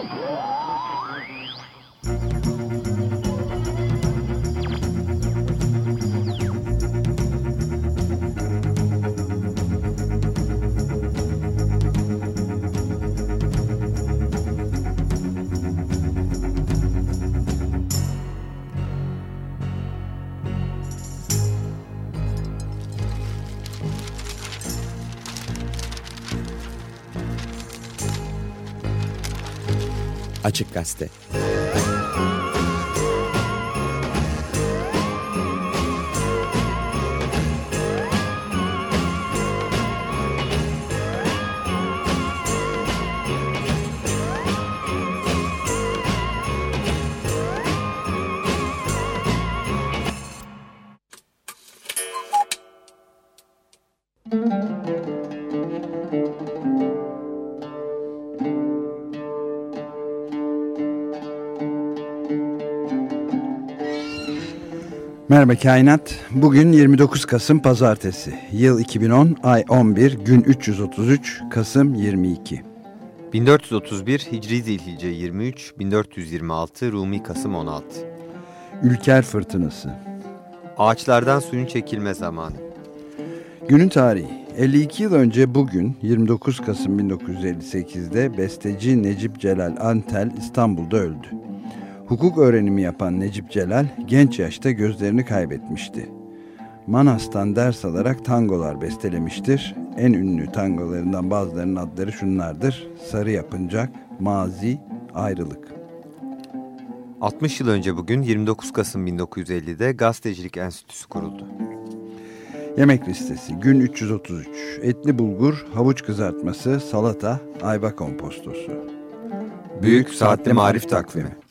Whoa! Açık Gazete. Merhaba Kainat. Bugün 29 Kasım Pazartesi. Yıl 2010, ay 11, gün 333, Kasım 22. 1431 Hicri Zilhice 23, 1426 Rumi Kasım 16. Ülker Fırtınası. Ağaçlardan suyun çekilme zamanı. Günün tarihi. 52 yıl önce bugün 29 Kasım 1958'de besteci Necip Celal Antel İstanbul'da öldü. Hukuk öğrenimi yapan Necip Celal genç yaşta gözlerini kaybetmişti. Manas'tan ders alarak tangolar bestelemiştir. En ünlü tangolarından bazılarının adları şunlardır. Sarı Yapıncak, Mazi, Ayrılık. 60 yıl önce bugün 29 Kasım 1950'de Gazetecilik Enstitüsü kuruldu. Yemek listesi gün 333. Etli bulgur, havuç kızartması, salata, ayva kompostosu. Büyük Saatli Marif Takvimi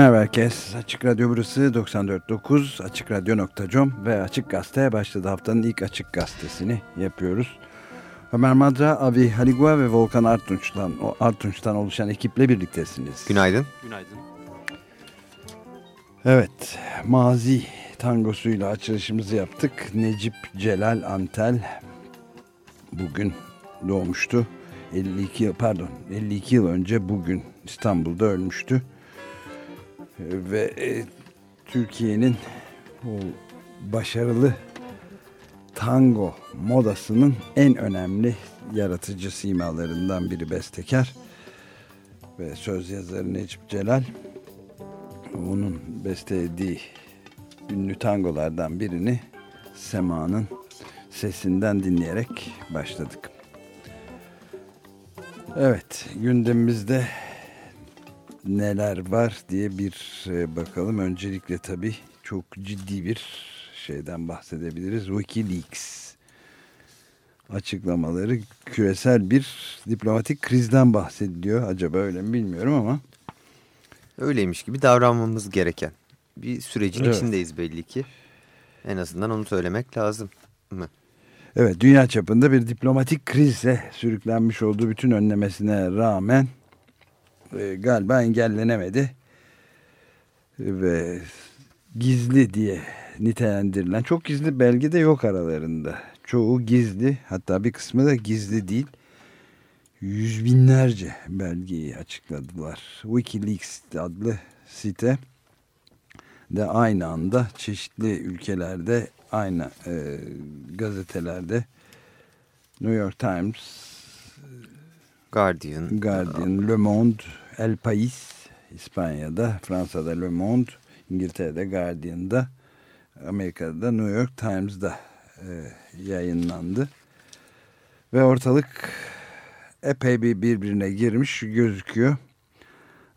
Merhaba herkes. Açık Radyo burası 94.9 AçıkRadyo.com ve Açık Gazete başladı. Haftanın ilk Açık Gazetesini yapıyoruz. Ömer Madra, Avi Haligua ve Volkan Artunç'tan, Artunç'tan oluşan ekiple birliktesiniz. Günaydın. Günaydın. Evet, mazi tangosuyla açılışımızı yaptık. Necip Celal Antel bugün doğmuştu. 52 yıl pardon 52 yıl önce bugün İstanbul'da ölmüştü ve e, Türkiye'nin o başarılı tango modasının en önemli yaratıcı simalarından biri bestekar ve söz yazarı Necip Celal onun bestelediği ünlü tangolardan birini Sema'nın sesinden dinleyerek başladık. Evet gündemimizde neler var diye bir e, bakalım. Öncelikle tabii çok ciddi bir şeyden bahsedebiliriz. Wikileaks açıklamaları küresel bir diplomatik krizden bahsediliyor. Acaba öyle mi bilmiyorum ama. Öyleymiş gibi davranmamız gereken bir sürecin evet. içindeyiz belli ki. En azından onu söylemek lazım mı? Evet dünya çapında bir diplomatik krize sürüklenmiş olduğu bütün önlemesine rağmen e, galiba engellenemedi ve gizli diye nitelendirilen çok gizli belge de yok aralarında. Çoğu gizli hatta bir kısmı da gizli değil. Yüz binlerce belgeyi açıkladılar. Wikileaks adlı site de aynı anda çeşitli ülkelerde aynı e, gazetelerde New York Times, Guardian, Guardian, Le Monde, El País, İspanya'da, Fransa'da Le Monde, İngiltere'de Guardian'da, Amerika'da New York Times'da e, yayınlandı. Ve ortalık epey bir birbirine girmiş gözüküyor.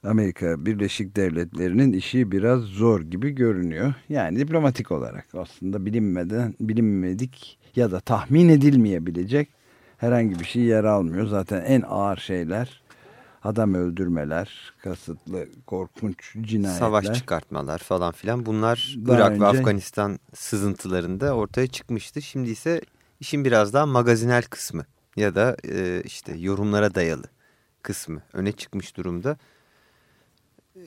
Amerika Birleşik Devletleri'nin işi biraz zor gibi görünüyor. Yani diplomatik olarak aslında bilinmeden bilinmedik ya da tahmin edilmeyebilecek herhangi bir şey yer almıyor. Zaten en ağır şeyler adam öldürmeler, kasıtlı korkunç cinayetler. Savaş çıkartmalar falan filan bunlar daha Irak önce... ve Afganistan sızıntılarında ortaya çıkmıştı. Şimdi ise işin biraz daha magazinel kısmı ya da e, işte yorumlara dayalı kısmı öne çıkmış durumda.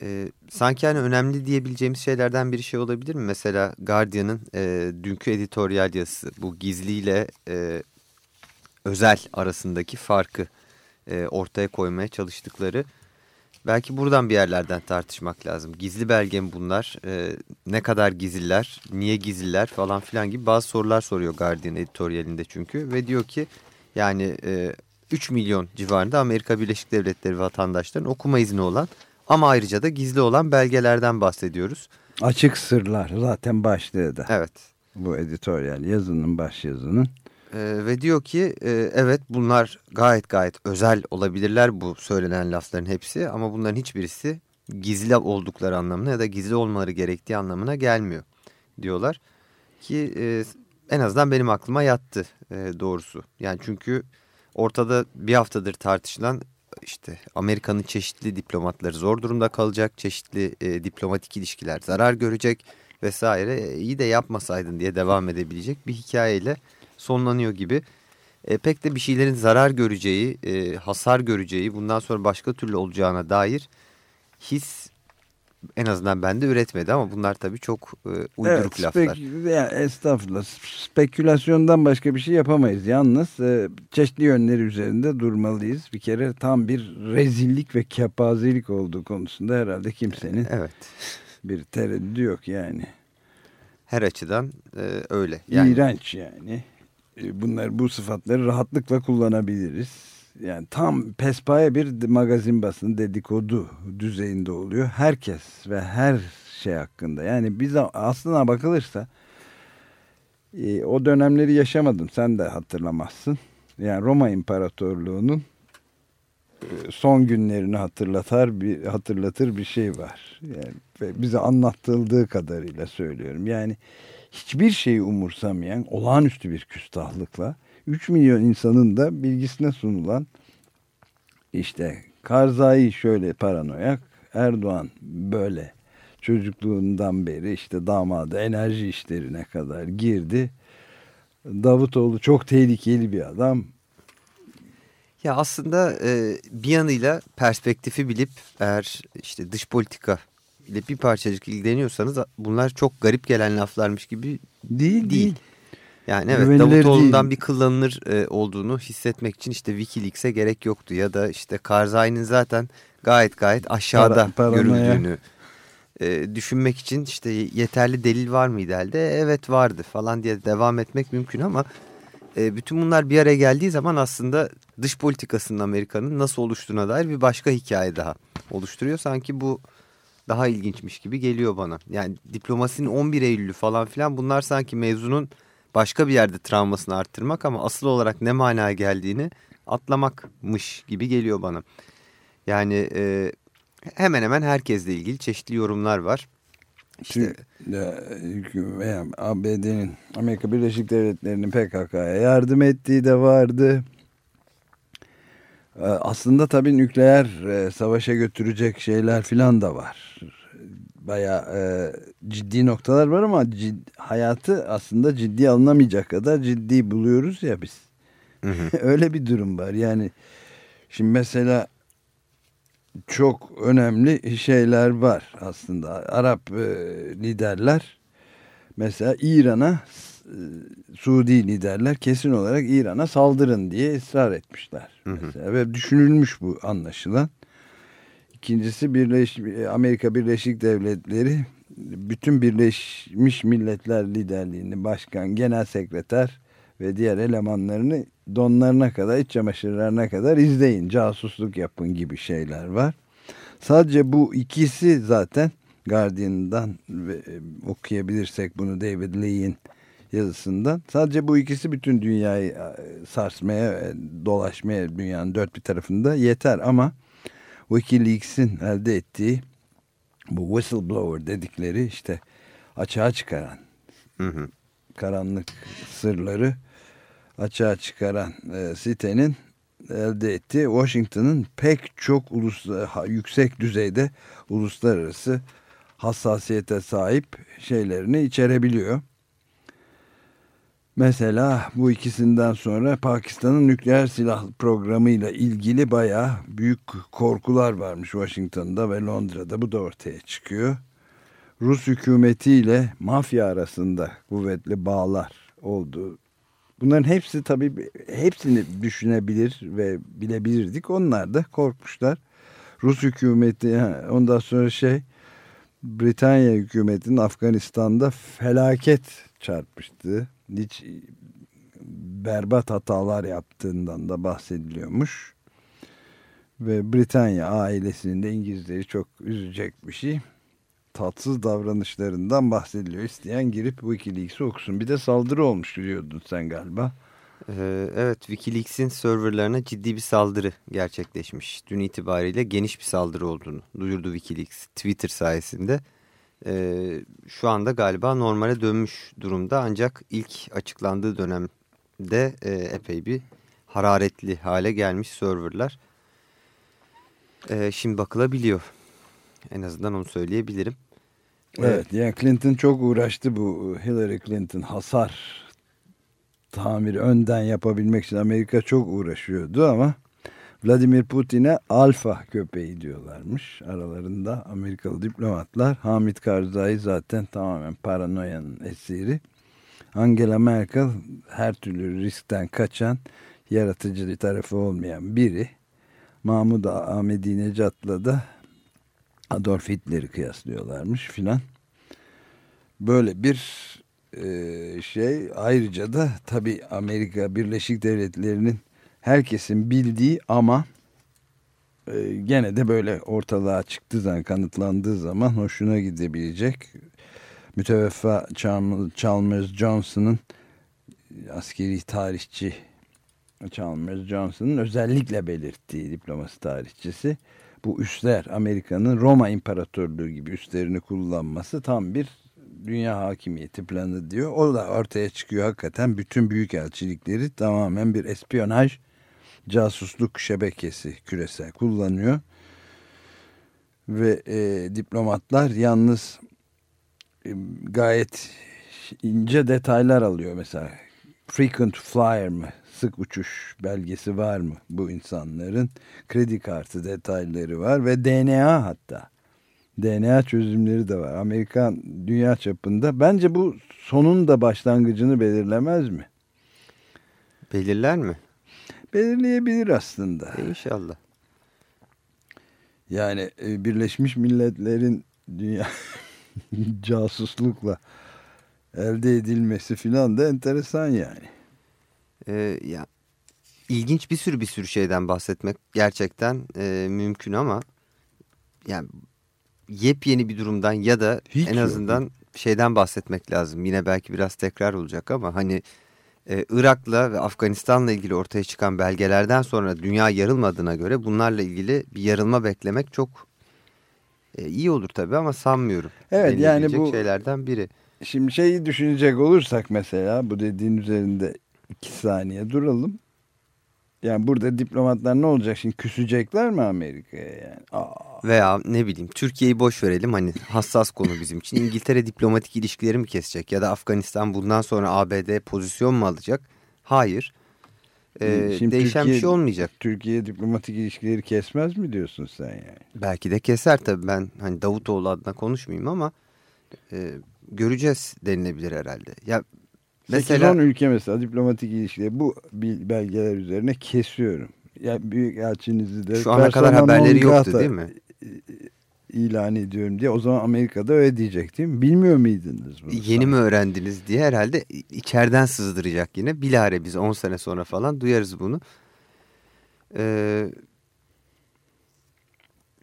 E, sanki hani önemli diyebileceğimiz şeylerden bir şey olabilir mi? Mesela Guardian'ın e, dünkü editoryal yazısı bu gizliyle e, özel arasındaki farkı e, ortaya koymaya çalıştıkları. Belki buradan bir yerlerden tartışmak lazım. Gizli belge mi bunlar? E, ne kadar gizliler? Niye gizliler? Falan filan gibi bazı sorular soruyor Guardian editoryalinde çünkü. Ve diyor ki yani e, 3 milyon civarında Amerika Birleşik Devletleri vatandaşlarının okuma izni olan ama ayrıca da gizli olan belgelerden bahsediyoruz. Açık sırlar zaten başlığı da. Evet. Bu editoryal yazının baş Ee, ve diyor ki e, evet bunlar gayet gayet özel olabilirler bu söylenen lafların hepsi ama bunların hiçbirisi gizli oldukları anlamına ya da gizli olmaları gerektiği anlamına gelmiyor diyorlar. Ki e, en azından benim aklıma yattı e, doğrusu. Yani çünkü ortada bir haftadır tartışılan işte Amerika'nın çeşitli diplomatları zor durumda kalacak, çeşitli diplomatik ilişkiler zarar görecek vesaire. İyi de yapmasaydın diye devam edebilecek bir hikayeyle sonlanıyor gibi. E, pek de bir şeylerin zarar göreceği, e, hasar göreceği, bundan sonra başka türlü olacağına dair his en azından bende üretmedi ama bunlar tabii çok e, uyduruk evet, laflar. Yani estağfurullah. Spekülasyondan başka bir şey yapamayız. Yalnız e, çeşitli yönleri üzerinde durmalıyız. Bir kere tam bir rezillik ve kepazelik olduğu konusunda herhalde kimsenin evet. bir tereddüdü yok yani. Her açıdan e, öyle. Yani, İğrenç yani. E, bunlar bu sıfatları rahatlıkla kullanabiliriz. Yani tam pespaya bir magazin basını dedikodu düzeyinde oluyor. Herkes ve her şey hakkında. Yani biz aslına bakılırsa e, o dönemleri yaşamadım. Sen de hatırlamazsın. Yani Roma İmparatorluğu'nun e, son günlerini hatırlatar bir hatırlatır bir şey var. Yani bize anlattıldığı kadarıyla söylüyorum. Yani hiçbir şeyi umursamayan olağanüstü bir küstahlıkla 3 milyon insanın da bilgisine sunulan işte Karzai şöyle paranoyak, Erdoğan böyle çocukluğundan beri işte damadı enerji işlerine kadar girdi. Davutoğlu çok tehlikeli bir adam. Ya aslında e, bir yanıyla perspektifi bilip eğer işte dış politika ile bir parçacık ilgileniyorsanız bunlar çok garip gelen laflarmış gibi değil. değil. Yani evet Güvenilir Davutoğlu'ndan değil. bir kullanılır e, olduğunu hissetmek için işte Wikileaks'e gerek yoktu. Ya da işte Karzai'nin zaten gayet gayet aşağıda Para, görüldüğünü e, düşünmek için işte yeterli delil var mıydı elde? Evet vardı falan diye devam etmek mümkün ama e, bütün bunlar bir araya geldiği zaman aslında dış politikasının Amerika'nın nasıl oluştuğuna dair bir başka hikaye daha oluşturuyor. Sanki bu daha ilginçmiş gibi geliyor bana. Yani diplomasinin 11 Eylül'ü falan filan bunlar sanki mevzunun başka bir yerde travmasını arttırmak ama asıl olarak ne manaya geldiğini atlamakmış gibi geliyor bana. Yani e, hemen hemen herkesle ilgili çeşitli yorumlar var. İşte, veya ABD'nin Amerika Birleşik Devletleri'nin PKK'ya yardım ettiği de vardı. E, aslında tabii nükleer e, savaşa götürecek şeyler filan da var baya e, ciddi noktalar var ama cid, hayatı aslında ciddi alınamayacak kadar ciddi buluyoruz ya biz. Hı hı. Öyle bir durum var. Yani şimdi mesela çok önemli şeyler var aslında. Arap e, liderler mesela İran'a Suudi liderler kesin olarak İran'a saldırın diye ısrar etmişler. Hı hı. Mesela. Ve düşünülmüş bu anlaşılan. İkincisi Birleş, Amerika Birleşik Devletleri bütün Birleşmiş Milletler liderliğini başkan, genel sekreter ve diğer elemanlarını donlarına kadar, iç çamaşırlarına kadar izleyin, casusluk yapın gibi şeyler var. Sadece bu ikisi zaten Guardian'dan e, okuyabilirsek bunu David Lee'in yazısından. Sadece bu ikisi bütün dünyayı e, sarsmaya, e, dolaşmaya dünyanın dört bir tarafında yeter ama Wikileaks'in elde ettiği bu whistleblower dedikleri işte açığa çıkaran hı hı. karanlık sırları açığa çıkaran e, sitenin elde ettiği Washington'ın pek çok ulus, yüksek düzeyde uluslararası hassasiyete sahip şeylerini içerebiliyor. Mesela bu ikisinden sonra Pakistan'ın nükleer silah programıyla ilgili bayağı büyük korkular varmış Washington'da ve Londra'da. Bu da ortaya çıkıyor. Rus hükümetiyle mafya arasında kuvvetli bağlar oldu. Bunların hepsi tabii hepsini düşünebilir ve bilebilirdik. Onlar da korkmuşlar. Rus hükümeti ondan sonra şey Britanya hükümetinin Afganistan'da felaket çarpmıştı hiç berbat hatalar yaptığından da bahsediliyormuş. Ve Britanya ailesinin de İngilizleri çok üzecek bir şey. Tatsız davranışlarından bahsediliyor. İsteyen girip Wikileaks'i okusun. Bir de saldırı olmuş diyordun sen galiba. Ee, evet Wikileaks'in serverlarına ciddi bir saldırı gerçekleşmiş. Dün itibariyle geniş bir saldırı olduğunu duyurdu Wikileaks Twitter sayesinde. Ee, şu anda galiba normale dönmüş durumda ancak ilk açıklandığı dönemde e, epey bir hararetli hale gelmiş serverlar. Ee, şimdi bakılabiliyor. En azından onu söyleyebilirim. Evet, yani Clinton çok uğraştı bu Hillary Clinton hasar tamiri önden yapabilmek için Amerika çok uğraşıyordu ama Vladimir Putin'e alfa köpeği diyorlarmış aralarında Amerikalı diplomatlar. Hamid Karzai zaten tamamen paranoyanın esiri. Angela Merkel her türlü riskten kaçan yaratıcı tarafı olmayan biri. Mahmud Ahmedinecat'la da Adolf Hitler'i kıyaslıyorlarmış filan. Böyle bir e, şey ayrıca da tabi Amerika Birleşik Devletleri'nin herkesin bildiği ama e, gene de böyle ortalığa çıktığı zaman kanıtlandığı zaman hoşuna gidebilecek müteveffa Chalmers Johnson'ın askeri tarihçi Chalmers Johnson'ın özellikle belirttiği diplomasi tarihçisi bu üsler Amerika'nın Roma İmparatorluğu gibi üslerini kullanması tam bir dünya hakimiyeti planı diyor. O da ortaya çıkıyor hakikaten bütün büyükelçilikleri tamamen bir espiyonaj casusluk şebekesi küresel kullanıyor. Ve e, diplomatlar yalnız e, gayet ince detaylar alıyor. Mesela frequent flyer mı? Sık uçuş belgesi var mı bu insanların? Kredi kartı detayları var ve DNA hatta. DNA çözümleri de var. Amerikan dünya çapında. Bence bu sonun da başlangıcını belirlemez mi? Belirler mi? Belirleyebilir aslında. İnşallah. Yani e, Birleşmiş Milletler'in dünya casuslukla elde edilmesi filan da enteresan yani. Ee, ya ilginç bir sürü bir sürü şeyden bahsetmek gerçekten e, mümkün ama yani yepyeni bir durumdan ya da Hiç en azından yok. şeyden bahsetmek lazım. Yine belki biraz tekrar olacak ama hani e, Irak'la ve Afganistan'la ilgili ortaya çıkan belgelerden sonra dünya yarılmadığına göre bunlarla ilgili bir yarılma beklemek çok e, iyi olur tabii ama sanmıyorum. Evet yani bu şeylerden biri. Şimdi şeyi düşünecek olursak mesela bu dediğin üzerinde iki saniye duralım. Yani burada diplomatlar ne olacak şimdi küsecekler mi Amerika'ya yani? Aa. Veya ne bileyim Türkiye'yi boş verelim hani hassas konu bizim için. İngiltere diplomatik ilişkileri mi kesecek ya da Afganistan bundan sonra ABD pozisyon mu alacak? Hayır. Ee, şimdi değişen Türkiye, bir şey olmayacak. Türkiye diplomatik ilişkileri kesmez mi diyorsun sen yani? Belki de keser tabii ben hani Davutoğlu adına konuşmayayım ama e, göreceğiz denilebilir herhalde. Ya Mesela 8-10 ülke mesela diplomatik ilişkileri bu belgeler üzerine kesiyorum. Ya büyük elçinizi de şu ana kadar haberleri yoktu değil mi? İlan ediyorum diye o zaman Amerika'da öyle diyecek değil mi? Bilmiyor muydunuz bunu? Yeni sanki? mi öğrendiniz diye herhalde içeriden sızdıracak yine. Bilare biz 10 sene sonra falan duyarız bunu. Ee,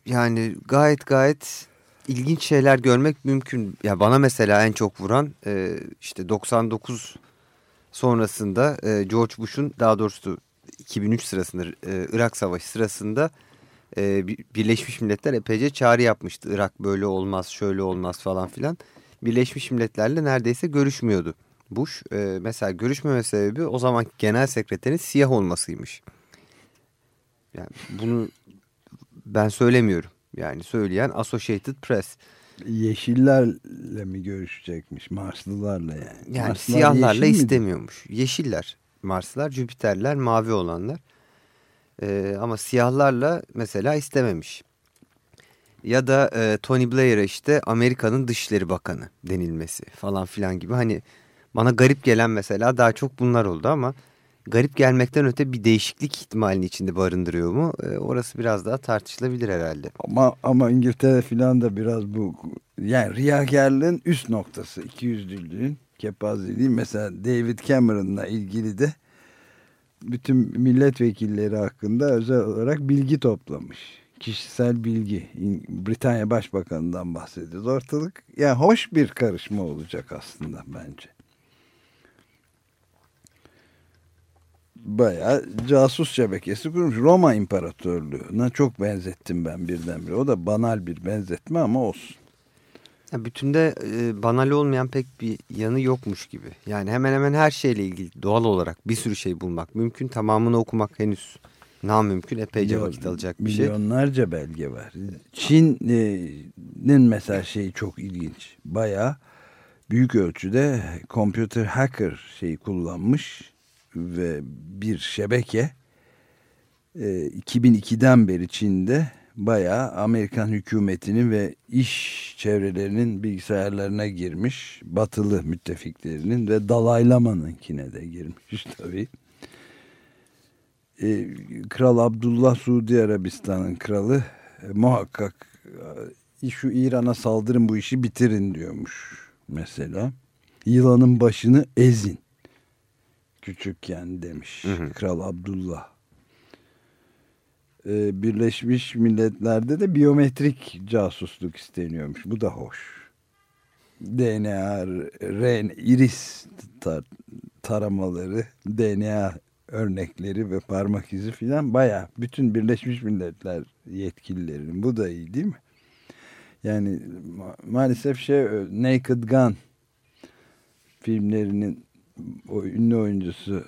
yani gayet gayet ilginç şeyler görmek mümkün. Ya bana mesela en çok vuran e, işte 99 sonrasında e, George Bush'un daha doğrusu 2003 sırasında e, Irak Savaşı sırasında e, Birleşmiş Milletler epeyce çağrı yapmıştı. Irak böyle olmaz, şöyle olmaz falan filan. Birleşmiş Milletler'le neredeyse görüşmüyordu. Bush e, mesela görüşmeme sebebi o zaman genel sekreterin siyah olmasıymış. Yani bunu ben söylemiyorum. Yani söyleyen Associated Press. Yeşillerle mi görüşecekmiş? Marslılarla yani. Yani Marslılar siyahlarla yeşil istemiyormuş. Yeşiller. Marslılar, Jüpiterler, mavi olanlar. Ee, ama siyahlarla mesela istememiş. Ya da e, Tony Blair'a işte Amerika'nın Dışişleri Bakanı denilmesi falan filan gibi. Hani bana garip gelen mesela daha çok bunlar oldu ama garip gelmekten öte bir değişiklik ihtimalini içinde barındırıyor mu? E, orası biraz daha tartışılabilir herhalde. Ama ama İngiltere falan da biraz bu yani riyakarlığın üst noktası ikiyüzlülüğün kepazeliği mesela David Cameron'la ilgili de bütün milletvekilleri hakkında özel olarak bilgi toplamış. Kişisel bilgi. Britanya Başbakanı'ndan bahsediyoruz. Ortalık yani hoş bir karışma olacak aslında bence. bayağı casus şebekesi kurmuş. Roma İmparatorluğu'na çok benzettim ben birdenbire. O da banal bir benzetme ama olsun. Ya bütünde e, banal olmayan pek bir yanı yokmuş gibi. Yani hemen hemen her şeyle ilgili doğal olarak bir sürü şey bulmak mümkün. Tamamını okumak henüz namümkün epeyce Yok, vakit alacak bir şey. Milyonlarca belge var. Çin'in mesela şeyi çok ilginç. Bayağı büyük ölçüde computer hacker şeyi kullanmış ve bir şebeke 2002'den e, beri Çin'de bayağı Amerikan hükümetinin ve iş çevrelerinin bilgisayarlarına girmiş. Batılı müttefiklerinin ve Dalaylama'nınkine de girmiş tabii. Ee, Kral Abdullah Suudi Arabistan'ın kralı e, muhakkak e, şu İran'a saldırın bu işi bitirin diyormuş mesela. Yılanın başını ezin. Küçükken demiş hı hı. Kral Abdullah. Ee, Birleşmiş Milletler'de de biyometrik casusluk isteniyormuş. Bu da hoş. DNA, RN, iris tar taramaları, DNA örnekleri ve parmak izi filan baya bütün Birleşmiş Milletler yetkililerinin bu da iyi değil mi? Yani ma maalesef şey Naked Gun filmlerinin o ünlü oyuncusu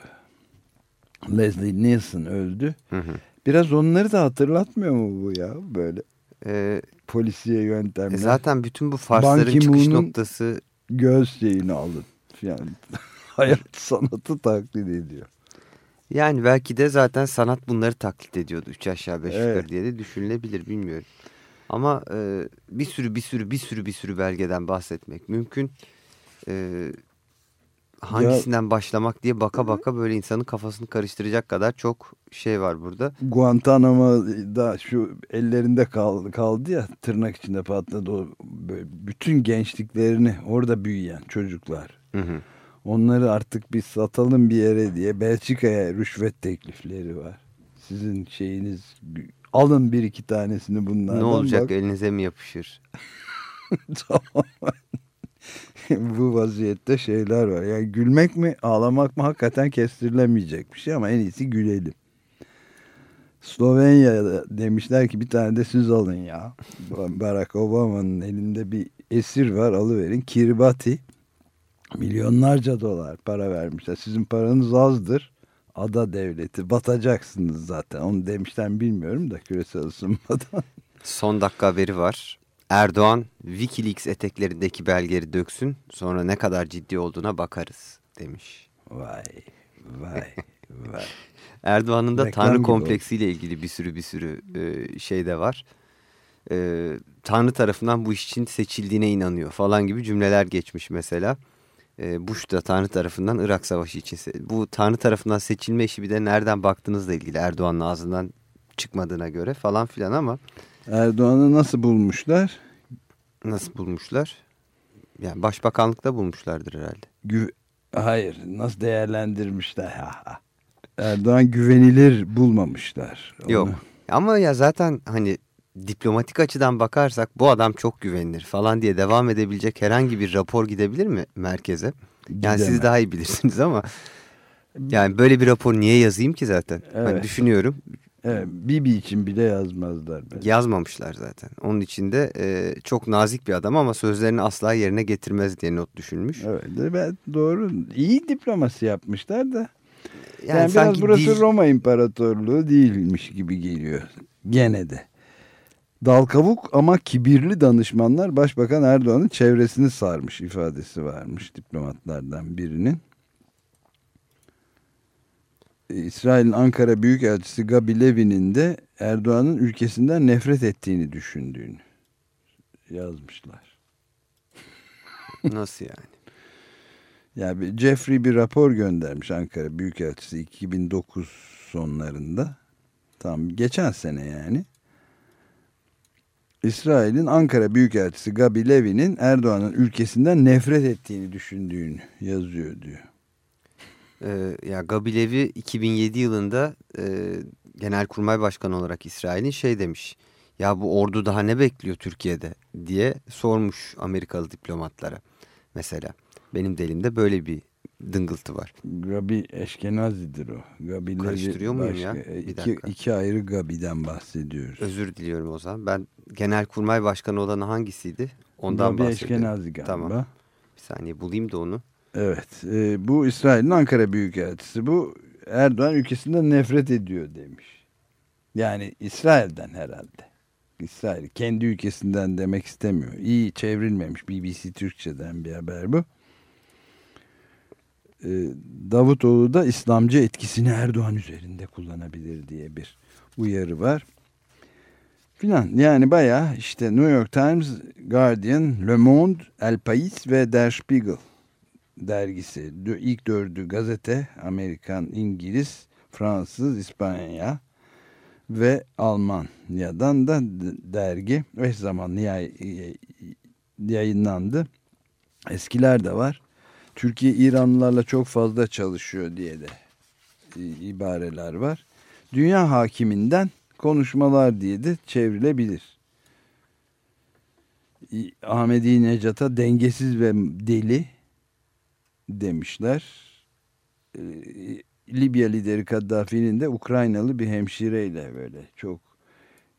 Leslie Nielsen öldü. Hı hı. Biraz onları da hatırlatmıyor mu bu ya böyle? Ee, polisiye yöntemler. E zaten bütün bu farsların çıkış noktası göz şeyini alın. Yani hayat sanatı taklit ediyor. Yani belki de zaten sanat bunları taklit ediyordu. Üç aşağı beş evet. yukarı diye de düşünülebilir bilmiyorum. Ama e, bir sürü bir sürü bir sürü bir sürü belgeden bahsetmek mümkün. E, hangisinden ya, başlamak diye baka baka böyle insanın kafasını karıştıracak kadar çok şey var burada. Guantanamo'da şu ellerinde kaldı, kaldı ya tırnak içinde patladı o bütün gençliklerini orada büyüyen çocuklar. Hı hı. Onları artık bir satalım bir yere diye Belçika'ya rüşvet teklifleri var. Sizin şeyiniz alın bir iki tanesini bunlardan. Ne olacak bak. elinize mi yapışır? tamam. Bu vaziyette şeyler var. Yani gülmek mi ağlamak mı hakikaten kestirilemeyecek bir şey ama en iyisi gülelim. Slovenya'da demişler ki bir tane de siz alın ya. Barack Obama'nın elinde bir esir var alıverin. Kiribati milyonlarca dolar para vermişler. Sizin paranız azdır. Ada devleti batacaksınız zaten. Onu demişler bilmiyorum da küresel ısınmadan. Son dakika haberi var. Erdoğan Wikileaks eteklerindeki belgeleri döksün sonra ne kadar ciddi olduğuna bakarız demiş. Vay vay vay. Erdoğan'ın da Tanrı kompleksiyle ilgili bir sürü bir sürü e, şey de var. E, Tanrı tarafından bu iş için seçildiğine inanıyor falan gibi cümleler geçmiş mesela. E, Bush da Tanrı tarafından Irak Savaşı için. Bu Tanrı tarafından seçilme işi bir de nereden baktığınızla ilgili Erdoğan'ın ağzından çıkmadığına göre falan filan ama. Erdoğan'ı nasıl bulmuşlar? Nasıl bulmuşlar? Yani başbakanlıkta bulmuşlardır herhalde. Gü Hayır nasıl değerlendirmişler? Erdoğan güvenilir bulmamışlar. Onu. Yok ama ya zaten hani diplomatik açıdan bakarsak bu adam çok güvenilir falan diye devam edebilecek herhangi bir rapor gidebilir mi merkeze? Yani Gidemem. siz daha iyi bilirsiniz ama yani böyle bir rapor niye yazayım ki zaten? Evet. Ben düşünüyorum. Evet, Bibi için bile yazmazlar. Belki. Yazmamışlar zaten. Onun için de e, çok nazik bir adam ama sözlerini asla yerine getirmez diye not düşünmüş. Evet, ben doğru. İyi diplomasi yapmışlar da. Yani, yani biraz burası dil... Roma İmparatorluğu değilmiş gibi geliyor. Gene de. Dal kavuk ama kibirli danışmanlar Başbakan Erdoğan'ın çevresini sarmış ifadesi varmış diplomatlardan birinin. İsrail'in Ankara Büyükelçisi Gabi Levi'nin de Erdoğan'ın ülkesinden nefret ettiğini düşündüğünü yazmışlar. Nasıl yani? Yani Jeffrey bir rapor göndermiş Ankara Büyükelçisi 2009 sonlarında. Tam geçen sene yani. İsrail'in Ankara Büyükelçisi Gabi Levi'nin Erdoğan'ın ülkesinden nefret ettiğini düşündüğünü yazıyor diyor. Ee, ya Gabi Levi 2007 yılında e, Genelkurmay Başkanı olarak İsrail'in şey demiş. Ya bu ordu daha ne bekliyor Türkiye'de diye sormuş Amerikalı diplomatlara mesela. Benim de elimde böyle bir dıngıltı var. Gabi Eşkenazi'dir o. Gabileri Karıştırıyor muyum başka, ya? Bir iki, iki ayrı Gabi'den bahsediyoruz. Özür diliyorum o zaman. Ben Genelkurmay Başkanı olan hangisiydi? Ondan Gabi bahsediyorum. Eşkenazi galiba. Tamam. Bir saniye bulayım da onu. Evet. E, bu İsrail'in Ankara Büyükelçisi. Bu Erdoğan ülkesinden nefret ediyor demiş. Yani İsrail'den herhalde. İsrail kendi ülkesinden demek istemiyor. İyi çevrilmemiş BBC Türkçe'den bir haber bu. Ee, Davutoğlu da İslamcı etkisini Erdoğan üzerinde kullanabilir diye bir uyarı var. Filan yani baya işte New York Times, Guardian, Le Monde, El País ve Der Spiegel dergisi ilk dördü gazete Amerikan, İngiliz, Fransız, İspanya ve Almanya'dan da dergi eş zamanlı yayınlandı. Eskiler de var. Türkiye İranlılarla çok fazla çalışıyor diye de ibareler var. Dünya hakiminden konuşmalar diye de çevrilebilir. Ahmedi Necat'a dengesiz ve deli demişler. Ee, Libya lideri Kaddafi'nin de Ukraynalı bir hemşireyle böyle çok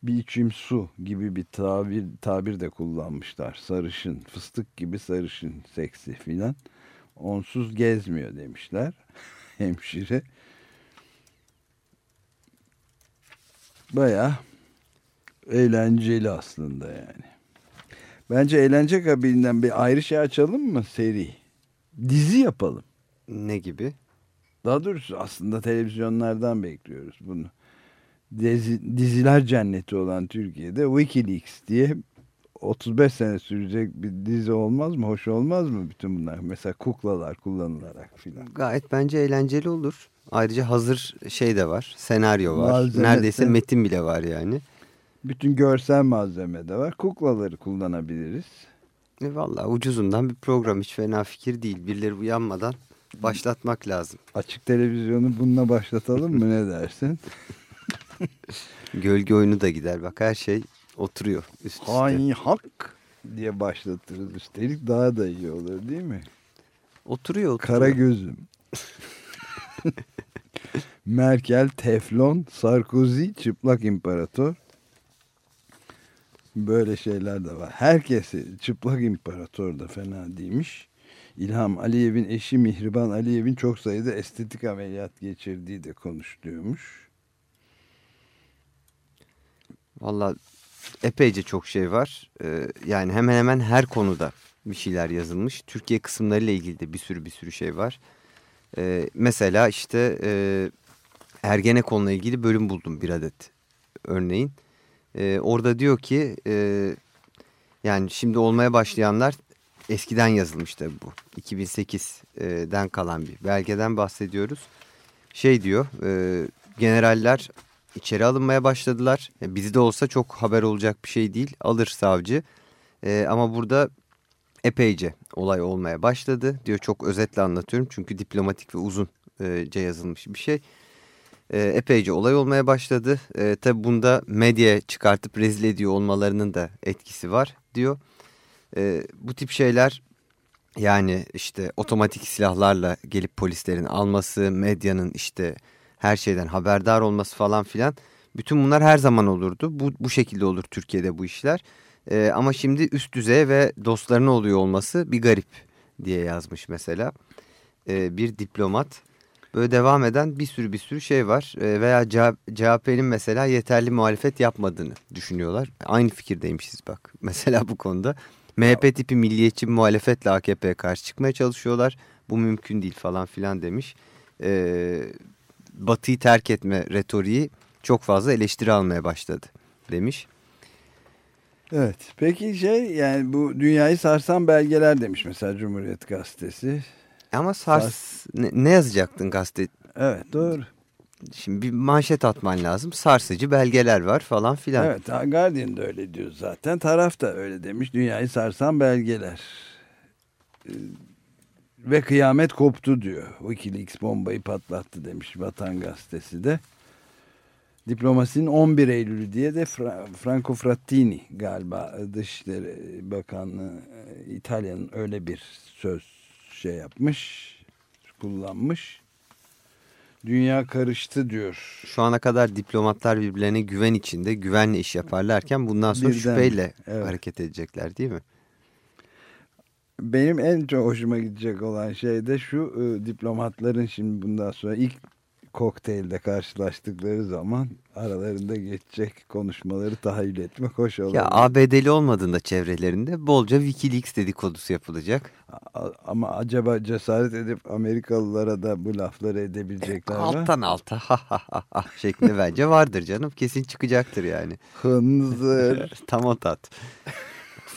bir içim su gibi bir tabir, tabir de kullanmışlar. Sarışın, fıstık gibi sarışın, seksi filan. Onsuz gezmiyor demişler hemşire. Baya eğlenceli aslında yani. Bence eğlence kabilinden bir ayrı şey açalım mı seri? Dizi yapalım. Ne gibi? Daha doğrusu aslında televizyonlardan bekliyoruz bunu. Dizi, diziler cenneti olan Türkiye'de Wikileaks diye 35 sene sürecek bir dizi olmaz mı? Hoş olmaz mı bütün bunlar? Mesela kuklalar kullanılarak filan. Gayet bence eğlenceli olur. Ayrıca hazır şey de var. Senaryo var. Malzeme, Neredeyse metin bile var yani. Bütün görsel malzeme de var. Kuklaları kullanabiliriz. E Valla ucuzundan bir program hiç fena fikir değil. Birileri uyanmadan başlatmak lazım. Açık televizyonu bununla başlatalım mı ne dersin? Gölge oyunu da gider. Bak her şey oturuyor üst üste. Hain hak diye başlatırız. Üstelik daha da iyi olur değil mi? Oturuyor oturuyor. Kara gözüm. Merkel, Teflon, Sarkozy, çıplak imparator. Böyle şeyler de var. Herkesi çıplak imparator da fena değilmiş. İlham Aliyev'in eşi Mihriban Aliyev'in çok sayıda estetik ameliyat geçirdiği de konuşuluyormuş. Valla epeyce çok şey var. Ee, yani hemen hemen her konuda bir şeyler yazılmış. Türkiye kısımlarıyla ilgili de bir sürü bir sürü şey var. Ee, mesela işte e, Ergenekon'la ilgili bölüm buldum bir adet örneğin. Ee, orada diyor ki e, yani şimdi olmaya başlayanlar eskiden yazılmış tabi bu. 2008'den kalan bir belgeden bahsediyoruz. Şey diyor e, generaller içeri alınmaya başladılar. Yani bizde olsa çok haber olacak bir şey değil alır savcı. E, ama burada epeyce olay olmaya başladı diyor çok özetle anlatıyorum çünkü diplomatik ve uzunca yazılmış bir şey. E, epeyce olay olmaya başladı. E, tabi bunda medya çıkartıp rezil ediyor olmalarının da etkisi var diyor. E, bu tip şeyler yani işte otomatik silahlarla gelip polislerin alması, medyanın işte her şeyden haberdar olması falan filan. Bütün bunlar her zaman olurdu. Bu, bu şekilde olur Türkiye'de bu işler. E, ama şimdi üst düzey ve dostlarına oluyor olması bir garip diye yazmış mesela. E, bir diplomat. Böyle devam eden bir sürü bir sürü şey var. E, veya CHP'nin mesela yeterli muhalefet yapmadığını düşünüyorlar. Aynı fikirdeymişiz bak. Mesela bu konuda. MHP tipi milliyetçi muhalefetle AKP'ye karşı çıkmaya çalışıyorlar. Bu mümkün değil falan filan demiş. E, batıyı terk etme retoriği çok fazla eleştiri almaya başladı demiş. Evet peki şey yani bu dünyayı sarsan belgeler demiş mesela Cumhuriyet Gazetesi. Ama sars, sars... Ne, ne yazacaktın gazete? Evet doğru. Şimdi bir manşet atman lazım. Sarsıcı belgeler var falan filan. Evet Guardian da öyle diyor zaten. Taraf da öyle demiş. Dünyayı sarsan belgeler. Ee, ve kıyamet koptu diyor. Wikileaks bombayı patlattı demiş Vatan Gazetesi de. Diplomasinin 11 Eylül'ü diye de Fra Franco Frattini galiba Dışişleri Bakanlığı İtalya'nın öyle bir söz şey yapmış. kullanmış. Dünya karıştı diyor. Şu ana kadar diplomatlar birbirlerine güven içinde güvenle iş yaparlarken bundan sonra Birden, şüpheyle evet. hareket edecekler değil mi? Benim en çok hoşuma gidecek olan şey de şu e, diplomatların şimdi bundan sonra ilk kokteylde karşılaştıkları zaman aralarında geçecek konuşmaları tahayyül etmek hoş olur. Ya ABD'li olmadığında çevrelerinde bolca Wikileaks dedikodusu yapılacak. ama acaba cesaret edip Amerikalılara da bu lafları edebilecekler e, Alttan alta şeklinde bence vardır canım. Kesin çıkacaktır yani. Hınzır. Tam o tat.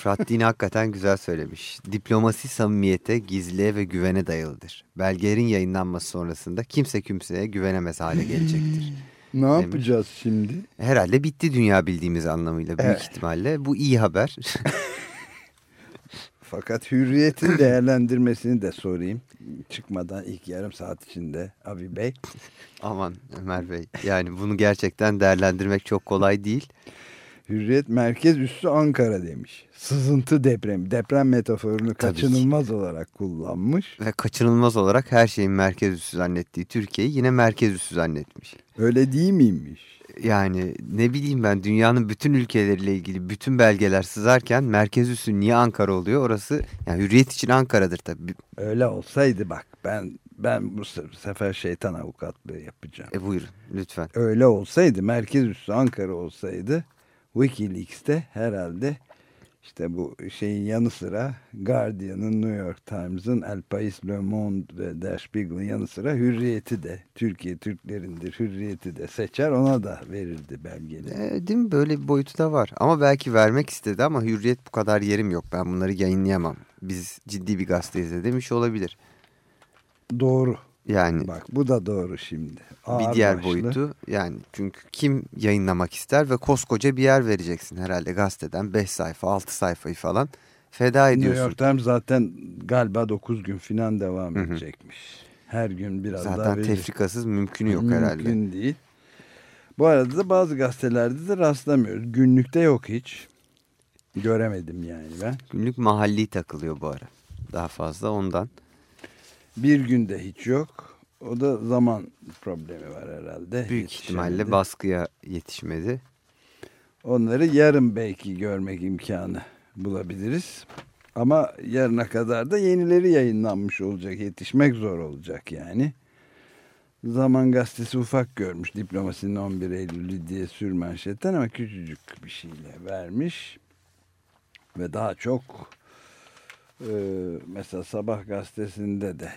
Fırat hakikaten güzel söylemiş. Diplomasi samimiyete, gizliliğe ve güvene dayalıdır. Belgelerin yayınlanması sonrasında kimse kimseye güvenemez hale gelecektir. ne demiş. yapacağız şimdi? Herhalde bitti dünya bildiğimiz anlamıyla büyük evet. ihtimalle. Bu iyi haber. Fakat hürriyetin değerlendirmesini de sorayım. Çıkmadan ilk yarım saat içinde Abi Bey. Aman Ömer Bey yani bunu gerçekten değerlendirmek çok kolay değil. Hürriyet merkez üssü Ankara demiş. Sızıntı depremi. Deprem metaforunu kaçınılmaz olarak kullanmış. Ve kaçınılmaz olarak her şeyin merkez üssü zannettiği Türkiye'yi yine merkez üssü zannetmiş. Öyle değil miymiş? Yani ne bileyim ben dünyanın bütün ülkeleriyle ilgili bütün belgeler sızarken merkez üssü niye Ankara oluyor? Orası yani hürriyet için Ankara'dır tabii. Öyle olsaydı bak ben ben bu sefer şeytan avukatlığı yapacağım. E buyurun lütfen. Öyle olsaydı merkez üssü Ankara olsaydı Wikileaks'te herhalde işte bu şeyin yanı sıra Guardian'ın, New York Times'ın, El País, Le Monde ve Der Spiegel'ın yanı sıra Hürriyet'i de, Türkiye Türklerindir, Hürriyet'i de seçer ona da verirdi belgeleri. E, değil mi? Böyle bir boyutu da var. Ama belki vermek istedi ama Hürriyet bu kadar yerim yok. Ben bunları yayınlayamam. Biz ciddi bir gazeteyiz demiş olabilir. Doğru. Yani bak bu da doğru şimdi. Ağır bir diğer başlı. boyutu yani çünkü kim yayınlamak ister ve koskoca bir yer vereceksin herhalde gazeteden 5 sayfa 6 sayfayı falan feda ediyorsun. New York Times zaten galiba 9 gün falan devam Hı -hı. edecekmiş. Her gün biraz zaten daha Zaten tefrikasız mümkünü yok mümkün herhalde. Mümkün değil. Bu arada da bazı gazetelerde de rastlamıyoruz. Günlükte yok hiç. Göremedim yani ben. Günlük mahalli takılıyor bu ara. Daha fazla ondan. Bir günde hiç yok. O da zaman problemi var herhalde. Büyük ihtimalle baskıya yetişmedi. Onları yarın belki görmek imkanı bulabiliriz. Ama yarına kadar da yenileri yayınlanmış olacak. Yetişmek zor olacak yani. Zaman Gazetesi ufak görmüş diplomasinin 11 Eylül'ü diye sürmanşetten ama küçücük bir şeyle vermiş. Ve daha çok mesela Sabah Gazetesi'nde de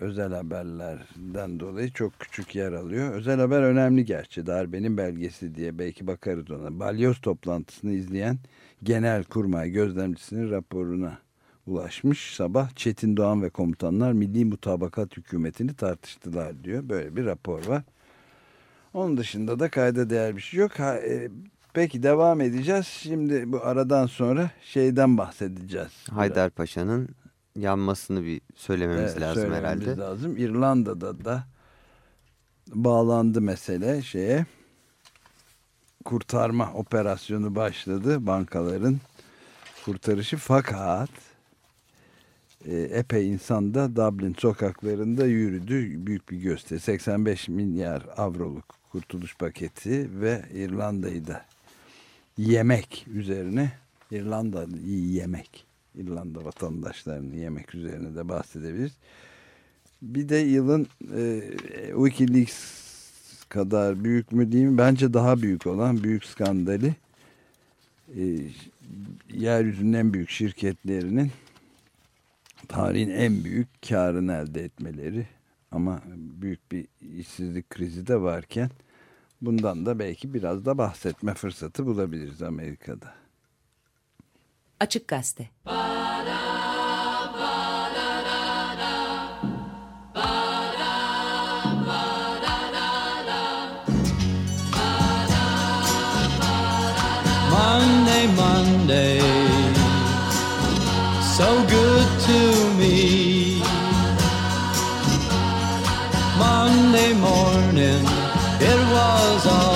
özel haberlerden dolayı çok küçük yer alıyor. Özel haber önemli gerçi. Darbenin belgesi diye belki bakarız ona. Balyoz toplantısını izleyen genel kurmay gözlemcisinin raporuna ulaşmış. Sabah Çetin Doğan ve komutanlar Milli Mutabakat Hükümeti'ni tartıştılar diyor. Böyle bir rapor var. Onun dışında da kayda değer bir şey yok. Ha, e, peki devam edeceğiz. Şimdi bu aradan sonra şeyden bahsedeceğiz. Haydarpaşa'nın yanmasını bir söylememiz evet, lazım söylememiz herhalde. lazım. İrlanda'da da bağlandı mesele şeye kurtarma operasyonu başladı bankaların kurtarışı fakat e, epey insan da Dublin sokaklarında yürüdü. Büyük bir gösteri. 85 milyar avroluk kurtuluş paketi ve İrlanda'yı da yemek üzerine İrlanda'yı yemek İrlanda vatandaşlarını yemek üzerine de bahsedebiliriz. Bir de yılın e, Wikileaks kadar büyük mü diyeyim bence daha büyük olan büyük skandali e, yeryüzünün en büyük şirketlerinin tarihin en büyük karını elde etmeleri ama büyük bir işsizlik krizi de varken bundan da belki biraz da bahsetme fırsatı bulabiliriz Amerika'da. Açık Gazete Monday, all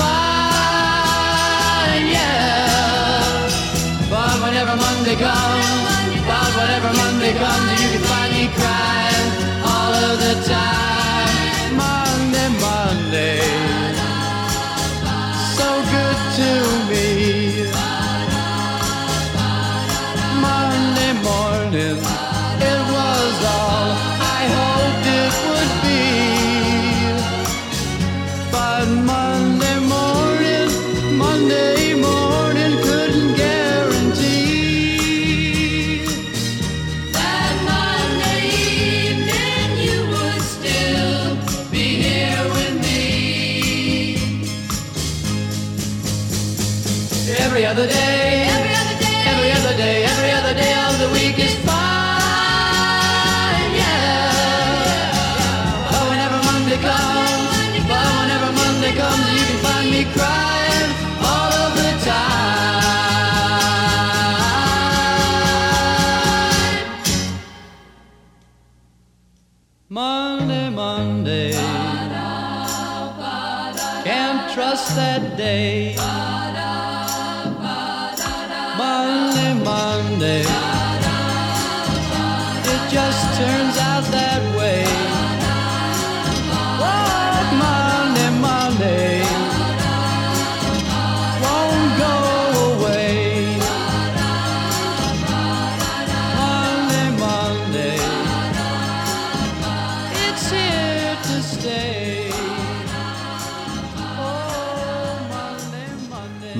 Saigon. Day.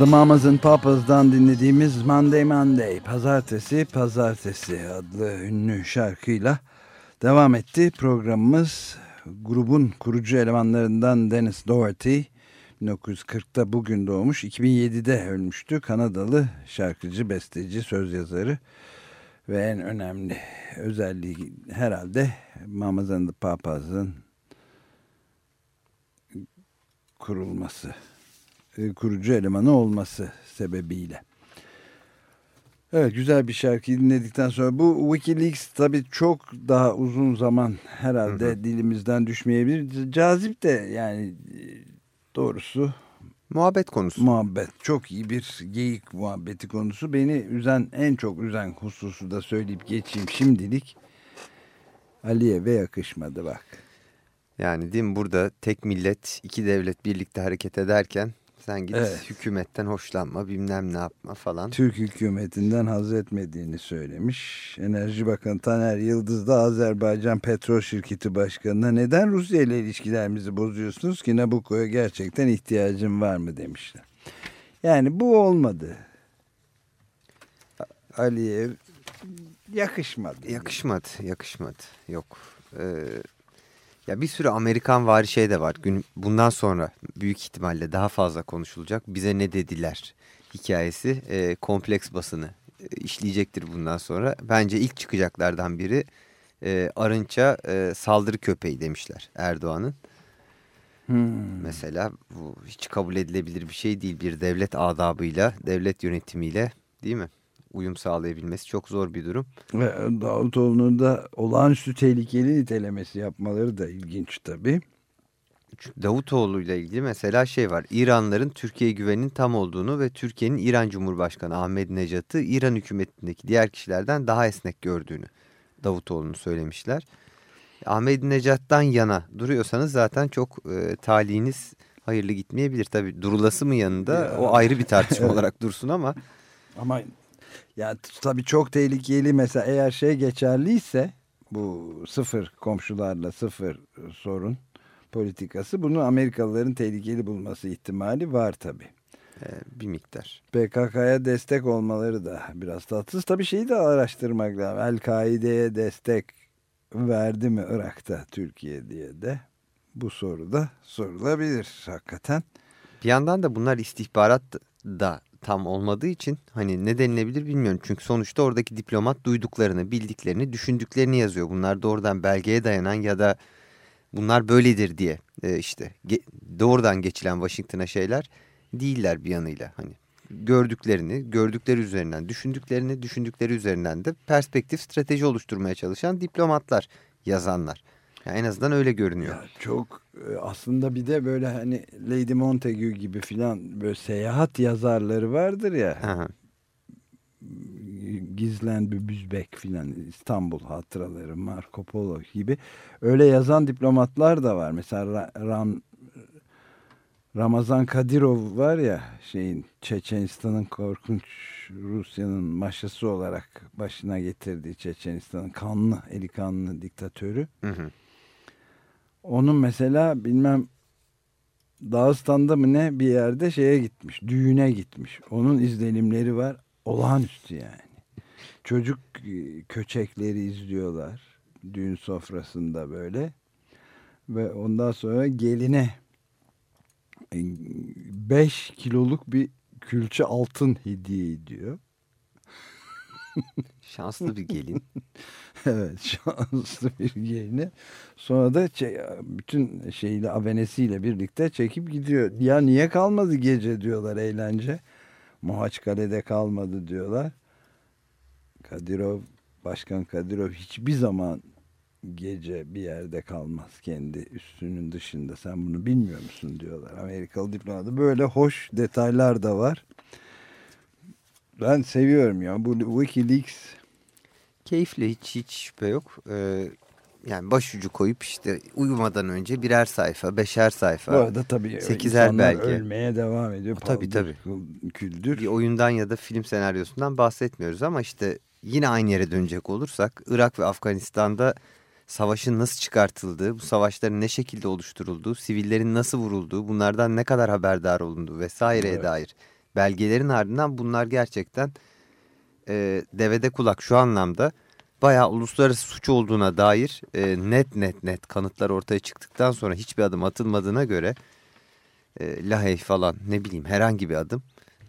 The Mamas Papas'dan dinlediğimiz Monday Monday, Pazartesi Pazartesi adlı ünlü şarkıyla devam etti. Programımız grubun kurucu elemanlarından Dennis Doherty 1940'ta bugün doğmuş, 2007'de ölmüştü. Kanadalı şarkıcı, besteci, söz yazarı ve en önemli özelliği herhalde Mamas and Papas'ın kurulması e, kurucu elemanı olması sebebiyle. Evet güzel bir şarkı dinledikten sonra bu Wikileaks tabii çok daha uzun zaman herhalde Hı hı. dilimizden düşmeyebilir. Cazip de yani e, doğrusu Muhabbet konusu. muhabbet çok iyi bir geyik muhabbeti konusu. Beni üzen en çok üzen hususu da söyleyip geçeyim şimdilik. Ali'ye ve yakışmadı bak. Yani değil mi burada tek millet iki devlet birlikte hareket ederken sen git Evet. hükümetten hoşlanma bilmem ne yapma falan. Türk hükümetinden haz etmediğini söylemiş. Enerji Bakanı Taner Yıldız da Azerbaycan Petrol Şirketi Başkanı'na neden Rusya ile ilişkilerimizi bozuyorsunuz ki Nabucco'ya gerçekten ihtiyacım var mı demişler. Yani bu olmadı. Aliyev yakışmadı. Yakışmadı, yakışmadı. Yok. Ee, ya bir sürü Amerikan vari şey de var. Gün, bundan sonra büyük ihtimalle daha fazla konuşulacak. Bize ne dediler hikayesi e, kompleks basını e, işleyecektir bundan sonra. Bence ilk çıkacaklardan biri e, Arınç'a e, saldırı köpeği demişler Erdoğan'ın. Hmm. Mesela bu hiç kabul edilebilir bir şey değil. Bir devlet adabıyla, devlet yönetimiyle değil mi? Uyum sağlayabilmesi çok zor bir durum. Ve Davutoğlu'nun da olağanüstü tehlikeli nitelemesi yapmaları da ilginç tabii. Davutoğlu ile ilgili mesela şey var. İranların Türkiye güveninin tam olduğunu ve Türkiye'nin İran Cumhurbaşkanı Ahmet Necat'ı İran hükümetindeki diğer kişilerden daha esnek gördüğünü Davutoğlu'nu söylemişler. Ahmet Necat'tan yana duruyorsanız zaten çok e, talihiniz hayırlı gitmeyebilir. Tabii durulası mı yanında Ya. o ayrı bir tartışma olarak dursun ama Ama ya t- tabii çok tehlikeli mesela eğer şey geçerliyse bu sıfır komşularla sıfır sorun politikası bunu Amerikalıların tehlikeli bulması ihtimali var tabii. e, bir miktar. PKK'ya destek olmaları da biraz tatsız. Tabii şeyi de araştırmak lazım. El-Kaide'ye destek verdi mi Irak'ta Türkiye diye de bu soru da sorulabilir hakikaten. Bir yandan da bunlar istihbarat da tam olmadığı için hani ne denilebilir bilmiyorum. Çünkü sonuçta oradaki diplomat duyduklarını, bildiklerini, düşündüklerini yazıyor. Bunlar doğrudan belgeye dayanan ya da bunlar böyledir diye e, işte ge doğrudan geçilen Washington'a şeyler değiller bir yanıyla. Hani gördüklerini, gördükleri üzerinden, düşündüklerini, düşündükleri üzerinden de perspektif, strateji oluşturmaya çalışan diplomatlar, yazanlar. Yani en azından öyle görünüyor. Ya çok aslında bir de böyle hani Lady Montagu gibi filan böyle seyahat yazarları vardır ya. Aha. Gizlen Bübüzbek filan İstanbul hatıraları Marco Polo gibi öyle yazan diplomatlar da var. Mesela Ram, Ramazan Kadirov var ya şeyin Çeçenistan'ın korkunç Rusya'nın maşası olarak başına getirdiği Çeçenistan'ın kanlı, eli kanlı diktatörü. Hı hı. Onun mesela bilmem Dağıstan'da mı ne bir yerde şeye gitmiş. Düğüne gitmiş. Onun izlenimleri var. Olağanüstü yani. Çocuk e, köçekleri izliyorlar. Düğün sofrasında böyle. Ve ondan sonra geline 5 e, kiloluk bir külçe altın hediye ediyor. Şanslı bir gelin. evet şanslı bir gelini. Sonra da bütün şeyle avenesiyle birlikte çekip gidiyor. Ya niye kalmadı gece diyorlar eğlence. Mohaçkale'de kalmadı diyorlar. Kadirov, Başkan Kadirov hiçbir zaman gece bir yerde kalmaz kendi üstünün dışında. Sen bunu bilmiyor musun diyorlar. Amerikalı diplomatı böyle hoş detaylar da var. Ben seviyorum ya. Bu Wikileaks keyifli hiç hiç şüphe yok. Ee, yani başucu koyup işte uyumadan önce birer sayfa, beşer sayfa. Bu arada tabii sekizer belge. ölmeye devam ediyor. Tabii tabii. Küldür. Bir oyundan ya da film senaryosundan bahsetmiyoruz ama işte yine aynı yere dönecek olursak Irak ve Afganistan'da savaşın nasıl çıkartıldığı, bu savaşların ne şekilde oluşturulduğu, sivillerin nasıl vurulduğu, bunlardan ne kadar haberdar olunduğu vesaireye evet. dair belgelerin ardından bunlar gerçekten e, devede kulak şu anlamda bayağı uluslararası suç olduğuna dair e, net net net kanıtlar ortaya çıktıktan sonra hiçbir adım atılmadığına göre e, Lahey falan ne bileyim herhangi bir adım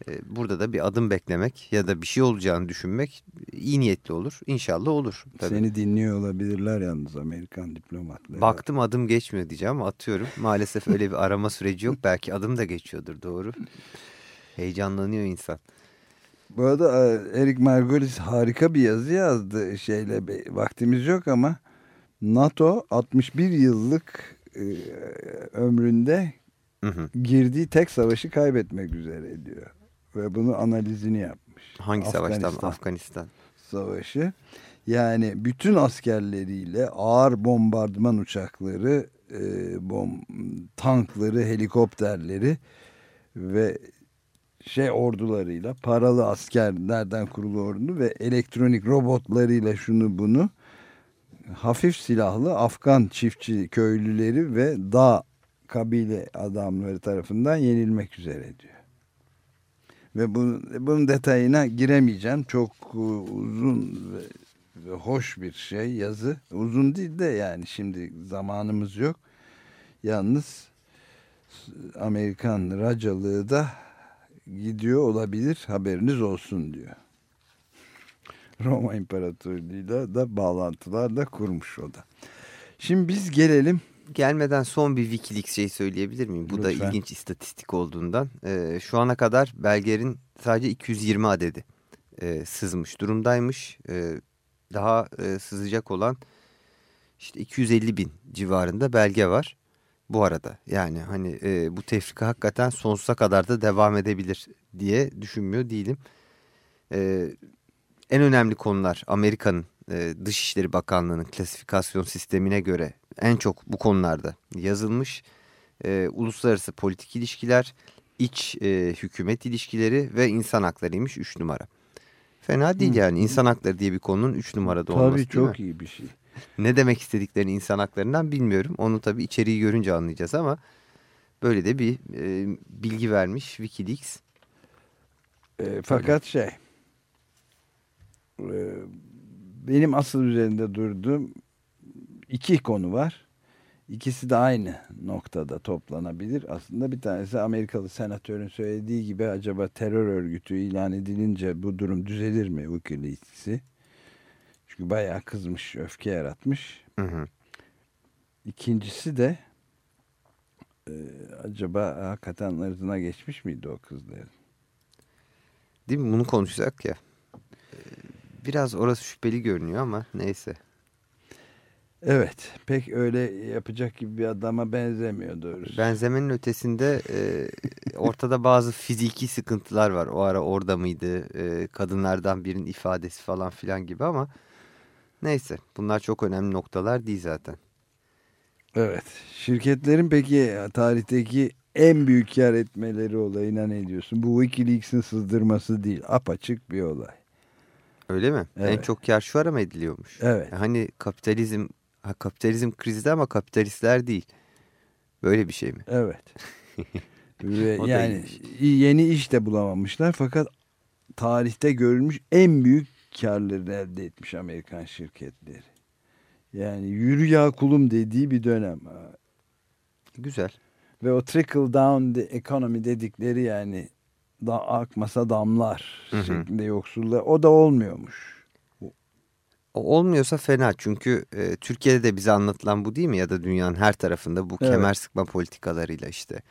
e, burada da bir adım beklemek ya da bir şey olacağını düşünmek iyi niyetli olur. İnşallah olur. Tabii. Seni dinliyor olabilirler yalnız Amerikan diplomatları. Baktım adım geçmiyor diyeceğim ama atıyorum. Maalesef öyle bir arama süreci yok. Belki adım da geçiyordur doğru. Heyecanlanıyor insan. Bu arada e, Erik Margolis harika bir yazı yazdı şeyle vaktimiz yok ama NATO 61 yıllık e, ömründe hı hı. girdiği tek savaşı kaybetmek üzere diyor. Ve bunu analizini yapmış. Hangi Afganistan, savaştan? Afganistan. Savaşı. Yani bütün askerleriyle ağır bombardıman uçakları, e, bom, tankları, helikopterleri ve şey ordularıyla paralı askerlerden kurulu ordu ve elektronik robotlarıyla şunu bunu hafif silahlı Afgan çiftçi köylüleri ve dağ kabile adamları tarafından yenilmek üzere diyor. Ve bunun, bunun detayına giremeyeceğim. Çok uzun ve, ve hoş bir şey yazı. Uzun değil de yani şimdi zamanımız yok. Yalnız Amerikan racalığı da gidiyor olabilir haberiniz olsun diyor. Roma İmparatorluğu'yla da bağlantılar da kurmuş o da. Şimdi biz gelelim. Gelmeden son bir Wikileaks şey söyleyebilir miyim? Bu Lütfen. da ilginç istatistik olduğundan. Ee, şu ana kadar belgerin sadece 220 adedi e, sızmış durumdaymış. E, daha e, sızacak olan işte 250 bin civarında belge var bu arada. Yani hani e, bu tefrika hakikaten sonsuza kadar da devam edebilir diye düşünmüyor değilim. E, en önemli konular Amerika'nın e, Dışişleri Bakanlığı'nın klasifikasyon sistemine göre en çok bu konularda yazılmış. E, uluslararası politik ilişkiler, iç e, hükümet ilişkileri ve insan haklarıymış 3 numara. Fena değil yani insan hakları diye bir konunun 3 numarada olması Tabii çok iyi bir şey ne demek istediklerini insan haklarından bilmiyorum. Onu tabii içeriği görünce anlayacağız ama böyle de bir e, bilgi vermiş Wikileaks. E, fakat şey e, benim asıl üzerinde durduğum iki konu var. İkisi de aynı noktada toplanabilir. Aslında bir tanesi Amerikalı senatörün söylediği gibi acaba terör örgütü ilan edilince bu durum düzelir mi Wikileaks'i? Çünkü bayağı kızmış, öfke yaratmış. Hı hı. İkincisi de e, acaba hakikaten ırzına geçmiş miydi o kızların? Değil mi? Bunu konuşacak ya. E, biraz orası şüpheli görünüyor ama neyse. Evet pek öyle yapacak gibi bir adama benzemiyor doğrusu. Benzemenin ötesinde e, ortada bazı fiziki sıkıntılar var. O ara orada mıydı e, kadınlardan birinin ifadesi falan filan gibi ama neyse bunlar çok önemli noktalar değil zaten. Evet şirketlerin peki tarihteki en büyük kar etmeleri olayına ne diyorsun? Bu Wikileaks'in sızdırması değil apaçık bir olay. Öyle mi? Evet. En çok kar şu ara mı ediliyormuş? Evet. Hani kapitalizm Ha, kapitalizm krizde ama kapitalistler değil. Böyle bir şey mi? Evet. Ve yani yeni iş de bulamamışlar fakat tarihte görülmüş en büyük karları elde etmiş Amerikan şirketleri. Yani yürü ya kulum dediği bir dönem. Güzel. Ve o trickle down economy dedikleri yani da akmasa damlar hı hı. şeklinde yoksulluğa o da olmuyormuş. Olmuyorsa fena çünkü e, Türkiye'de de bize anlatılan bu değil mi ya da dünyanın her tarafında bu evet. kemer sıkma politikalarıyla işte.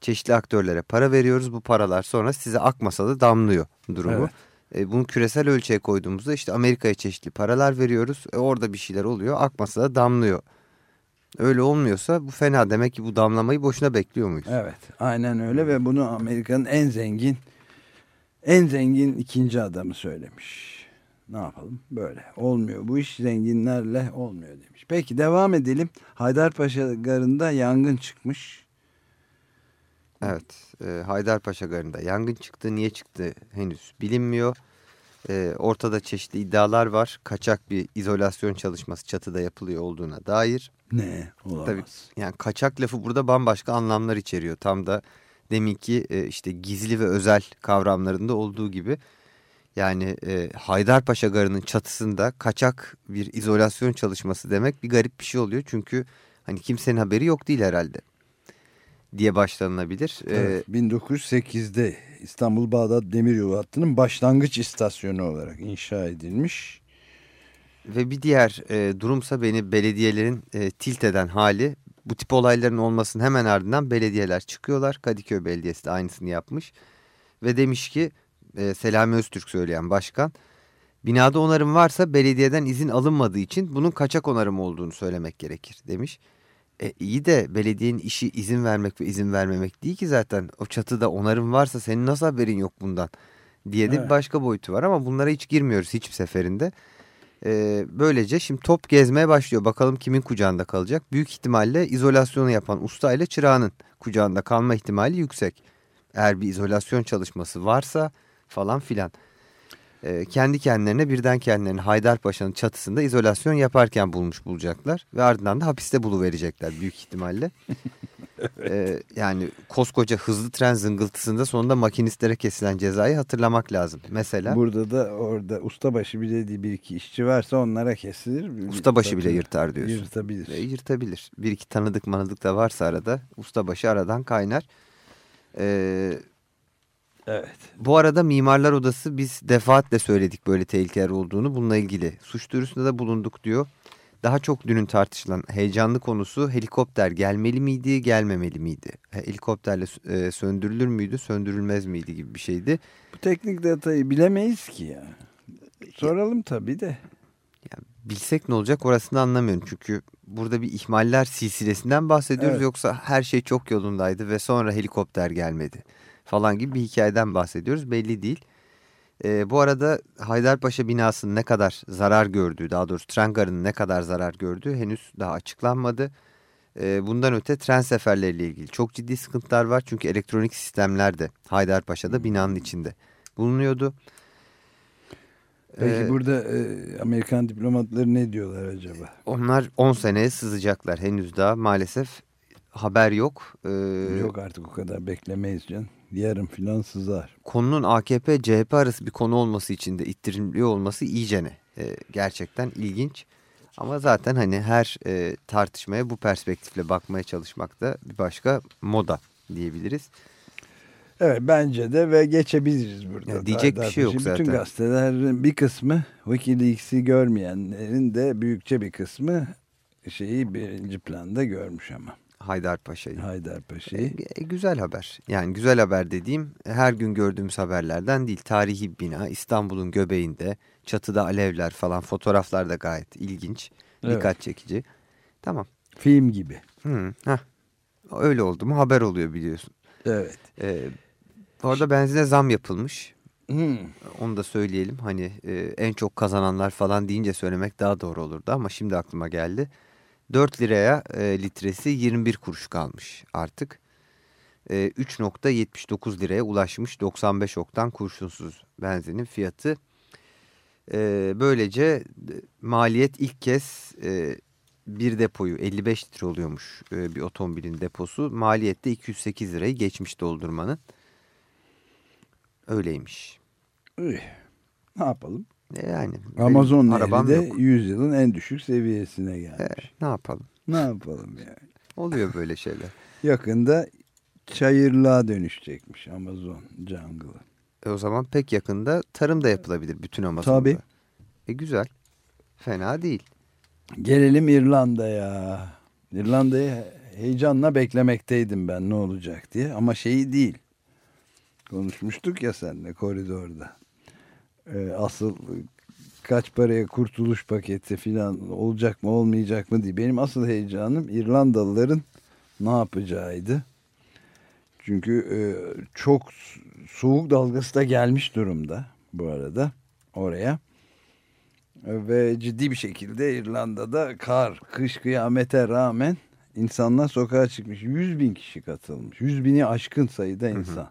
Çeşitli aktörlere para veriyoruz bu paralar sonra size akmasa da damlıyor durumu. Evet. E, bunu küresel ölçeğe koyduğumuzda işte Amerika'ya çeşitli paralar veriyoruz. E, orada bir şeyler oluyor akmasa da damlıyor. Öyle olmuyorsa bu fena demek ki bu damlamayı boşuna bekliyor muyuz? Evet aynen öyle ve bunu Amerika'nın en zengin en zengin ikinci adamı söylemiş. Ne yapalım? Böyle. Olmuyor. Bu iş zenginlerle olmuyor demiş. Peki devam edelim. Haydarpaşa Garı'nda yangın çıkmış. Evet. E, Haydarpaşa Garı'nda yangın çıktı. Niye çıktı henüz bilinmiyor. E, ortada çeşitli iddialar var. Kaçak bir izolasyon çalışması çatıda yapılıyor olduğuna dair. Ne? Olamaz. Tabii, yani kaçak lafı burada bambaşka anlamlar içeriyor. Tam da deminki e, işte gizli ve özel kavramlarında olduğu gibi yani e, Haydarpaşa Garı'nın çatısında kaçak bir izolasyon çalışması demek bir garip bir şey oluyor. Çünkü hani kimsenin haberi yok değil herhalde diye başlanılabilir. E, evet, 1908'de İstanbul Bağdat Demiryolu hattının başlangıç istasyonu olarak inşa edilmiş. Ve bir diğer e, durumsa beni belediyelerin e, tilt eden hali bu tip olayların olmasının hemen ardından belediyeler çıkıyorlar. Kadıköy Belediyesi de aynısını yapmış ve demiş ki e, Selami Öztürk söyleyen başkan. Binada onarım varsa belediyeden izin alınmadığı için bunun kaçak onarım olduğunu söylemek gerekir demiş. E, iyi de belediyenin işi izin vermek ve izin vermemek değil ki zaten. O çatıda onarım varsa senin nasıl haberin yok bundan diye de evet. bir başka boyutu var ama bunlara hiç girmiyoruz hiçbir seferinde. E, böylece şimdi top gezmeye başlıyor. Bakalım kimin kucağında kalacak. Büyük ihtimalle izolasyonu yapan usta ile çırağının kucağında kalma ihtimali yüksek. Eğer bir izolasyon çalışması varsa falan filan. E, kendi kendilerine birden kendilerini Haydarpaşa'nın çatısında izolasyon yaparken bulmuş bulacaklar. Ve ardından da hapiste buluverecekler büyük ihtimalle. evet. e, yani koskoca hızlı tren zıngıltısında sonunda makinistlere kesilen cezayı hatırlamak lazım. Mesela. Burada da orada ustabaşı bile değil bir iki işçi varsa onlara kesilir. Ustabaşı bile yırtar diyorsun. Yırtabilir. E, yırtabilir. Bir iki tanıdık manıdık da varsa arada ustabaşı aradan kaynar. Eee Evet. Bu arada Mimarlar Odası biz defaatle söyledik böyle tehlikeler olduğunu bununla ilgili. Suç duyurusunda da bulunduk diyor. Daha çok dünün tartışılan heyecanlı konusu helikopter gelmeli miydi, gelmemeli miydi? Helikopterle e, söndürülür müydü, söndürülmez miydi gibi bir şeydi. Bu teknik detayı bilemeyiz ki ya. Soralım tabii de. Ya, bilsek ne olacak orasını anlamıyorum. Çünkü burada bir ihmaller silsilesinden bahsediyoruz. Evet. Yoksa her şey çok yolundaydı ve sonra helikopter gelmedi falan gibi bir hikayeden bahsediyoruz. Belli değil. E, bu arada Haydarpaşa binasının ne kadar zarar gördüğü daha doğrusu tren garının ne kadar zarar gördüğü henüz daha açıklanmadı. E, bundan öte tren seferleriyle ilgili çok ciddi sıkıntılar var. Çünkü elektronik sistemler de Haydarpaşa'da binanın içinde bulunuyordu. Peki ee, burada e, Amerikan diplomatları ne diyorlar acaba? Onlar 10 seneye sızacaklar henüz daha maalesef haber yok. Ee, yok artık o kadar beklemeyiz can yarım filan sızar. Konunun AKP-CHP arası bir konu olması için de ittiriliyor olması iyicene. E, gerçekten ilginç. Ama zaten hani her e, tartışmaya bu perspektifle bakmaya çalışmak da bir başka moda diyebiliriz. Evet bence de ve geçebiliriz burada. Ya diyecek bir şey yok Bütün zaten. Bütün gazetelerin bir kısmı Wikileaks'i görmeyenlerin de büyükçe bir kısmı şeyi birinci planda görmüş ama. Haydarpaşa'yı. Haydarpaşa'yı. E, güzel haber. Yani güzel haber dediğim her gün gördüğümüz haberlerden değil. Tarihi bina İstanbul'un göbeğinde çatıda alevler falan fotoğraflar da gayet ilginç. Dikkat evet. çekici. Tamam. Film gibi. Hı, heh. Öyle oldu mu haber oluyor biliyorsun. Evet. Ee, orada benzine zam yapılmış. Hmm. Onu da söyleyelim. Hani e, en çok kazananlar falan deyince söylemek daha doğru olurdu ama şimdi aklıma geldi. 4 liraya e, litresi 21 kuruş kalmış artık. E, 3.79 liraya ulaşmış 95 oktan kurşunsuz benzinin fiyatı. E, böylece maliyet ilk kez e, bir depoyu 55 litre oluyormuş e, bir otomobilin deposu. Maliyette 208 lirayı geçmiş doldurmanın. Öyleymiş. Üy, ne yapalım? E yani. Amazon arabam de 100 yılın en düşük seviyesine gelmiş. E, ne yapalım? Ne yapalım yani? Oluyor böyle şeyler. Yakında çayırlığa dönüşecekmiş Amazon jungle'ı. E o zaman pek yakında tarım da yapılabilir bütün Amazon'da. Tabii. E güzel. Fena değil. Gelelim İrlanda'ya. İrlanda'yı heyecanla beklemekteydim ben ne olacak diye. Ama şeyi değil. Konuşmuştuk ya seninle koridorda. Ee, asıl kaç paraya kurtuluş paketi falan olacak mı olmayacak mı diye. Benim asıl heyecanım İrlandalıların ne yapacağıydı. Çünkü e, çok soğuk dalgası da gelmiş durumda bu arada oraya. Ve ciddi bir şekilde İrlanda'da kar, kış kıyamete rağmen insanlar sokağa çıkmış. 100 bin kişi katılmış. 100 bini aşkın sayıda insan. Hı hı.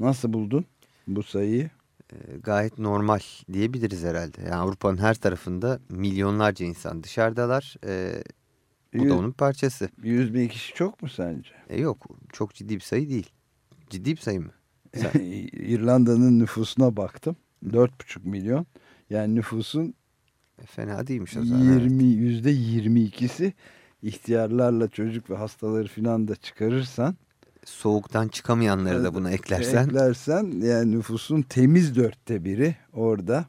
Nasıl buldun bu sayıyı? E, gayet normal diyebiliriz herhalde. Yani Avrupa'nın her tarafında milyonlarca insan dışarıdalar. E, bu 100, da onun parçası. 100 bin kişi çok mu sence? E, yok çok ciddi bir sayı değil. Ciddi bir sayı mı? İrlanda'nın nüfusuna baktım. 4,5 milyon. Yani nüfusun e, fena değilmiş o zaman. 20 yüzde 22'si ihtiyarlarla çocuk ve hastaları filan da çıkarırsan soğuktan çıkamayanları da buna eklersen. Eklersen yani nüfusun temiz dörtte biri orada.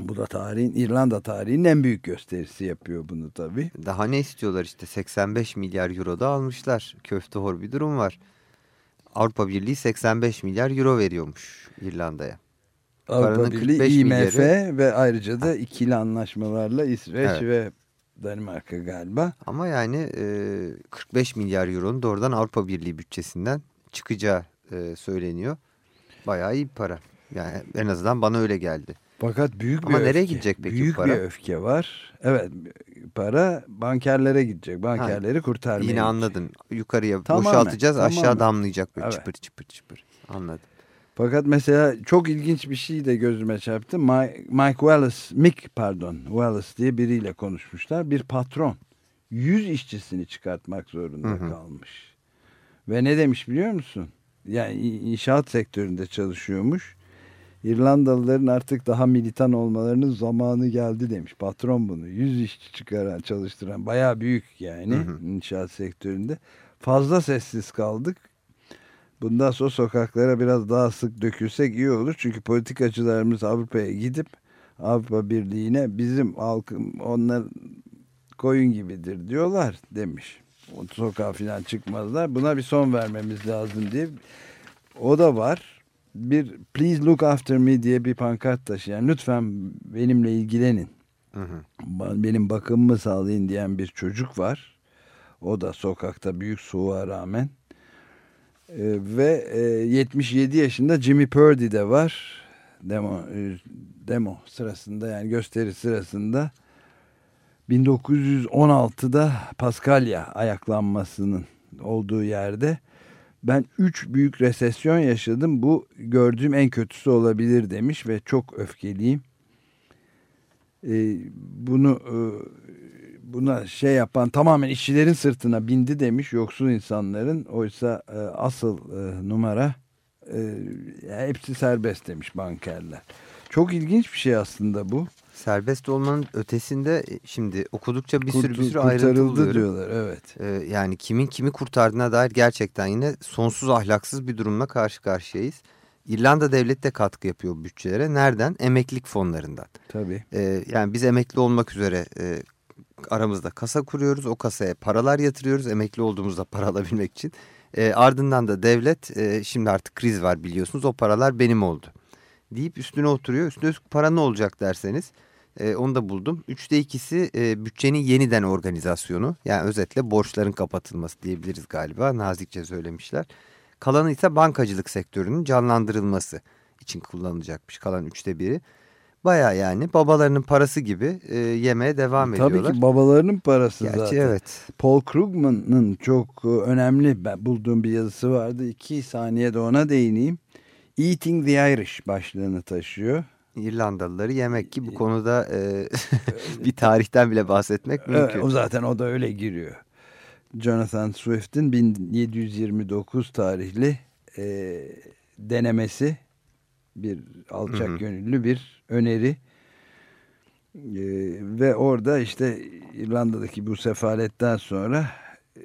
Bu da tarihin İrlanda tarihinin en büyük gösterisi yapıyor bunu tabii. Daha ne istiyorlar işte 85 milyar euro da almışlar. Köfte hor bir durum var. Avrupa Birliği 85 milyar euro veriyormuş İrlanda'ya. Avrupa Birliği, IMF milyarı... ve ayrıca da ikili anlaşmalarla İsveç evet. ve Danimarka galiba. Ama yani e, 45 milyar euronun doğrudan Avrupa Birliği bütçesinden çıkacağı e, söyleniyor. Bayağı iyi para. Yani en azından bana öyle geldi. Fakat büyük Ama bir nereye öfke. gidecek peki büyük para? Büyük bir öfke var. Evet para bankerlere gidecek. Bankerleri ha, kurtarmaya Yine gidecek. anladın. Yukarıya tamamen, boşaltacağız tamamen. aşağı damlayacak böyle evet. çıpır çıpır çıpır. Anladım. Fakat mesela çok ilginç bir şey de gözüme çarptı. Mike, Mike Wallace, Mick pardon, Wallace diye biriyle konuşmuşlar. Bir patron 100 işçisini çıkartmak zorunda hı hı. kalmış. Ve ne demiş biliyor musun? Yani inşaat sektöründe çalışıyormuş. İrlandalıların artık daha militan olmalarının zamanı geldi demiş. Patron bunu. 100 işçi çıkaran, çalıştıran bayağı büyük yani hı hı. inşaat sektöründe. Fazla sessiz kaldık Bundan sonra sokaklara biraz daha sık dökülsek iyi olur. Çünkü politikacılarımız Avrupa'ya gidip Avrupa Birliği'ne bizim halkım onlar koyun gibidir diyorlar demiş. O sokağa falan çıkmazlar. Buna bir son vermemiz lazım diye. O da var. Bir please look after me diye bir pankart taşıyan lütfen benimle ilgilenin. Hı hı. Benim bakımımı sağlayın diyen bir çocuk var. O da sokakta büyük soğuğa rağmen ve e, 77 yaşında Jimmy Purdy de var. Demo e, demo sırasında yani gösteri sırasında 1916'da Paskalya ayaklanmasının olduğu yerde ben 3 büyük resesyon yaşadım. Bu gördüğüm en kötüsü olabilir demiş ve çok öfkeliyim. Ee, bunu e, buna şey yapan tamamen işçilerin sırtına bindi demiş yoksul insanların. Oysa e, asıl e, numara e, hepsi serbest demiş bankerler. Çok ilginç bir şey aslında bu. Serbest olmanın ötesinde e, şimdi okudukça bir Kurt, sürü bir sürü ayrıntı buluyorum. diyorlar evet. Ee, yani kimin kimi kurtardığına dair gerçekten yine sonsuz ahlaksız bir durumla karşı karşıyayız. İrlanda devlet de katkı yapıyor bütçelere. Nereden? Emeklilik fonlarından. Tabii. Ee, yani biz emekli olmak üzere e, aramızda kasa kuruyoruz. O kasaya paralar yatırıyoruz emekli olduğumuzda para alabilmek için. E, ardından da devlet e, şimdi artık kriz var biliyorsunuz o paralar benim oldu. Deyip üstüne oturuyor. Üstüne üstlük para ne olacak derseniz e, onu da buldum. Üçte ikisi e, bütçenin yeniden organizasyonu. Yani özetle borçların kapatılması diyebiliriz galiba. Nazikçe söylemişler. Kalanı ise bankacılık sektörünün canlandırılması için kullanılacakmış. Kalan üçte biri. Baya yani babalarının parası gibi e, yemeye devam Tabii ediyorlar. Tabii ki babalarının parası Gerçi zaten. evet. Paul Krugman'ın çok e, önemli ben bulduğum bir yazısı vardı. İki saniyede ona değineyim. Eating the Irish başlığını taşıyor. İrlandalıları yemek ki bu konuda e, bir tarihten bile bahsetmek mümkün. O zaten o da öyle giriyor. Jonathan Swift'in 1729 tarihli e, denemesi bir alçak hı hı. gönüllü bir öneri e, ve orada işte İrlanda'daki bu sefaletten sonra e,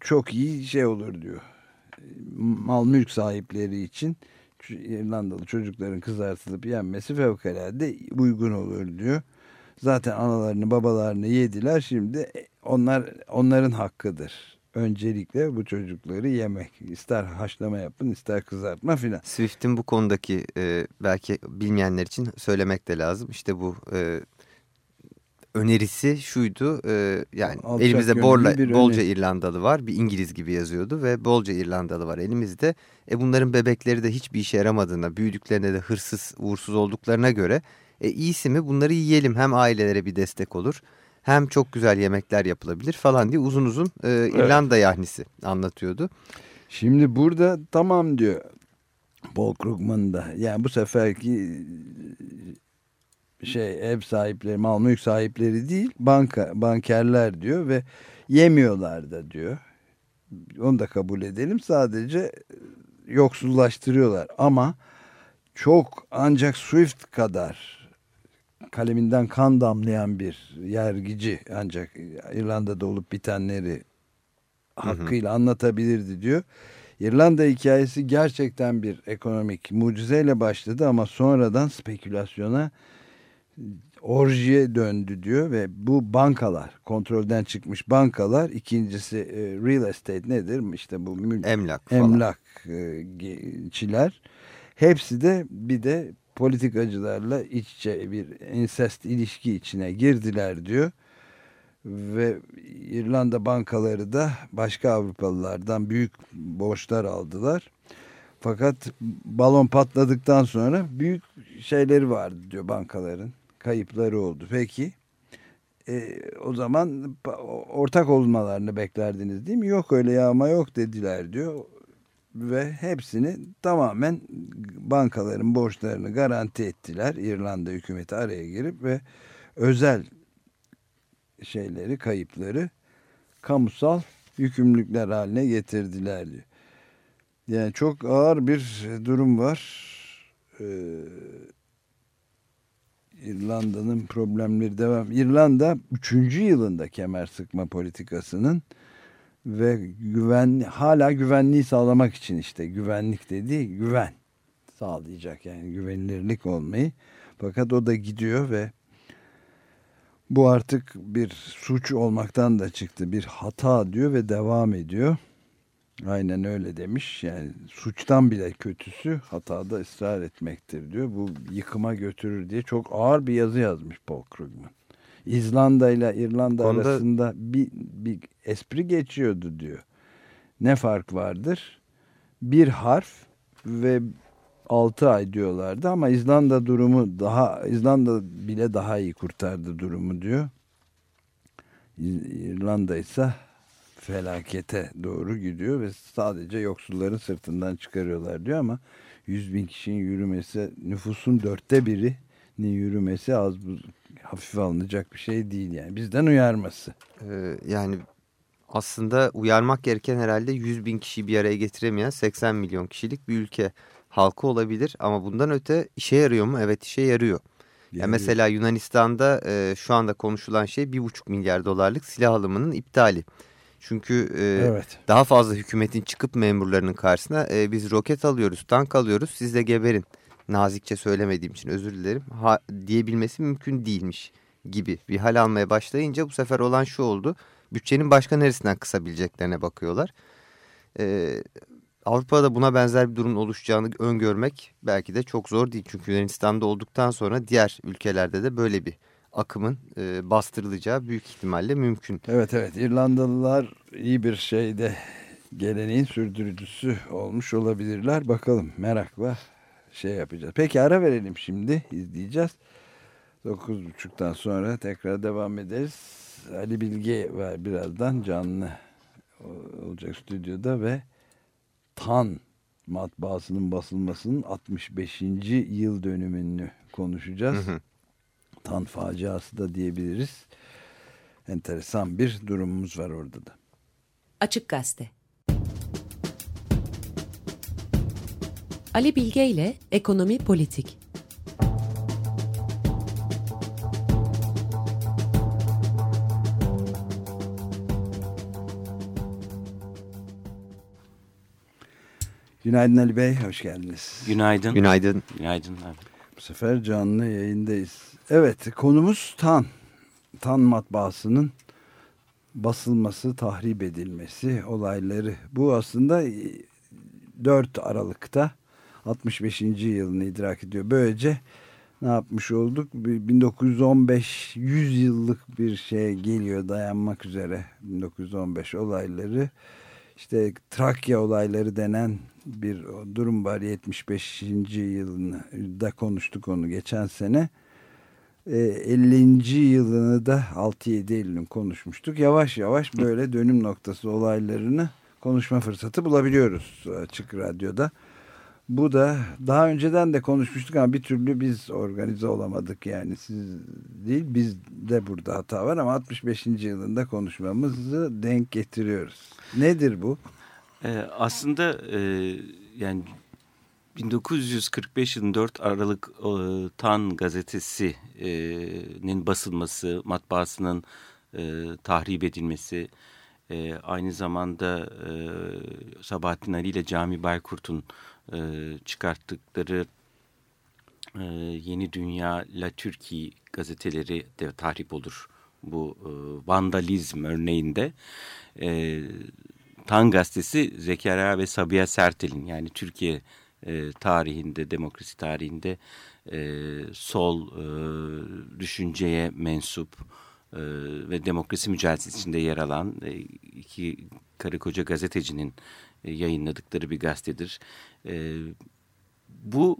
çok iyi şey olur diyor mal mülk sahipleri için İrlandalı çocukların kızartılıp yenmesi fevkalade uygun olur diyor. Zaten analarını babalarını yediler şimdi onlar onların hakkıdır. Öncelikle bu çocukları yemek ister haşlama yapın ister kızartma filan. Swift'in bu konudaki e, belki bilmeyenler için söylemek de lazım. İşte bu e, önerisi şuydu e, yani Alçak elimizde borla, bolca öneri. İrlandalı var bir İngiliz gibi yazıyordu ve bolca İrlandalı var elimizde. E bunların bebekleri de hiçbir işe yaramadığına büyüdüklerinde de hırsız uğursuz olduklarına göre e iyisi mi bunları yiyelim hem ailelere bir destek olur hem çok güzel yemekler yapılabilir falan diye uzun uzun e, İrlanda evet. yahnisi anlatıyordu. Şimdi burada tamam diyor Paul Krugman da yani bu seferki şey ev sahipleri, mal mülk sahipleri değil, banka bankerler diyor ve yemiyorlar da diyor. Onu da kabul edelim. Sadece yoksullaştırıyorlar ama çok ancak Swift kadar kaleminden kan damlayan bir yergici ancak İrlanda'da olup bitenleri hakkıyla anlatabilirdi diyor. İrlanda hikayesi gerçekten bir ekonomik mucizeyle başladı ama sonradan spekülasyona orjiye döndü diyor ve bu bankalar kontrolden çıkmış bankalar ikincisi e, real estate nedir? İşte bu emlak emlakçiler hepsi de bir de politikacılarla iç içe bir incest ilişki içine girdiler diyor ve İrlanda bankaları da başka Avrupalılardan büyük borçlar aldılar. Fakat balon patladıktan sonra büyük şeyleri vardı diyor bankaların kayıpları oldu. Peki e, o zaman ortak olmalarını beklerdiniz değil mi? Yok öyle yağma yok dediler diyor. Ve hepsini tamamen bankaların borçlarını garanti ettiler. İrlanda hükümeti araya girip ve özel şeyleri, kayıpları kamusal yükümlülükler haline getirdiler diyor. Yani çok ağır bir durum var. Ee, İrlanda'nın problemleri devam. İrlanda 3. yılında kemer sıkma politikasının ve güven hala güvenliği sağlamak için işte güvenlik dediği güven sağlayacak yani güvenilirlik olmayı. Fakat o da gidiyor ve bu artık bir suç olmaktan da çıktı. Bir hata diyor ve devam ediyor. Aynen öyle demiş. Yani suçtan bile kötüsü hatada ısrar etmektir diyor. Bu yıkıma götürür diye çok ağır bir yazı yazmış Paul Krugman. İzlanda ile İrlanda Konuda... arasında bir, bir espri geçiyordu diyor. Ne fark vardır? Bir harf ve 6 ay diyorlardı ama İzlanda durumu daha İzlanda bile daha iyi kurtardı durumu diyor. İrlanda ise felakete doğru gidiyor ve sadece yoksulların sırtından çıkarıyorlar diyor ama 100 bin kişinin yürümesi nüfusun dörtte birinin yürümesi az bu hafif alınacak bir şey değil yani bizden uyarması. Ee, yani aslında uyarmak gereken herhalde 100 bin kişiyi bir araya getiremeyen 80 milyon kişilik bir ülke halkı olabilir ama bundan öte işe yarıyor mu? Evet işe yarıyor. Ya mesela Yunanistan'da e, şu anda konuşulan şey bir buçuk milyar dolarlık silah alımının iptali. Çünkü e, evet. daha fazla hükümetin çıkıp memurlarının karşısına e, biz roket alıyoruz, tank alıyoruz siz de geberin. Nazikçe söylemediğim için özür dilerim. Ha, diyebilmesi mümkün değilmiş gibi bir hal almaya başlayınca bu sefer olan şu oldu. Bütçenin başka neresinden kısabileceklerine bakıyorlar. Ee, Avrupa'da buna benzer bir durum oluşacağını öngörmek belki de çok zor değil. Çünkü Yunanistan'da olduktan sonra diğer ülkelerde de böyle bir akımın e, bastırılacağı büyük ihtimalle mümkün. Evet evet İrlandalılar iyi bir şeyde geleneğin sürdürücüsü olmuş olabilirler. Bakalım merakla şey yapacağız. Peki ara verelim şimdi izleyeceğiz. 9.30'dan sonra tekrar devam ederiz. Ali Bilge var birazdan canlı olacak stüdyoda ve TAN matbaasının basılmasının 65. yıl dönümünü konuşacağız. Hı hı. TAN faciası da diyebiliriz. Enteresan bir durumumuz var orada da. Açık Gazete Ali Bilge ile Ekonomi Politik Günaydın Ali Bey, hoş geldiniz. Günaydın. Günaydın. Günaydın abi. Bu sefer canlı yayındayız. Evet, konumuz TAN. TAN matbaasının basılması, tahrip edilmesi olayları. Bu aslında 4 Aralık'ta 65. yılını idrak ediyor. Böylece ne yapmış olduk? 1915 100 yıllık bir şey geliyor dayanmak üzere 1915 olayları. İşte Trakya olayları denen bir durum var 75. yılını da konuştuk onu geçen sene. 50. E, yılını da 6-7 Eylül'ün konuşmuştuk. Yavaş yavaş böyle dönüm noktası olaylarını konuşma fırsatı bulabiliyoruz Açık Radyo'da. Bu da daha önceden de konuşmuştuk ama bir türlü biz organize olamadık yani siz değil biz de burada hata var ama 65. yılında konuşmamızı denk getiriyoruz. Nedir bu? Ee, aslında e, yani 1945 yılının 4 Aralık e, Tan gazetesinin basılması, matbaasının e, tahrip edilmesi, e, aynı zamanda e, Sabahattin Ali ile Cami Baykurt'un e, çıkarttıkları e, Yeni Dünya, La Türkiye gazeteleri de tahrip olur. Bu e, vandalizm örneğinde e, Tan gazetesi Zekeriya ve Sabiha Sertel'in yani Türkiye e, tarihinde, demokrasi tarihinde e, sol e, düşünceye mensup e, ve demokrasi mücadelesi içinde yer alan e, iki karı koca gazetecinin e, yayınladıkları bir gazetedir. E, bu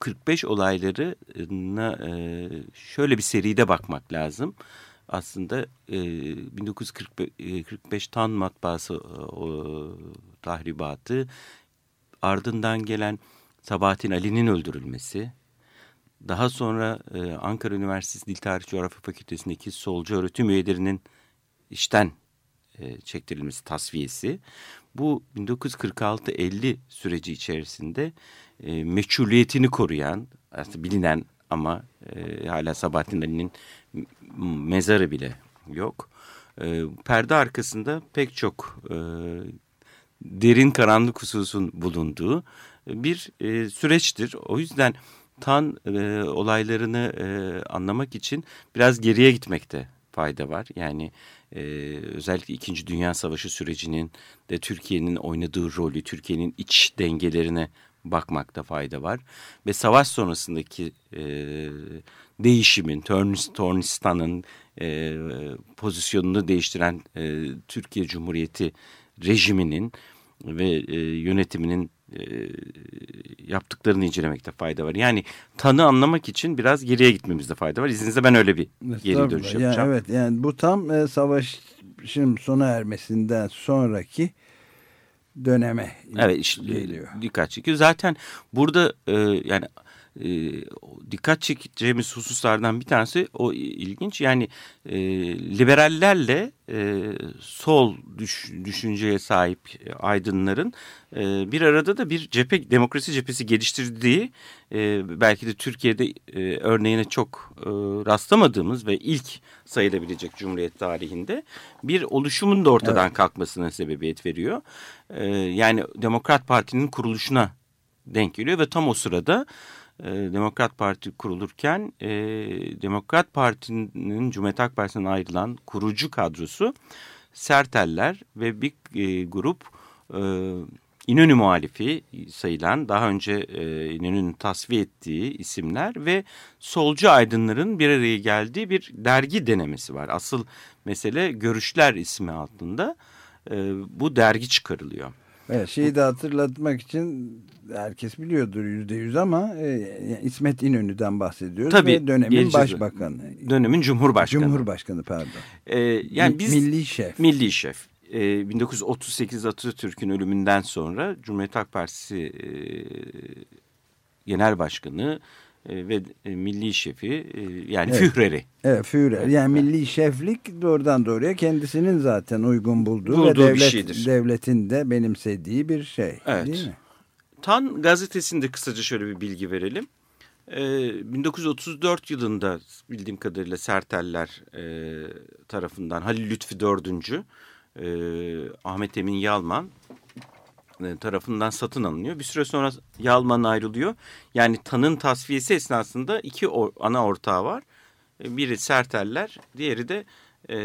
45 olaylarına e, şöyle bir seride bakmak lazım. Aslında e, 1945 e, Tan matbaası e, tahribatı ardından gelen Sabahattin Ali'nin öldürülmesi, daha sonra e, Ankara Üniversitesi Dil Tarih Coğrafya Fakültesi'ndeki solcu öğretim üyelerinin işten e, çektirilmesi, tasfiyesi. Bu 1946-50 süreci içerisinde e, meçhuliyetini koruyan, aslında bilinen ama e, hala Sabahattin Ali'nin mezarı bile yok. E, perde arkasında pek çok e, derin karanlık hususun bulunduğu bir e, süreçtir. O yüzden Tan e, olaylarını e, anlamak için biraz geriye gitmekte fayda var. Yani e, özellikle İkinci Dünya Savaşı sürecinin de Türkiye'nin oynadığı rolü, Türkiye'nin iç dengelerine bakmakta fayda var. Ve savaş sonrasındaki e, değişimin, Tornistan'ın e, pozisyonunu değiştiren e, Türkiye Cumhuriyeti rejiminin ve e, yönetiminin e, yaptıklarını incelemekte fayda var. Yani tanı anlamak için biraz geriye gitmemizde fayda var. İzninizle ben öyle bir geri dönüş yapacağım. Yani evet yani bu tam e, savaşın sona ermesinden sonraki döneme evet, işte, geliyor. Dikkat çekiyor. Zaten burada e, yani e, dikkat çekeceğimiz hususlardan bir tanesi o ilginç. Yani e, liberallerle e, sol düş, düşünceye sahip aydınların e, bir arada da bir cephe demokrasi cephesi geliştirdiği e, belki de Türkiye'de e, örneğine çok e, rastlamadığımız ve ilk sayılabilecek Cumhuriyet tarihinde bir oluşumun da ortadan evet. kalkmasına sebebiyet veriyor. E, yani Demokrat Parti'nin kuruluşuna denk geliyor ve tam o sırada e, Demokrat Parti kurulurken e, Demokrat Parti'nin Cumhuriyet Halk Partisi'nden ayrılan kurucu kadrosu Serteller ve bir e, grup e, İnönü muhalifi sayılan daha önce e, İnönü'nün tasfiye ettiği isimler ve solcu aydınların bir araya geldiği bir dergi denemesi var. Asıl mesele Görüşler ismi altında bu dergi çıkarılıyor. Evet, şeyi de hatırlatmak için herkes biliyordur yüzde yüz ama e, İsmet İnönü'den bahsediyoruz. Tabii. Ve dönemin başbakanı. Dönemin cumhurbaşkanı. Cumhurbaşkanı pardon. Ee, yani biz, milli şef. Milli şef. Ee, 1938 Atatürk'ün ölümünden sonra Cumhuriyet Halk Partisi e, Genel Başkanı ve e, milli şefi e, yani evet. Führer'i. Evet Führer yani milli şeflik doğrudan doğruya kendisinin zaten uygun bulduğu, bulduğu ve devlet, şeydir. devletin de benimsediği bir şey evet. değil mi? Tan gazetesinde kısaca şöyle bir bilgi verelim. Ee, 1934 yılında bildiğim kadarıyla Serteller e, tarafından Halil Lütfi Dördüncü, e, Ahmet Emin Yalman e, tarafından satın alınıyor. Bir süre sonra Yalman ayrılıyor. Yani Tan'ın tasfiyesi esnasında iki or ana ortağı var. E, biri Serteller, diğeri de e,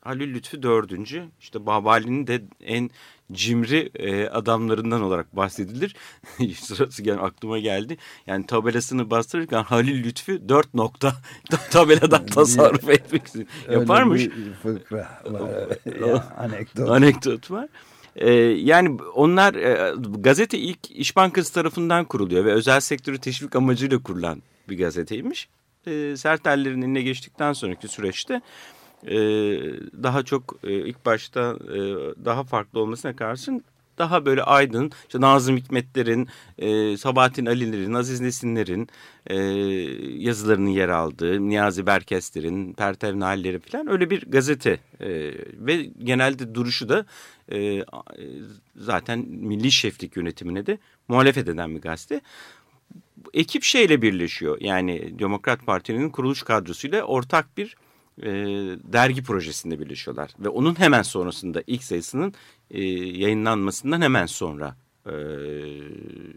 Halil Lütfü dördüncü. İşte Babali'nin de en cimri e, adamlarından olarak bahsedilir. Sırası gel aklıma geldi. Yani tabelasını bastırırken Halil Lütfü dört nokta tabeladan tasarruf etmek için yaparmış. Öyle bir fıkra var. anekdot. Anekdot var. Ee, yani onlar e, gazete ilk İş Bankası tarafından kuruluyor ve özel sektörü teşvik amacıyla kurulan bir gazeteymiş. E, Sertellerin eline geçtikten sonraki süreçte e, daha çok e, ilk başta daha farklı olmasına karşın daha böyle aydın, işte Nazım Hikmetler'in, e, Sabahattin Ali'lerin, Aziz Nesinler'in e, yazılarının yer aldığı, Niyazi Berkesler'in, Pertev Nailleri falan öyle bir gazete. E, ve genelde duruşu da e, zaten milli şeflik yönetimine de muhalefet eden bir gazete. Ekip şeyle birleşiyor yani Demokrat Parti'nin kuruluş kadrosuyla ortak bir e, dergi projesinde birleşiyorlar. Ve onun hemen sonrasında ilk sayısının e, yayınlanmasından hemen sonra e,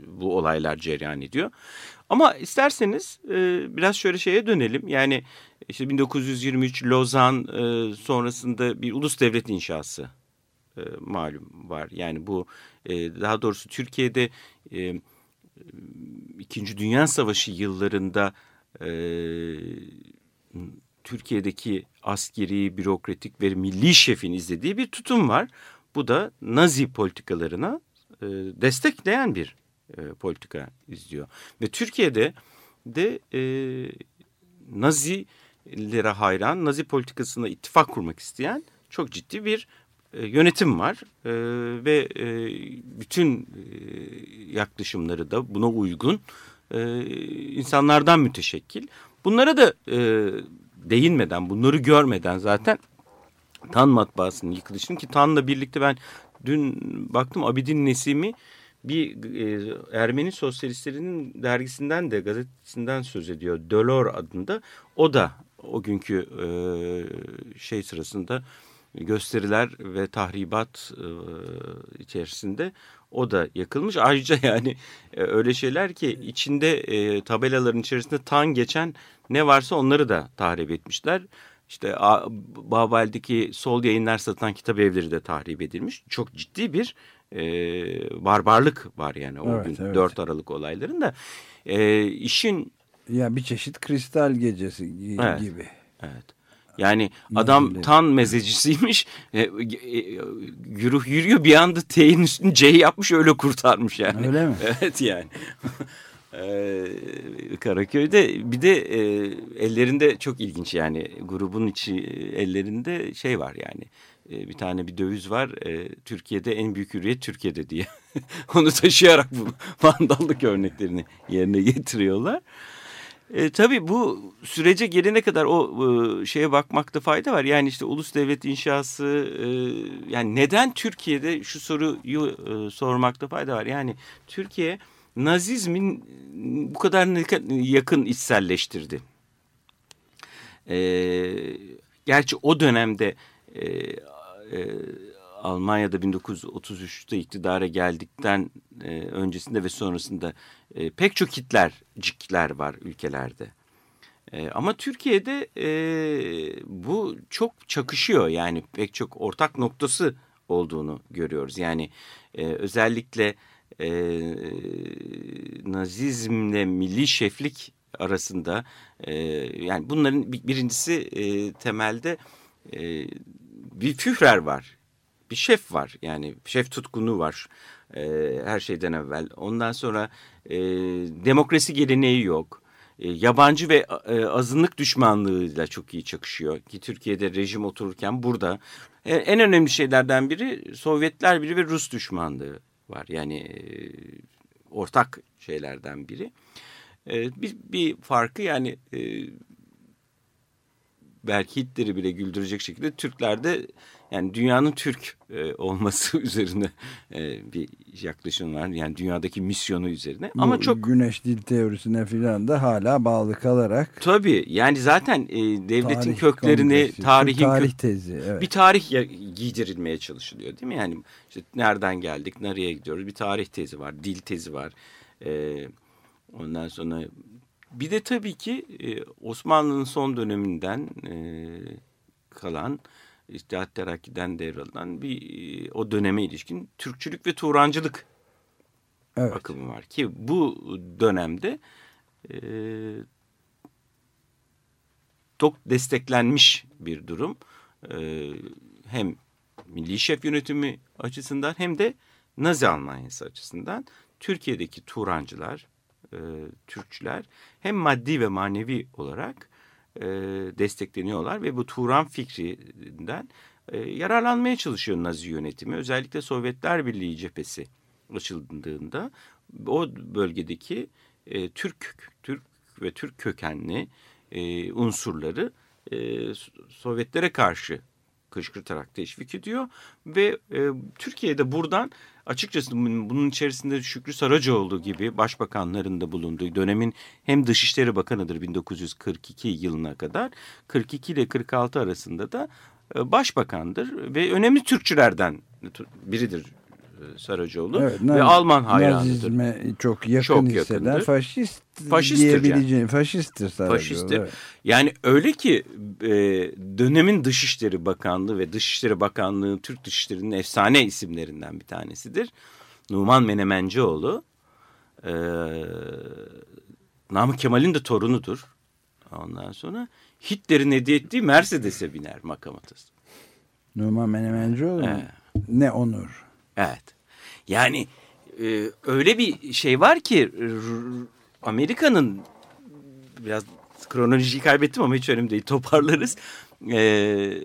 bu olaylar cereyan ediyor. Ama isterseniz e, biraz şöyle şeye dönelim. Yani işte 1923 Lozan sonrasında bir ulus devlet inşası malum var. Yani bu daha doğrusu Türkiye'de e, İkinci Dünya Savaşı yıllarında Türkiye'deki askeri, bürokratik ve milli şefin izlediği bir tutum var. Bu da Nazi politikalarına e, destekleyen bir e, politika izliyor. Ve Türkiye'de de e, Nazilere hayran, Nazi politikasına ittifak kurmak isteyen çok ciddi bir e, yönetim var. E, ve e, bütün e, yaklaşımları da buna uygun e, insanlardan müteşekkil. Bunlara da e, değinmeden, bunları görmeden zaten Tan matbaasının yıkılışını ki Tan'la birlikte ben dün baktım Abidin Nesimi bir e, Ermeni sosyalistlerinin dergisinden de gazetesinden söz ediyor. Dolor adında. O da o günkü e, şey sırasında gösteriler ve tahribat e, içerisinde o da yakılmış. Ayrıca yani e, öyle şeyler ki içinde e, tabelaların içerisinde tan geçen ne varsa onları da tahrip etmişler. İşte Babel'deki sol yayınlar satan kitap evleri de tahrip edilmiş. Çok ciddi bir e, barbarlık var yani o evet, gün evet. 4 Aralık olaylarında. E, işin... Ya bir çeşit kristal gecesi gibi. Evet, evet. Yani adam tan mezecisiymiş. E, e, yürü, yürüyor bir anda T'nin üstünü C yapmış öyle kurtarmış yani. Öyle mi? Evet yani. Ee, Karaköy'de bir de e, ellerinde çok ilginç yani grubun içi ellerinde şey var yani e, bir tane bir döviz var. E, Türkiye'de en büyük hürriyet Türkiye'de diye. Onu taşıyarak bu vandallık örneklerini yerine getiriyorlar. E, tabii bu sürece gelene kadar o e, şeye bakmakta fayda var. Yani işte ulus devlet inşası e, yani neden Türkiye'de şu soruyu e, sormakta fayda var. Yani Türkiye Nazizmin bu kadar yakın içselleştirdi. E, gerçi o dönemde e, e, Almanya'da 1933'te iktidara geldikten e, öncesinde ve sonrasında e, pek çok Hitlercikler var ülkelerde. E, ama Türkiye'de e, bu çok çakışıyor yani pek çok ortak noktası olduğunu görüyoruz. Yani e, özellikle e, nazizmle milli şeflik arasında e, yani bunların birincisi e, temelde e, bir Führer var bir şef var. Yani şef tutkunu var e, her şeyden evvel. Ondan sonra e, demokrasi geleneği yok. E, yabancı ve e, azınlık düşmanlığıyla çok iyi çakışıyor. Ki Türkiye'de rejim otururken burada e, en önemli şeylerden biri Sovyetler Birliği ve Rus düşmanlığı var. Yani e, ortak şeylerden biri. E, bir, bir farkı yani e, belki Hitler'i bile güldürecek şekilde Türklerde yani dünyanın Türk e, olması üzerine e, bir yaklaşım var. Yani dünyadaki misyonu üzerine. Bu Ama çok güneş dil teorisine filan da hala bağlı kalarak. Tabii yani zaten e, devletin tarih köklerini, kongresi, tarihin tarih tezi, evet. bir tarih giydirilmeye çalışılıyor değil mi? Yani işte nereden geldik, nereye gidiyoruz? Bir tarih tezi var, dil tezi var. E, ondan sonra bir de tabii ki e, Osmanlı'nın son döneminden e, kalan İttihat Terakki'den devralınan bir e, o döneme ilişkin Türkçülük ve Turancılık evet. akımı var. Ki bu dönemde e, çok desteklenmiş bir durum. E, hem milli şef yönetimi açısından hem de Nazi Almanyası açısından Türkiye'deki Turancılar, e, Türkçüler hem maddi ve manevi olarak e, destekleniyorlar ve bu Turan fikrinden e, yararlanmaya çalışıyor Nazi yönetimi. Özellikle Sovyetler Birliği cephesi açıldığında o bölgedeki e, Türk Türk ve Türk kökenli e, unsurları e, Sovyetlere karşı kışkırtarak teşvik ediyor ve e, Türkiye'de buradan açıkçası bunun içerisinde Şükrü Saracoğlu gibi başbakanların da bulunduğu dönemin hem Dışişleri Bakanı'dır 1942 yılına kadar 42 ile 46 arasında da e, başbakandır ve önemli Türkçülerden biridir Saracoğlu evet, ve Alman hayranıdır. Nazizme çok yakın çok hisseden yakındır. faşist Faşisttir diyebileceğin yani. faşisttir Saracoğlu. Faşisttir. Evet. Yani öyle ki e, dönemin Dışişleri Bakanlığı ve Dışişleri Bakanlığı Türk Dışişleri'nin efsane isimlerinden bir tanesidir. Numan Menemencioğlu e, Namık Kemal'in de torunudur. Ondan sonra Hitler'in hediye ettiği Mercedes'e biner makam atası. Numan Menemencioğlu evet. Ne onur. Evet. Yani e, öyle bir şey var ki Amerika'nın biraz kronolojiyi kaybettim ama hiç önemli değil toparlarız. E,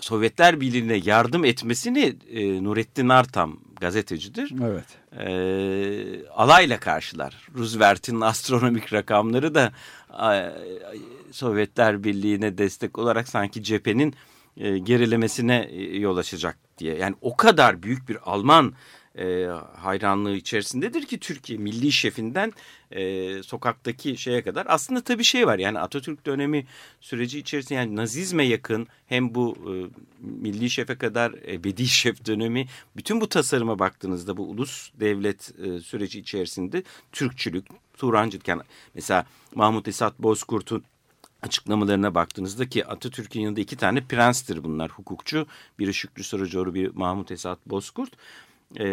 Sovyetler Birliği'ne yardım etmesini e, Nurettin Artam gazetecidir. Evet. E, alayla karşılar. Roosevelt'in astronomik rakamları da e, Sovyetler Birliği'ne destek olarak sanki cephenin e, gerilemesine e, yol açacak diye. Yani o kadar büyük bir Alman e, hayranlığı içerisindedir ki Türkiye milli şefinden sokaktaki şeye kadar. Aslında tabii şey var yani Atatürk dönemi süreci içerisinde yani Nazizme yakın hem bu milli şefe kadar ebedi şef dönemi bütün bu tasarıma baktığınızda bu ulus devlet süreci içerisinde Türkçülük, Turancılık yani mesela Mahmut Esat Bozkurt'un açıklamalarına baktığınızda ki Atatürk'ün yanında iki tane prenstir bunlar hukukçu. Biri Şükrü Saracoğlu, biri Mahmut Esat Bozkurt. Ee,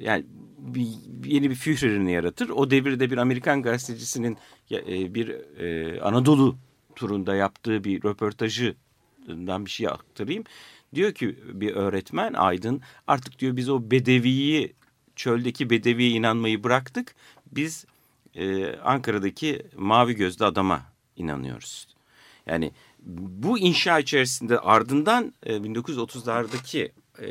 yani bir, yeni bir Führer'ini yaratır. O devirde bir Amerikan gazetecisinin e, bir e, Anadolu turunda yaptığı bir röportajından bir şey aktarayım. Diyor ki bir öğretmen Aydın artık diyor biz o bedeviyi çöldeki bedeviye inanmayı bıraktık. Biz e, Ankara'daki mavi gözlü adama inanıyoruz. Yani bu inşa içerisinde ardından e, 1930'lardaki e,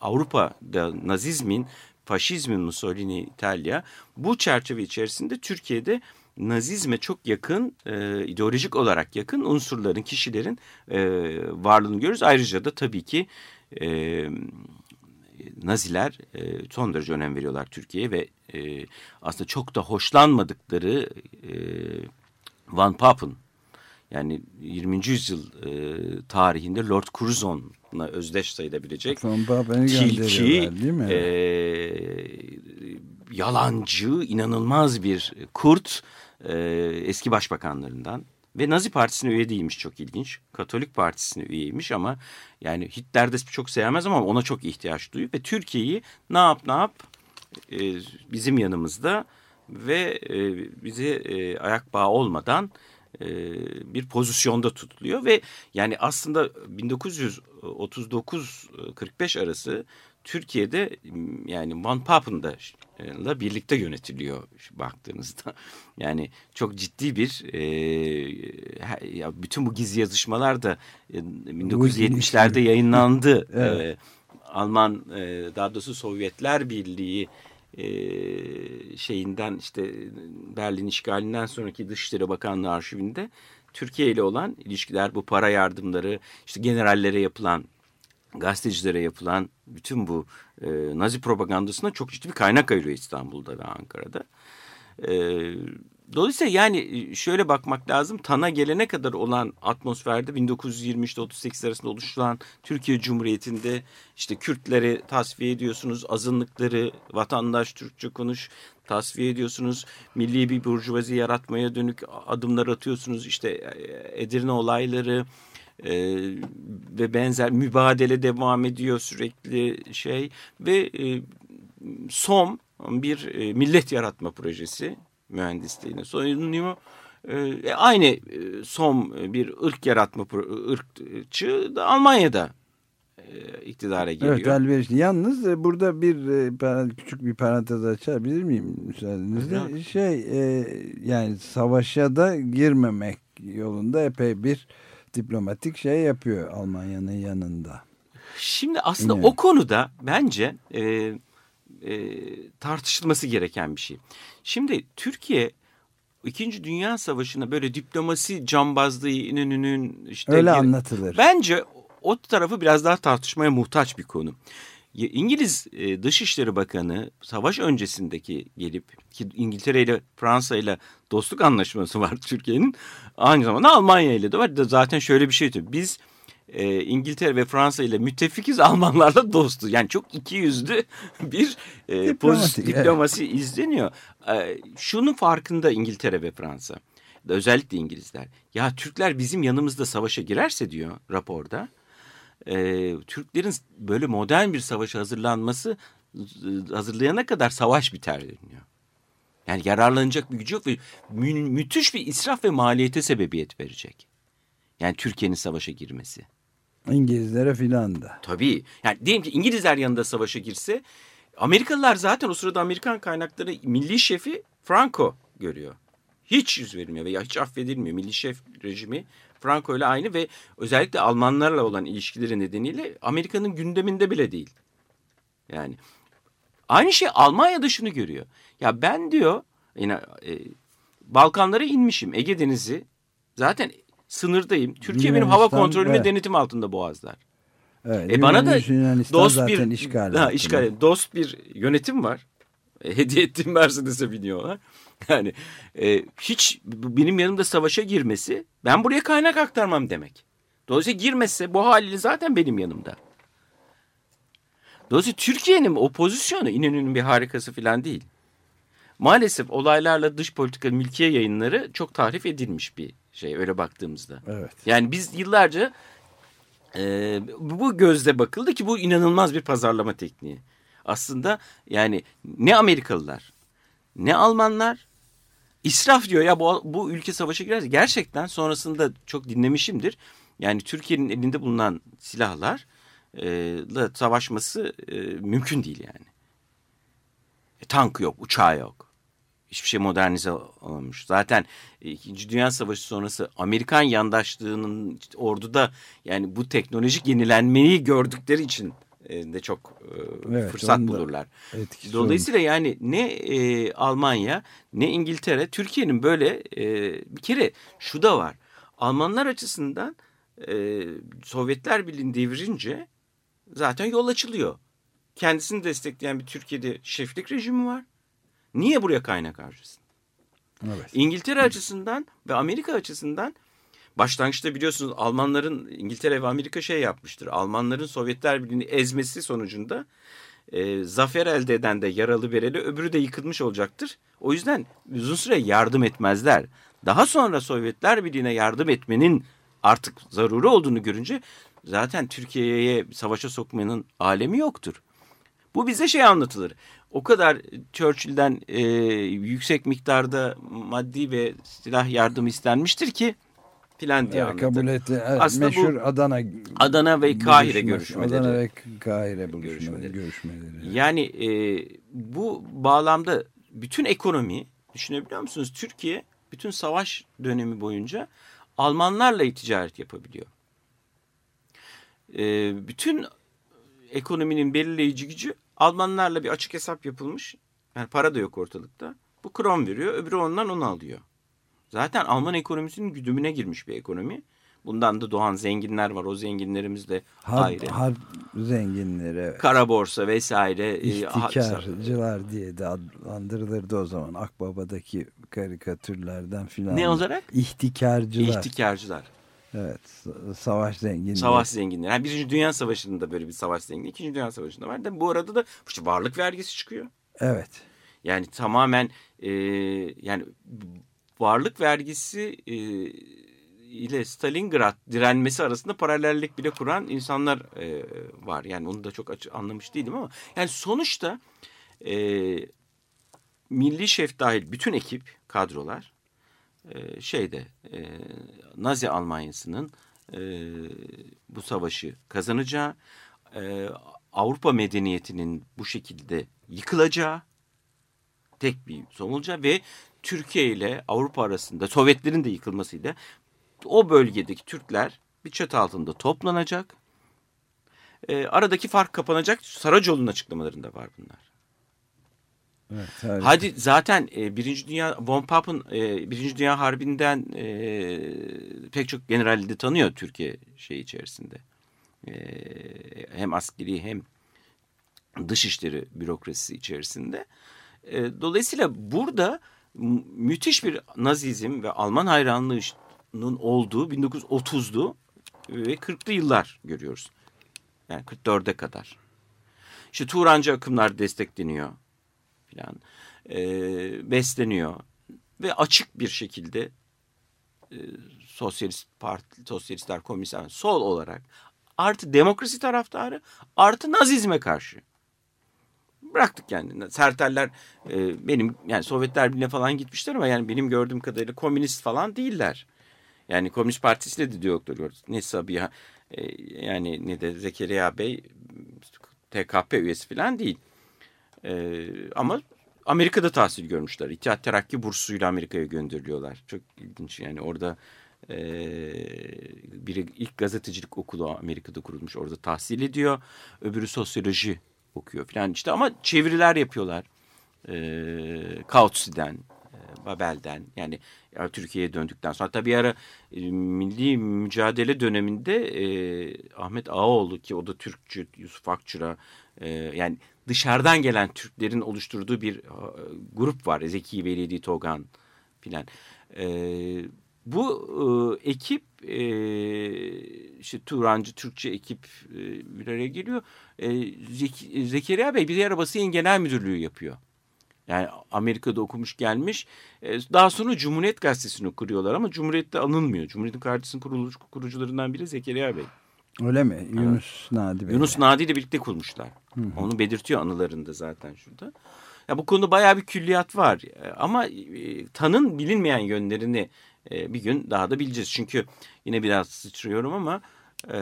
Avrupa'da Nazizmin, faşizmin Mussolini İtalya bu çerçeve içerisinde Türkiye'de Nazizme çok yakın, e, ideolojik olarak yakın unsurların, kişilerin e, varlığını görüyoruz. Ayrıca da tabii ki e, Naziler e, son derece önem veriyorlar Türkiye'ye ve e, aslında çok da hoşlanmadıkları e, Van Papen yani 20. yüzyıl e, tarihinde Lord Curzon'la özdeş sayılabilecek tilki, değil mi? E, yalancı, inanılmaz bir kurt e, eski başbakanlarından ve Nazi Partisi'ne üye değilmiş çok ilginç. Katolik Partisi'ne üyeymiş ama yani Hitler de çok sevmez ama ona çok ihtiyaç duyuyor. Ve Türkiye'yi ne yap ne yap e, bizim yanımızda ve e, bize e, ayak bağı olmadan e, bir pozisyonda tutuluyor. Ve yani aslında 1939-45 arası Türkiye'de yani Van Papen'da ile birlikte yönetiliyor baktığınızda. Yani çok ciddi bir e, ya bütün bu gizli yazışmalar da e, 1970'lerde yayınlandı. evet. e, Alman e, daha doğrusu Sovyetler Birliği e, şeyinden işte Berlin işgalinden sonraki Dışişleri Bakanlığı arşivinde Türkiye ile olan ilişkiler bu para yardımları işte generallere yapılan gazetecilere yapılan bütün bu e, Nazi propagandasına çok ciddi bir kaynak ayırıyor İstanbul'da ve Ankara'da. E, dolayısıyla yani e, şöyle bakmak lazım. TAN'a gelene kadar olan atmosferde 1923 38 arasında oluşturan Türkiye Cumhuriyeti'nde işte Kürtleri tasfiye ediyorsunuz, azınlıkları vatandaş Türkçe konuş tasfiye ediyorsunuz. Milli bir burjuvazi yaratmaya dönük adımlar atıyorsunuz. İşte e, Edirne olayları, e, ve benzer mübadele devam ediyor sürekli şey ve e, SOM bir e, millet yaratma projesi mühendisliğine soyunuyor. E, aynı e, SOM bir ırk yaratma ırkçı da Almanya'da e, iktidara geliyor. Evet elverişli. Yalnız e, burada bir e, küçük bir parantez açabilir miyim müsaadenizle? Evet. Şey e, yani savaşa da girmemek yolunda epey bir diplomatik şey yapıyor Almanya'nın yanında. Şimdi aslında Yine. o konuda bence e, e, tartışılması gereken bir şey. Şimdi Türkiye İkinci Dünya Savaşı'na böyle diplomasi cambazlığı İnönü'nün işte öyle anlatılır. Bence o tarafı biraz daha tartışmaya muhtaç bir konu. İngiliz e, Dışişleri Bakanı savaş öncesindeki gelip ki İngiltere ile Fransa ile dostluk anlaşması var Türkiye'nin. Aynı zamanda Almanya ile de var. Zaten şöyle bir şey diyor. Biz e, İngiltere ve Fransa ile müttefikiz Almanlarla dostu. Yani çok iki yüzlü bir e, pozisyon, diplomasi evet. izleniyor. E, şunun farkında İngiltere ve Fransa. Özellikle İngilizler. Ya Türkler bizim yanımızda savaşa girerse diyor raporda e, Türklerin böyle modern bir savaşa hazırlanması hazırlayana kadar savaş biter deniyor. Yani yararlanacak bir gücü yok ve mü müthiş bir israf ve maliyete sebebiyet verecek. Yani Türkiye'nin savaşa girmesi. İngilizlere filan da. Tabii. Yani diyelim ki İngilizler yanında savaşa girse Amerikalılar zaten o sırada Amerikan kaynakları milli şefi Franco görüyor. Hiç yüz verilmiyor veya hiç affedilmiyor. Milli şef rejimi Franco ile aynı ve özellikle Almanlarla olan ilişkileri nedeniyle Amerika'nın gündeminde bile değil. Yani aynı şey Almanya'da şunu görüyor. Ya ben diyor yine e, Balkanlara inmişim. Ege Denizi zaten sınırdayım. Türkiye benim hava kontrolü ve denetim altında boğazlar. Evet, e bana da dost bir işgal, ha, işgal dost bir yönetim var. E, hediye ettiğim Mercedes'e biniyorlar. Yani e, hiç benim yanımda savaşa girmesi ben buraya kaynak aktarmam demek. Dolayısıyla girmezse bu haliyle zaten benim yanımda. Dolayısıyla Türkiye'nin o pozisyonu İnönü'nün bir harikası falan değil. Maalesef olaylarla dış politika mülkiye yayınları çok tahrif edilmiş bir şey öyle baktığımızda. Evet. Yani biz yıllarca e, bu gözle bakıldı ki bu inanılmaz bir pazarlama tekniği. Aslında yani ne Amerikalılar ne Almanlar israf diyor ya bu, bu ülke savaşa girerse gerçekten sonrasında çok dinlemişimdir. Yani Türkiye'nin elinde bulunan silahlar e, savaşması e, mümkün değil yani. E, tank yok, uçağı yok. Hiçbir şey modernize olmuş. Zaten İkinci Dünya Savaşı sonrası Amerikan yandaşlığının orduda yani bu teknolojik yenilenmeyi gördükleri için e, de çok e, evet, fırsat bulurlar. Dolayısıyla olmuş. yani ne e, Almanya ne İngiltere Türkiye'nin böyle e, bir kere şu da var. Almanlar açısından e, Sovyetler Birliği'ni devirince zaten yol açılıyor. Kendisini destekleyen bir Türkiye'de şeflik rejimi var. Niye buraya kaynak harcasın? Evet. İngiltere açısından ve Amerika açısından başlangıçta biliyorsunuz Almanların İngiltere ve Amerika şey yapmıştır. Almanların Sovyetler Birliği'ni ezmesi sonucunda e, zafer elde eden de yaralı bereli öbürü de yıkılmış olacaktır. O yüzden uzun süre yardım etmezler. Daha sonra Sovyetler Birliği'ne yardım etmenin artık zaruri olduğunu görünce zaten Türkiye'ye savaşa sokmanın alemi yoktur. Bu bize şey anlatılır. O kadar Churchill'den e, yüksek miktarda maddi ve silah yardım istenmiştir ki filan diye evet, Kabul etti. Aslında meşhur bu, Adana Adana ve Kahire görüşmeleri. Adana ve Kahire görüşmeleri. görüşmeleri. Yani e, bu bağlamda bütün ekonomi düşünebiliyor musunuz? Türkiye bütün savaş dönemi boyunca Almanlarla ticaret yapabiliyor. E, bütün ekonominin belirleyici gücü Almanlarla bir açık hesap yapılmış. Yani para da yok ortalıkta. Bu kron veriyor, öbürü ondan onu alıyor. Zaten Alman ekonomisinin güdümüne girmiş bir ekonomi. Bundan da doğan zenginler var. O zenginlerimiz de harp, ayrı. Harp zenginleri. Evet. Kara borsa vesaire. E, İhtikarcılar diye de adlandırılırdı o zaman. Akbaba'daki karikatürlerden filan. Ne olarak? İhtikarcılar. İhtikarcılar. Evet. Savaş zenginleri. Savaş zenginleri. Yani Birinci Dünya Savaşı'nda böyle bir savaş zenginliği. İkinci Dünya Savaşı'nda var. Bu arada da işte varlık vergisi çıkıyor. Evet. Yani tamamen e, yani varlık vergisi e, ile Stalingrad direnmesi arasında paralellik bile kuran insanlar e, var. Yani onu da çok açı, anlamış değilim ama yani sonuçta e, milli şef dahil bütün ekip kadrolar e, şeyde e, Nazi Almanyası'nın e, bu savaşı kazanacağı, e, Avrupa medeniyetinin bu şekilde yıkılacağı tek bir son olacağı ve Türkiye ile Avrupa arasında Sovyetlerin de yıkılmasıyla o bölgedeki Türkler bir çatı altında toplanacak. E, aradaki fark kapanacak. Saracoğlu'nun açıklamalarında var bunlar. Evet, Hadi zaten e, Birinci Dünya Von Papen e, Birinci Dünya Harbi'nden e, pek çok generali de tanıyor Türkiye şey içerisinde. E, hem askeri hem dışişleri bürokrasisi içerisinde. E, dolayısıyla burada müthiş bir Nazizm ve Alman hayranlığının olduğu 1930'lu ve 40'lı yıllar görüyoruz. Yani 44'e kadar. İşte Turancı akımlar destekleniyor filan. E, besleniyor ve açık bir şekilde e, sosyalist parti, sosyalistler, komünistler sol olarak artı demokrasi taraftarı artı nazizme karşı bıraktık yani. Serteller e, benim yani Sovyetler Birliği'ne falan gitmişler ama yani benim gördüğüm kadarıyla komünist falan değiller. Yani Komünist Partisi'yle de diyaloglar Ne Sabiha e, yani ne de Zekeriya Bey TKP üyesi falan değil. E, ama Amerika'da tahsil görmüşler. İttihat Terakki bursuyla Amerika'ya gönderiliyorlar. Çok ilginç yani orada e, biri ilk gazetecilik okulu Amerika'da kurulmuş. Orada tahsil ediyor. Öbürü sosyoloji okuyor falan işte ama çeviriler yapıyorlar. E, Kautsi'den, e, Babel'den yani Türkiye'ye döndükten sonra tabii ara e, milli mücadele döneminde e, Ahmet Ağaoğlu ki o da Türkçü, Yusuf Akçura e, yani dışarıdan gelen Türklerin oluşturduğu bir e, grup var. Zeki Velidi Togan filan. E, bu e, ekip e, işte Turancı Türkçe ekip e, bir araya geliyor. E, Zek Zekeriya Bey bir ara basın genel müdürlüğü yapıyor. Yani Amerika'da okumuş gelmiş. E, daha sonra Cumhuriyet Gazetesi'ni kuruyorlar ama Cumhuriyet'te anılmıyor. Cumhuriyet'in kurucu, kurucularından biri Zekeriya Bey. Öyle mi? Yunus evet. Nadi Bey. Yunus Nadi ile birlikte kurmuşlar. Hı hı. Onu belirtiyor anılarında zaten şurada. Ya bu konuda bayağı bir külliyat var. E, ama e, tanın bilinmeyen yönlerini e, bir gün daha da bileceğiz. Çünkü yine biraz sıçrıyorum ama e,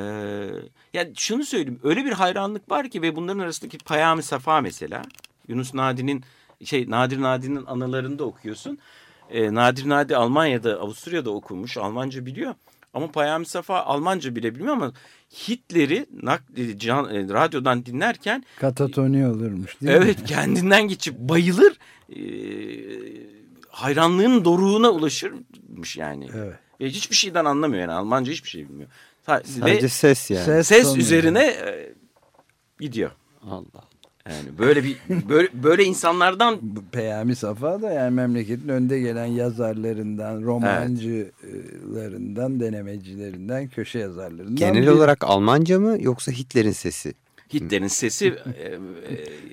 ya şunu söyleyeyim. Öyle bir hayranlık var ki ve bunların arasındaki Payami Safa mesela Yunus Nadi'nin şey Nadir Nadi'nin anılarında okuyorsun. E, Nadir Nadi Almanya'da, Avusturya'da okumuş, Almanca biliyor. Ama Peyami Safa Almanca bile bilmiyor ama Hitler'i nakli, can, e, radyodan dinlerken... Katatoni olurmuş değil evet, mi? Evet kendinden geçip bayılır. E, hayranlığın doruğuna ulaşırmış yani. Evet. E, hiçbir şeyden anlamıyor yani Almanca hiçbir şey bilmiyor. Sadece Ve ses yani. Ses, ses üzerine e, gidiyor. Allah yani böyle bir böyle böyle insanlardan Peyami Safa da yani memleketin önde gelen yazarlarından, romancılarından, evet. denemecilerinden, köşe yazarlarından. Genel bir... olarak Almanca mı yoksa Hitler'in sesi? Hitler'in sesi e,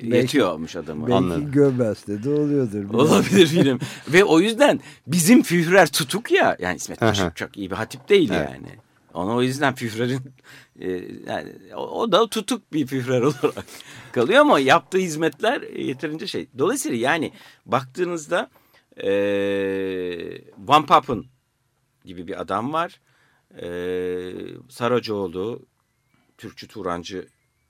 e, yetiyormuş adamı. Belki Anladım. Göbel'ste de oluyordur. Olabilir film. Ve o yüzden bizim Führer tutuk ya. Yani İsmet Paşa çok iyi bir hatip değil evet. yani. Ona o yüzden Führer'in e, yani o, da tutuk bir Führer olarak kalıyor ama yaptığı hizmetler yeterince şey. Dolayısıyla yani baktığınızda e, Van Papen gibi bir adam var. E, Saracoğlu, Türkçü Turancı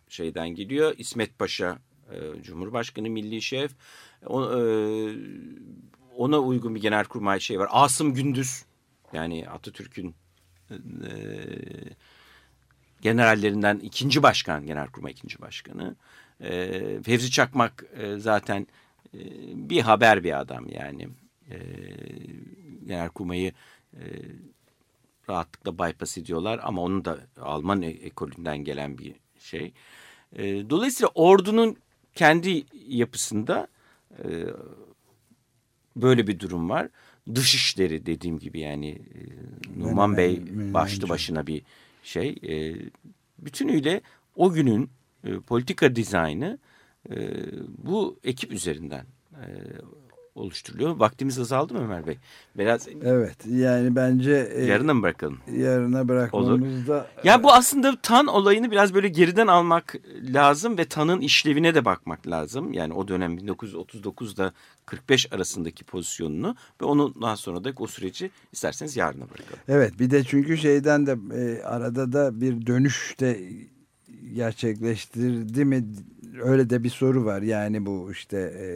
şeyden geliyor. İsmet Paşa, e, Cumhurbaşkanı Milli Şef. O, e, ona uygun bir genelkurmay şey var. Asım Gündüz, yani Atatürk'ün e, generallerinden ikinci başkan, genelkurmay ikinci başkanı. E, Fevzi Çakmak e, zaten e, bir haber bir adam yani. E, genelkurmayı e, rahatlıkla bypass ediyorlar ama onun da Alman e ekolünden gelen bir şey. E, dolayısıyla ordunun kendi yapısında e, böyle bir durum var. Dışişleri dediğim gibi yani e, Numan Bey başlı başına bir şey. E, bütünüyle o günün e, politika dizaynı e, bu ekip üzerinden e, oluşturuluyor. Vaktimiz azaldı mı Ömer Bey? Biraz Evet yani bence e, yarına mı bırakalım? Yarına bırakmamızda. Ya bu aslında TAN olayını biraz böyle geriden almak lazım ve TAN'ın işlevine de bakmak lazım. Yani o dönem 1939'da 45 arasındaki pozisyonunu ve ondan sonra da o süreci isterseniz yarına bırakalım. Evet bir de çünkü şeyden de e, arada da bir dönüş de gerçekleştirdi mi öyle de bir soru var. Yani bu işte e,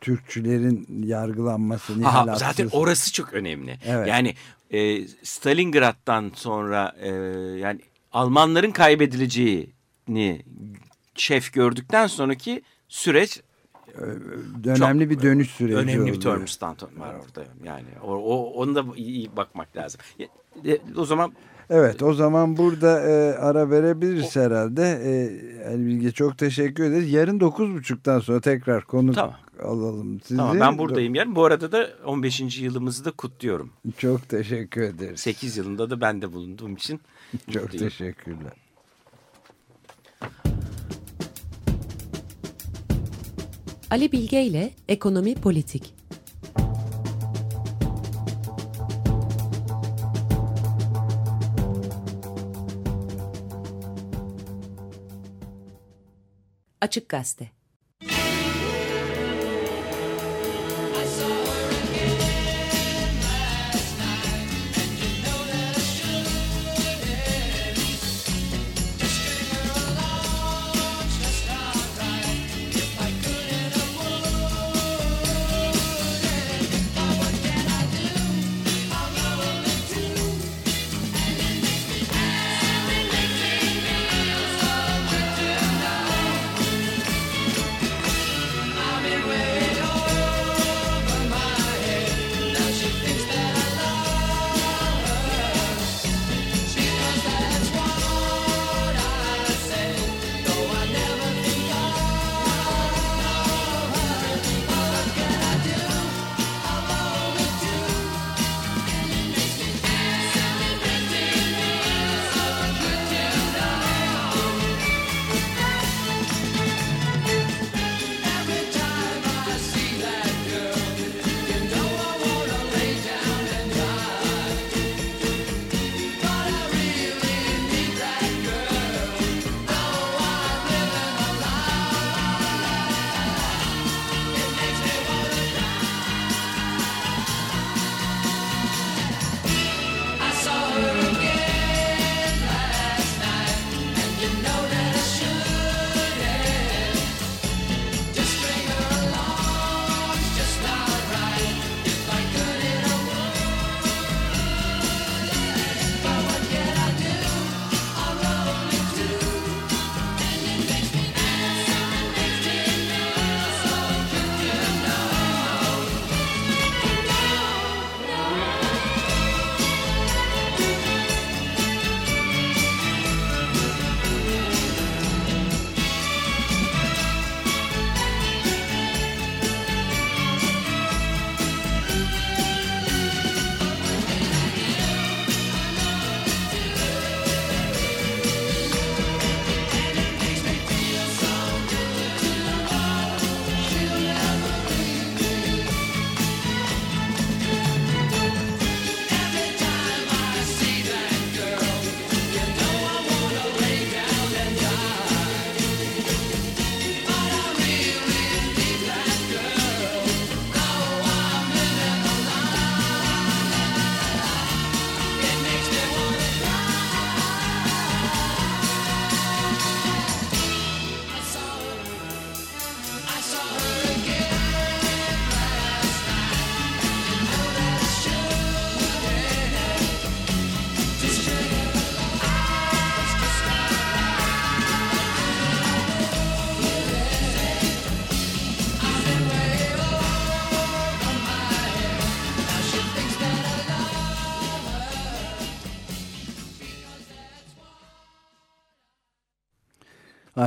Türkçülerin yargılanması Aha, zaten orası çok önemli. Evet. Yani e, Stalingrad'dan sonra e, yani Almanların kaybedileceğini şef gördükten sonraki süreç önemli çok, bir dönüş süreci önemli oluyor. bir Turmstan var orada yani o, o onu da iyi bakmak lazım. E, o zaman Evet o zaman burada e, ara verebiliriz o, herhalde. E, Ali Bilge çok teşekkür ederiz. Yarın 9.30'dan sonra tekrar konu tamam. Alalım sizi. Tamam ben buradayım yarın. Bu arada da 15. yılımızı da kutluyorum. Çok teşekkür ederiz. 8 yılında da ben de bulunduğum için. çok mutluyum. teşekkürler. Ali Bilge ile Ekonomi Politik Açık Gazete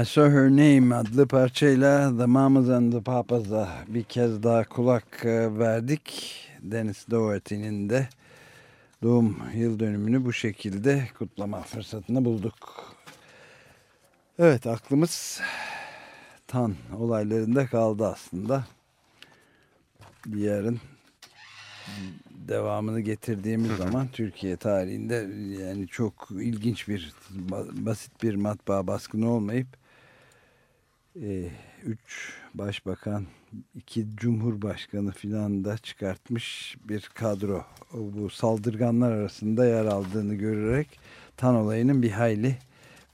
I Saw Her Name adlı parçayla The Mamas and the Papas'a bir kez daha kulak e, verdik. Dennis Doherty'nin de doğum yıl dönümünü bu şekilde kutlama fırsatını bulduk. Evet aklımız Tan olaylarında kaldı aslında. Yarın devamını getirdiğimiz zaman Türkiye tarihinde yani çok ilginç bir basit bir matbaa baskını olmayıp üç başbakan iki cumhurbaşkanı filan da çıkartmış bir kadro bu saldırganlar arasında yer aldığını görerek Tan olayının bir hayli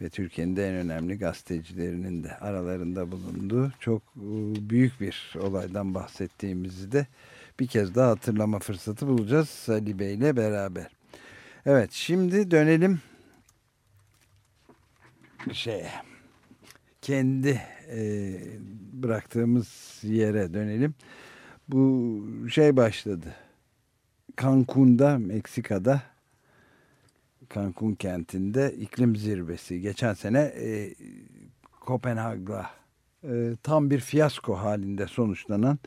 ve Türkiye'nin de en önemli gazetecilerinin de aralarında bulunduğu çok e, büyük bir olaydan bahsettiğimizi de bir kez daha hatırlama fırsatı bulacağız Ali Bey ile beraber. Evet şimdi dönelim şeye kendi e, bıraktığımız yere dönelim. Bu şey başladı. Cancun'da Meksika'da Cancun kentinde iklim zirvesi geçen sene e, Kopenhag'la e, tam bir fiyasko halinde sonuçlanan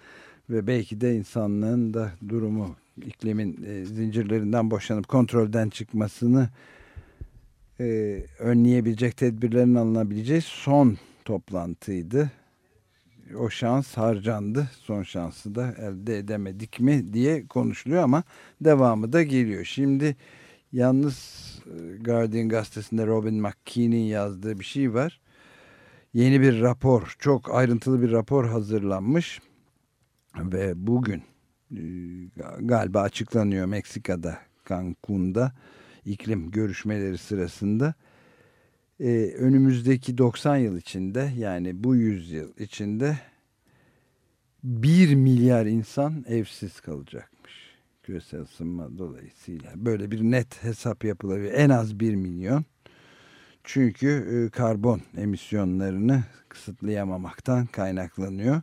ve belki de insanlığın da durumu iklimin e, zincirlerinden boşanıp kontrolden çıkmasını e, önleyebilecek tedbirlerin alınabileceği son toplantıydı. O şans harcandı. Son şansı da elde edemedik mi diye konuşuluyor ama devamı da geliyor. Şimdi yalnız e, Guardian gazetesinde Robin McKee'nin yazdığı bir şey var. Yeni bir rapor, çok ayrıntılı bir rapor hazırlanmış ve bugün e, galiba açıklanıyor Meksika'da, Cancun'da iklim görüşmeleri sırasında e, önümüzdeki 90 yıl içinde yani bu yüzyıl içinde 1 milyar insan evsiz kalacakmış. Küresel ısınma dolayısıyla. Böyle bir net hesap yapılabilir. En az 1 milyon. Çünkü e, karbon emisyonlarını kısıtlayamamaktan kaynaklanıyor.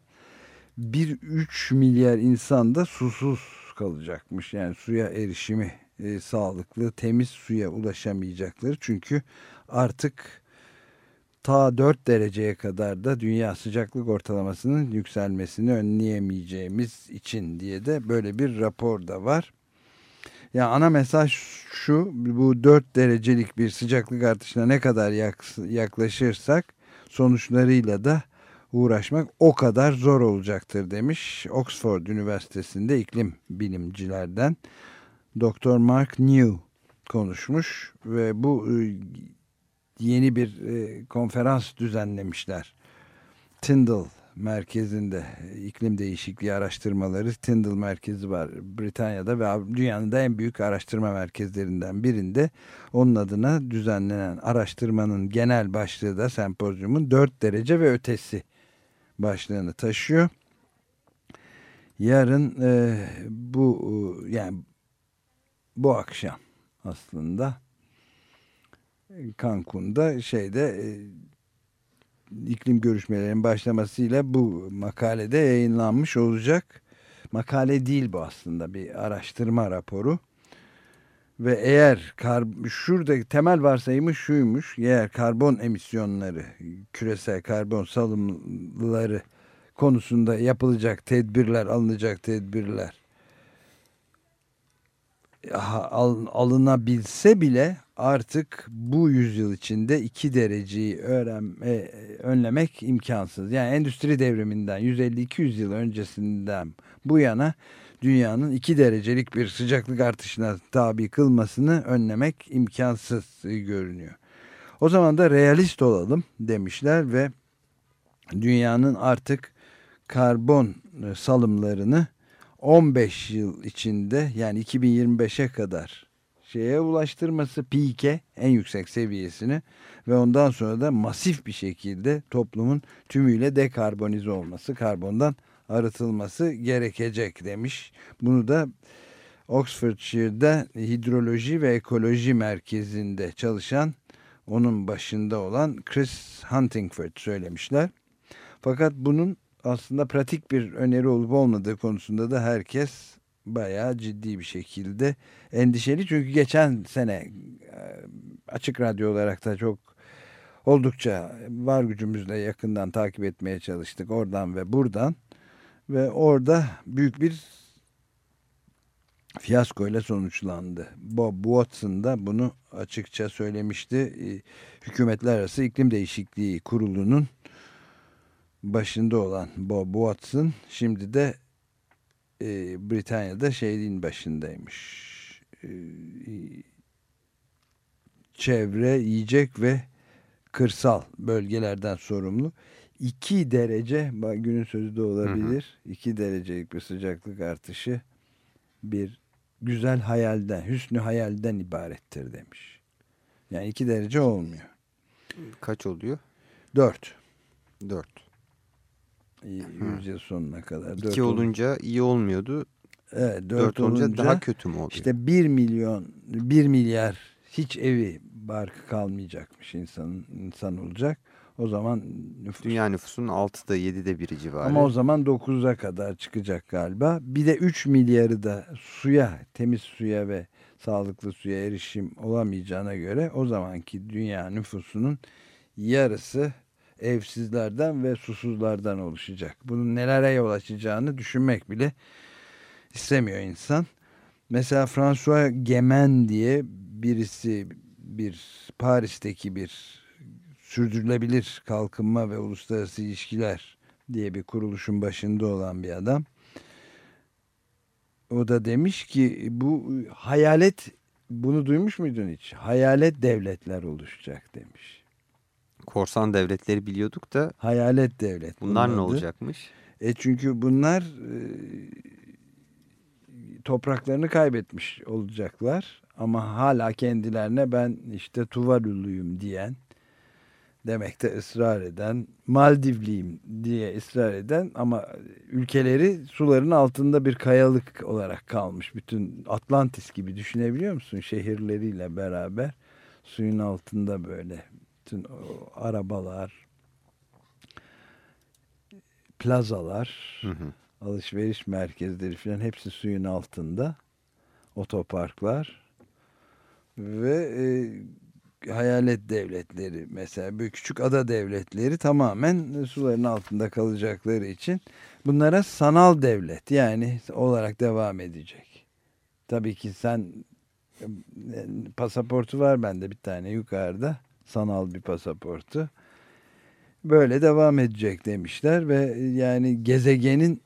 1-3 milyar insan da susuz kalacakmış. Yani suya erişimi e, sağlıklı, temiz suya ulaşamayacakları. Çünkü artık ta 4 dereceye kadar da dünya sıcaklık ortalamasının yükselmesini önleyemeyeceğimiz için diye de böyle bir rapor da var. Ya yani ana mesaj şu bu 4 derecelik bir sıcaklık artışına ne kadar yaklaşırsak sonuçlarıyla da uğraşmak o kadar zor olacaktır demiş Oxford Üniversitesi'nde iklim bilimcilerden Dr. Mark New konuşmuş ve bu e, yeni bir e, konferans düzenlemişler. Tyndall merkezinde iklim değişikliği araştırmaları Tyndall merkezi var Britanya'da ve dünyanın da en büyük araştırma merkezlerinden birinde onun adına düzenlenen araştırmanın genel başlığı da sempozyumun 4 derece ve ötesi başlığını taşıyor. Yarın e, bu e, yani bu akşam aslında Cancun'da şeyde e, iklim görüşmelerinin başlamasıyla bu makalede yayınlanmış olacak. Makale değil bu aslında bir araştırma raporu. Ve eğer kar, şurada temel varsayımı şuymuş. Eğer karbon emisyonları, küresel karbon salımları konusunda yapılacak tedbirler, alınacak tedbirler alınabilse bile artık bu yüzyıl içinde iki dereceyi öğrenme, önlemek imkansız. Yani endüstri devriminden 150-200 yıl öncesinden bu yana dünyanın iki derecelik bir sıcaklık artışına tabi kılmasını önlemek imkansız görünüyor. O zaman da realist olalım demişler ve dünyanın artık karbon salımlarını 15 yıl içinde yani 2025'e kadar şeye ulaştırması peak'e en yüksek seviyesini ve ondan sonra da masif bir şekilde toplumun tümüyle dekarbonize olması, karbondan arıtılması gerekecek demiş. Bunu da Oxfordshire'da Hidroloji ve Ekoloji Merkezi'nde çalışan onun başında olan Chris Huntingford söylemişler. Fakat bunun aslında pratik bir öneri olup olmadığı konusunda da herkes bayağı ciddi bir şekilde endişeli. Çünkü geçen sene e, açık radyo olarak da çok oldukça var gücümüzle yakından takip etmeye çalıştık oradan ve buradan. Ve orada büyük bir fiyasko ile sonuçlandı. Bob Watson da bunu açıkça söylemişti. Ee, Hükümetler Arası İklim Değişikliği Kurulu'nun başında olan Bob Watson şimdi de e, Britanya'da şeyin başındaymış. E, çevre, yiyecek ve kırsal bölgelerden sorumlu. 2 derece, günün sözü de olabilir. 2 derecelik bir sıcaklık artışı bir güzel hayalden, hüsnü hayalden ibarettir demiş. Yani 2 derece olmuyor. Kaç oluyor? 4. 4. Yüzyıl sonuna kadar. 2 olunca iyi olmuyordu. Evet, 4, 4 olunca, olunca daha kötü mü oluyor? İşte 1 milyon, 1 milyar hiç evi barkı kalmayacakmış insanın insan olacak. O zaman nüfus... Dünya nüfusunun 6'da 7'de biri civarı. Ama o zaman 9'a kadar çıkacak galiba. Bir de 3 milyarı da suya, temiz suya ve sağlıklı suya erişim olamayacağına göre o zamanki dünya nüfusunun yarısı evsizlerden ve susuzlardan oluşacak. Bunun nelere yol açacağını düşünmek bile istemiyor insan. Mesela François Gemen diye birisi bir Paris'teki bir sürdürülebilir kalkınma ve uluslararası ilişkiler diye bir kuruluşun başında olan bir adam. O da demiş ki bu hayalet bunu duymuş muydun hiç? Hayalet devletler oluşacak demiş. Korsan devletleri biliyorduk da. Hayalet devlet. Bunlar ne olacakmış? E çünkü bunlar e, topraklarını kaybetmiş olacaklar. Ama hala kendilerine ben işte Tuvaluluyum diyen demekte ısrar eden, Maldivliyim diye ısrar eden ama ülkeleri suların altında bir kayalık olarak kalmış. Bütün Atlantis gibi düşünebiliyor musun? Şehirleriyle beraber suyun altında böyle bütün arabalar, plazalar, hı hı. alışveriş merkezleri falan hepsi suyun altında. Otoparklar ve e, hayalet devletleri mesela büyük küçük ada devletleri tamamen suların altında kalacakları için bunlara sanal devlet yani olarak devam edecek. Tabii ki sen e, pasaportu var bende bir tane yukarıda sanal bir pasaportu. Böyle devam edecek demişler ve yani gezegenin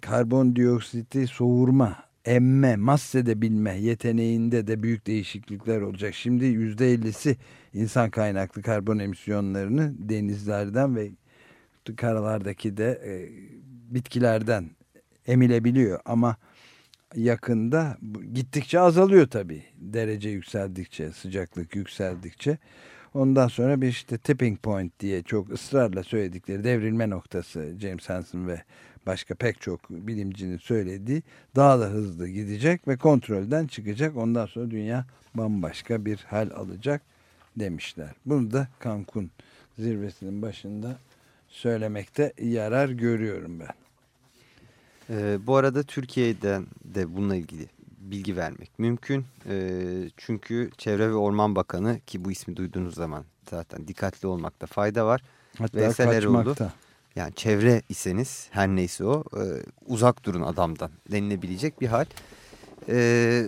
karbondioksiti soğurma emme, mahsedebilme yeteneğinde de büyük değişiklikler olacak. Şimdi yüzde ellisi insan kaynaklı karbon emisyonlarını denizlerden ve karalardaki de e, bitkilerden emilebiliyor. Ama yakında gittikçe azalıyor tabii. Derece yükseldikçe, sıcaklık yükseldikçe. Ondan sonra bir işte tipping point diye çok ısrarla söyledikleri devrilme noktası James Hansen ve başka pek çok bilimcinin söylediği daha da hızlı gidecek ve kontrolden çıkacak. Ondan sonra dünya bambaşka bir hal alacak demişler. Bunu da Cancun zirvesinin başında söylemekte yarar görüyorum ben. Ee, bu arada Türkiye'den de bununla ilgili bilgi vermek mümkün. Ee, çünkü Çevre ve Orman Bakanı ki bu ismi duyduğunuz zaman zaten dikkatli olmakta fayda var. Hatta Veysel. Eroğlu, yani çevre iseniz her neyse o e, uzak durun adamdan denilebilecek bir hal. E,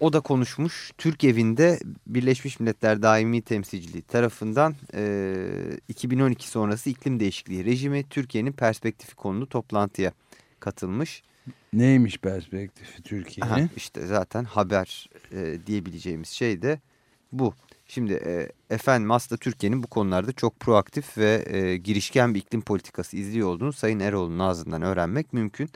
o da konuşmuş. Türk evinde Birleşmiş Milletler Daimi Temsilciliği tarafından e, 2012 sonrası iklim değişikliği rejimi Türkiye'nin perspektifi konulu toplantıya katılmış. Neymiş perspektifi Türkiye'nin? İşte zaten haber e, diyebileceğimiz şey de bu. Şimdi e, efendim aslında Türkiye'nin bu konularda çok proaktif ve e, girişken bir iklim politikası izliyor olduğunu Sayın Eroğlu'nun ağzından öğrenmek mümkün.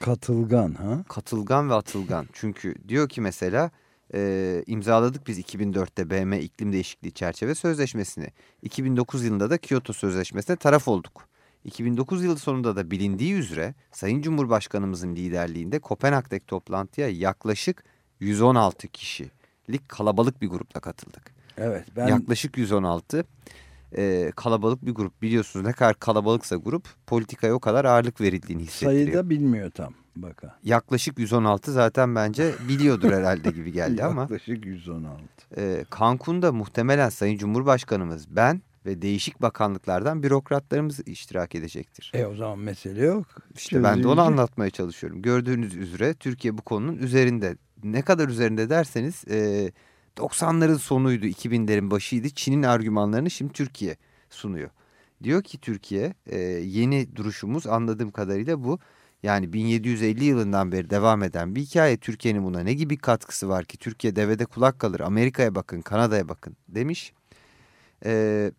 Katılgan ha? Katılgan ve atılgan. Çünkü diyor ki mesela e, imzaladık biz 2004'te BM iklim değişikliği çerçeve sözleşmesini. 2009 yılında da Kyoto Sözleşmesi'ne taraf olduk. 2009 yılı sonunda da bilindiği üzere Sayın Cumhurbaşkanımızın liderliğinde Kopenhag'daki toplantıya yaklaşık 116 kişilik kalabalık bir grupla katıldık. Evet. Ben... Yaklaşık 116 e, kalabalık bir grup. Biliyorsunuz ne kadar kalabalıksa grup politikaya o kadar ağırlık verildiğini hissettiriyor. Sayıda bilmiyor tam baka. Yaklaşık 116 zaten bence biliyordur herhalde gibi geldi ama. Yaklaşık 116. E, Cancun'da muhtemelen Sayın Cumhurbaşkanımız ben ve değişik bakanlıklardan bürokratlarımız iştirak edecektir. E o zaman mesele yok. İşte Çözülecek. ben de onu anlatmaya çalışıyorum. Gördüğünüz üzere Türkiye bu konunun üzerinde. Ne kadar üzerinde derseniz e, 90'ların sonuydu, 2000'lerin başıydı. Çin'in argümanlarını şimdi Türkiye sunuyor. Diyor ki Türkiye e, yeni duruşumuz anladığım kadarıyla bu. Yani 1750 yılından beri devam eden bir hikaye. Türkiye'nin buna ne gibi katkısı var ki? Türkiye devede kulak kalır. Amerika'ya bakın, Kanada'ya bakın demiş. Ee,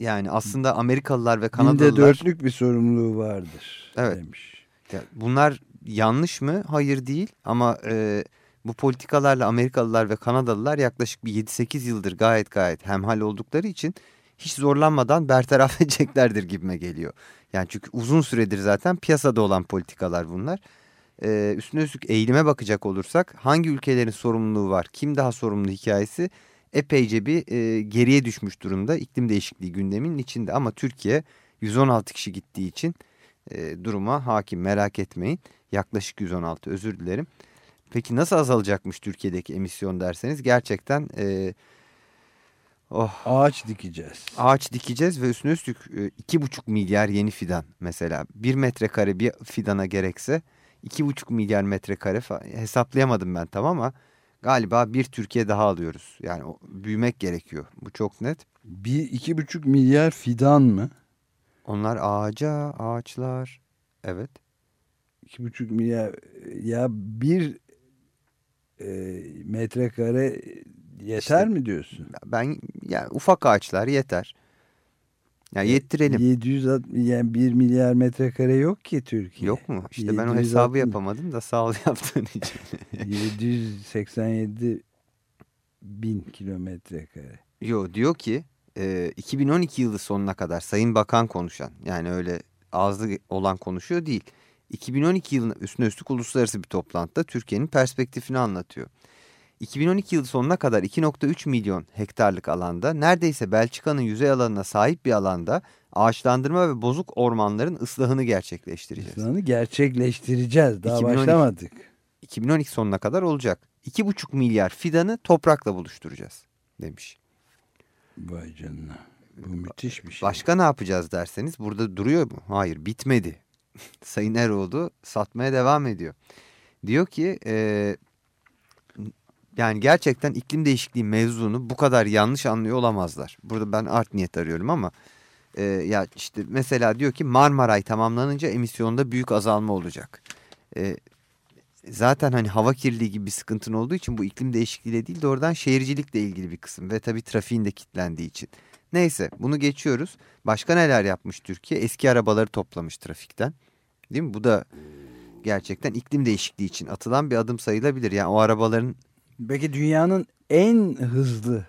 yani aslında Amerikalılar ve Kanadalılar... Binde dörtlük bir sorumluluğu vardır evet. demiş. Ya bunlar yanlış mı? Hayır değil ama e, bu politikalarla Amerikalılar ve Kanadalılar yaklaşık bir 7-8 yıldır gayet gayet hemhal oldukları için hiç zorlanmadan bertaraf edeceklerdir gibime geliyor. Yani çünkü uzun süredir zaten piyasada olan politikalar bunlar. Ee, üstüne üstlük eğilime bakacak olursak hangi ülkelerin sorumluluğu var, kim daha sorumlu hikayesi epeyce bir e, geriye düşmüş durumda iklim değişikliği gündeminin içinde. Ama Türkiye 116 kişi gittiği için e, duruma hakim merak etmeyin. Yaklaşık 116 özür dilerim. Peki nasıl azalacakmış Türkiye'deki emisyon derseniz gerçekten... E, Oh. Ağaç dikeceğiz. Ağaç dikeceğiz ve üstüne üstlük e, iki buçuk milyar yeni fidan mesela. Bir metrekare bir fidana gerekse iki buçuk milyar metrekare hesaplayamadım ben tamam ama galiba bir Türkiye daha alıyoruz. Yani büyümek gerekiyor. Bu çok net. Bir iki buçuk milyar fidan mı? Onlar ağaca, ağaçlar. Evet. İki buçuk milyar ya bir e, metrekare Yeter işte, mi diyorsun? Ben yani ufak ağaçlar yeter. Yani yettirelim. 700 yani 1 milyar metrekare yok ki Türkiye. Yok mu? İşte 760, ben o hesabı yapamadım da sağ ol yaptığın için. 787 bin kilometre kare. Yo diyor ki e, 2012 yılı sonuna kadar Sayın Bakan konuşan yani öyle ağızlı olan konuşuyor değil. 2012 yılına üstüne üstlük uluslararası bir toplantıda Türkiye'nin perspektifini anlatıyor. 2012 yılı sonuna kadar 2.3 milyon hektarlık alanda neredeyse Belçika'nın yüzey alanına sahip bir alanda ağaçlandırma ve bozuk ormanların ıslahını gerçekleştireceğiz. Islahını gerçekleştireceğiz. Daha 2012, başlamadık. 2012 sonuna kadar olacak. 2,5 milyar fidanı toprakla buluşturacağız demiş. Vay canına. Bu müthiş bir şey. Başka ne yapacağız derseniz burada duruyor mu? Hayır bitmedi. Sayın Eroğlu satmaya devam ediyor. Diyor ki e, yani gerçekten iklim değişikliği mevzunu bu kadar yanlış anlıyor olamazlar. Burada ben art niyet arıyorum ama e, ya işte mesela diyor ki Marmaray tamamlanınca emisyonda büyük azalma olacak. E, zaten hani hava kirliliği gibi bir sıkıntın olduğu için bu iklim değişikliğiyle değil doğrudan şehircilikle ilgili bir kısım ve tabii trafiğin de kilitlendiği için. Neyse bunu geçiyoruz. Başka neler yapmış Türkiye? Eski arabaları toplamış trafikten. Değil mi? Bu da gerçekten iklim değişikliği için atılan bir adım sayılabilir. Yani o arabaların Peki dünyanın en hızlı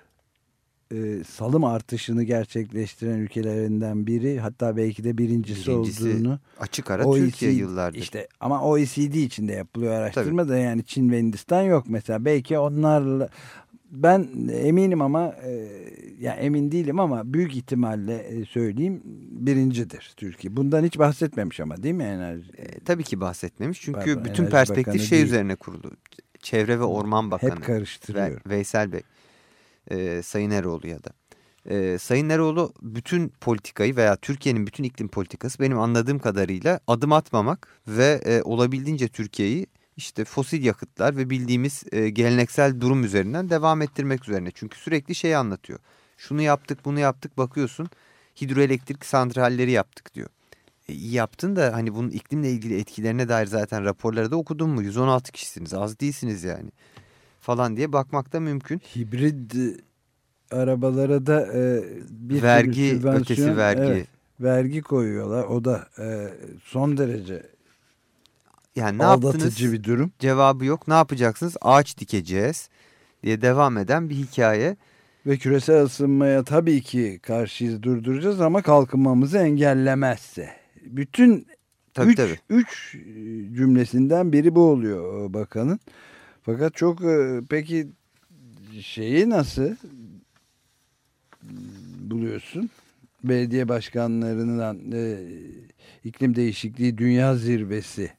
e, salım artışını gerçekleştiren ülkelerinden biri hatta belki de birincisi, birincisi olduğunu açık ara OECD, Türkiye yıllardır. İşte ama OECD içinde yapılıyor araştırma Tabii. da yani Çin ve Hindistan yok mesela belki onlarla ben eminim ama e, yani emin değilim ama büyük ihtimalle e, söyleyeyim birincidir Türkiye. Bundan hiç bahsetmemiş ama değil mi enerji? E, tabii ki bahsetmemiş çünkü Pardon, bütün perspektif şey değil. üzerine kurulu. Çevre ve Orman Bakanı. Hep karıştırıyorum. Veysel Bey. E, Sayın Eroğlu ya da. E, Sayın Eroğlu bütün politikayı veya Türkiye'nin bütün iklim politikası benim anladığım kadarıyla adım atmamak ve e, olabildiğince Türkiye'yi işte fosil yakıtlar ve bildiğimiz e, geleneksel durum üzerinden devam ettirmek üzerine. Çünkü sürekli şey anlatıyor. Şunu yaptık bunu yaptık bakıyorsun hidroelektrik santralleri yaptık diyor. E, iyi yaptın da hani bunun iklimle ilgili etkilerine dair zaten raporları da okudun mu? 116 kişisiniz az değilsiniz yani falan diye bakmak da mümkün. Hibrit e, arabalara da e, bir vergi ötesi vergi. Evet, vergi koyuyorlar. O da e, son derece yani ne yaptınız? bir durum. Cevabı yok. Ne yapacaksınız? Ağaç dikeceğiz diye devam eden bir hikaye. Ve küresel ısınmaya tabii ki karşıyız durduracağız ama kalkınmamızı engellemezse bütün tabii, üç, tabii. üç e, cümlesinden biri bu oluyor e, bakanın. Fakat çok e, peki şeyi nasıl buluyorsun? Belediye başkanlarından e, iklim değişikliği dünya zirvesi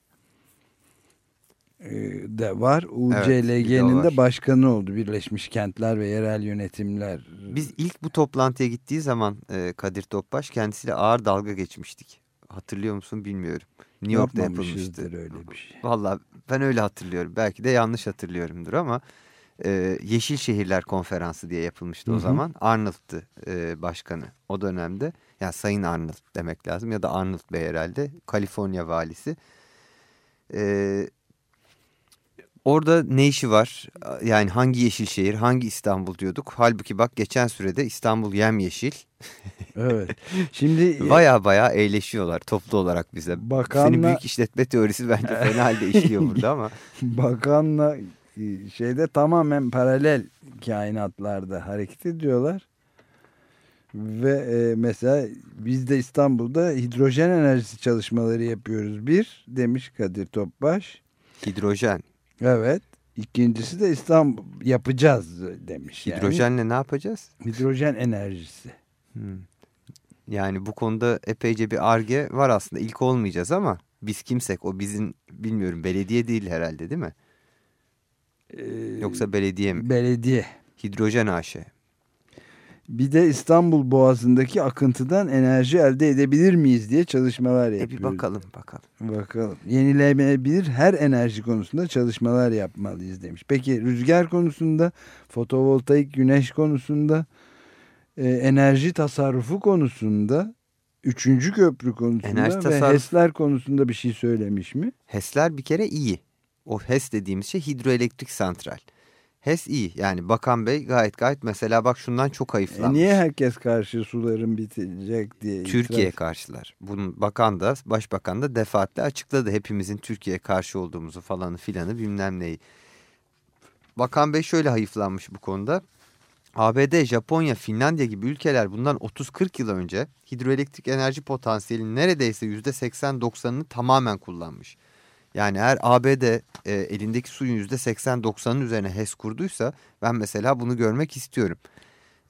de var. UCLG'nin evet, de başkanı oldu. Birleşmiş Kentler ve Yerel Yönetimler Biz ilk bu toplantıya gittiği zaman e, Kadir Topbaş kendisiyle ağır dalga geçmiştik. Hatırlıyor musun bilmiyorum. New York'ta yapılmıştı. öyle bir şey. Valla ben öyle hatırlıyorum. Belki de yanlış hatırlıyorumdur ama e, Yeşil Şehirler Konferansı diye yapılmıştı Hı -hı. o zaman. Arnold'tı e, başkanı o dönemde. Yani Sayın Arnold demek lazım ya da Arnold Bey herhalde Kaliforniya valisi. E, orada ne işi var? Yani hangi yeşil şehir, hangi İstanbul diyorduk. Halbuki bak geçen sürede İstanbul yemyeşil. evet. Şimdi baya baya eğleşiyorlar toplu olarak bize. Bakanla... Senin büyük işletme teorisi bence fena halde işliyor burada ama. Bakanla e, şeyde tamamen paralel kainatlarda hareket ediyorlar. Ve e, mesela biz de İstanbul'da hidrojen enerjisi çalışmaları yapıyoruz. Bir demiş Kadir Topbaş. Hidrojen. Evet. İkincisi de İstanbul yapacağız demiş. Hidrojenle yani. ne yapacağız? Hidrojen enerjisi. Hmm. Yani bu konuda epeyce bir arge var aslında. İlk olmayacağız ama biz kimsek o bizim bilmiyorum belediye değil herhalde değil mi? Ee, Yoksa belediye mi? Belediye. Hidrojen AŞ. Bir de İstanbul Boğazı'ndaki akıntıdan enerji elde edebilir miyiz diye çalışmalar yapıyoruz. E bir bakalım bakalım. Bakalım. Yenilenebilir her enerji konusunda çalışmalar yapmalıyız demiş. Peki rüzgar konusunda, fotovoltaik güneş konusunda, e, enerji tasarrufu konusunda, üçüncü köprü konusunda enerji ve tasarruf... HES'ler konusunda bir şey söylemiş mi? HES'ler bir kere iyi. O HES dediğimiz şey hidroelektrik santral. HES iyi. Yani Bakan Bey gayet gayet mesela bak şundan çok hayıflanmış. E niye herkes karşı suların bitecek diye? Türkiye itiraz... karşılar. Bunun bakan da başbakan da defaatle açıkladı. Hepimizin Türkiye'ye karşı olduğumuzu falanı filanı bilmem neyi. Bakan Bey şöyle hayıflanmış bu konuda. ABD, Japonya, Finlandiya gibi ülkeler bundan 30-40 yıl önce hidroelektrik enerji potansiyelinin neredeyse %80-90'ını tamamen kullanmış. Yani eğer ABD e, elindeki suyun %80-90'ın üzerine HES kurduysa ben mesela bunu görmek istiyorum.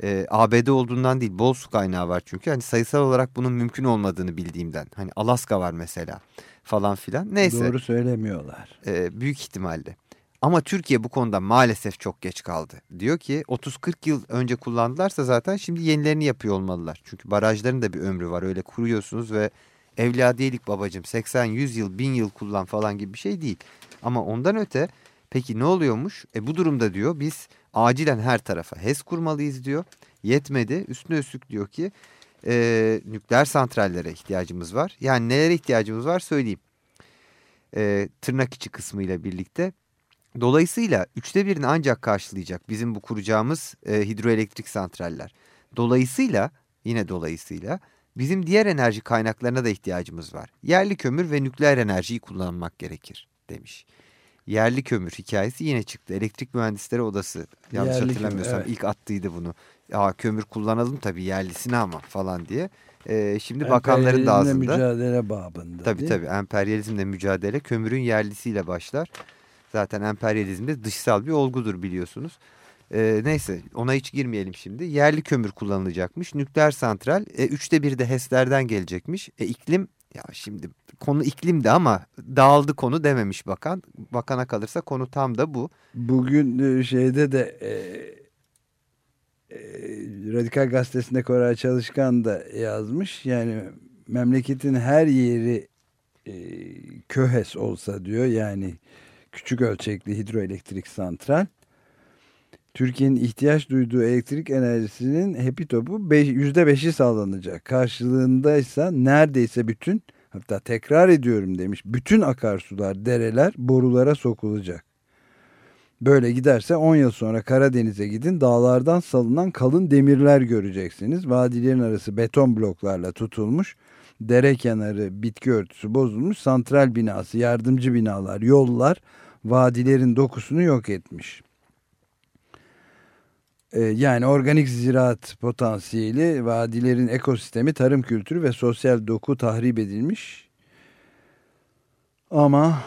E, ABD olduğundan değil bol su kaynağı var çünkü. Hani sayısal olarak bunun mümkün olmadığını bildiğimden. Hani Alaska var mesela falan filan. Neyse. Doğru söylemiyorlar. E, büyük ihtimalle. Ama Türkiye bu konuda maalesef çok geç kaldı. Diyor ki 30-40 yıl önce kullandılarsa zaten şimdi yenilerini yapıyor olmalılar. Çünkü barajların da bir ömrü var. Öyle kuruyorsunuz ve evladiyelik babacım 80-100 yıl 1000 yıl kullan falan gibi bir şey değil. Ama ondan öte peki ne oluyormuş? E bu durumda diyor biz acilen her tarafa HES kurmalıyız diyor. Yetmedi üstüne üstlük diyor ki e, nükleer santrallere ihtiyacımız var. Yani nelere ihtiyacımız var söyleyeyim. E, tırnak içi kısmıyla birlikte. Dolayısıyla üçte birini ancak karşılayacak bizim bu kuracağımız e, hidroelektrik santraller. Dolayısıyla yine dolayısıyla Bizim diğer enerji kaynaklarına da ihtiyacımız var. Yerli kömür ve nükleer enerjiyi kullanmak gerekir demiş. Yerli kömür hikayesi yine çıktı. Elektrik Mühendisleri Odası yanlış yerli hatırlamıyorsam kömür, evet. ilk attıydı bunu. Ya kömür kullanalım tabii yerlisini ama falan diye. Ee, şimdi bakanların da ağzında. mücadele babında. Tabii tabii emperyalizmle mücadele kömürün yerlisiyle başlar. Zaten emperyalizm de dışsal bir olgudur biliyorsunuz. E, neyse ona hiç girmeyelim şimdi. Yerli kömür kullanılacakmış. Nükleer santral e, üçte bir de HES'lerden gelecekmiş. E, iklim ya şimdi konu iklimdi ama dağıldı konu dememiş bakan. Bakana kalırsa konu tam da bu. Bugün e, şeyde de e, e, Radikal Gazetesi'nde Koray Çalışkan da yazmış. Yani memleketin her yeri e, köhes olsa diyor. Yani küçük ölçekli hidroelektrik santral Türkiye'nin ihtiyaç duyduğu elektrik enerjisinin hepi topu %5'i sağlanacak. Karşılığındaysa neredeyse bütün hatta tekrar ediyorum demiş bütün akarsular, dereler borulara sokulacak. Böyle giderse 10 yıl sonra Karadeniz'e gidin dağlardan salınan kalın demirler göreceksiniz. Vadilerin arası beton bloklarla tutulmuş. Dere kenarı bitki örtüsü bozulmuş. Santral binası, yardımcı binalar, yollar vadilerin dokusunu yok etmiş. Ee, yani organik ziraat potansiyeli, vadilerin ekosistemi, tarım kültürü ve sosyal doku tahrip edilmiş. Ama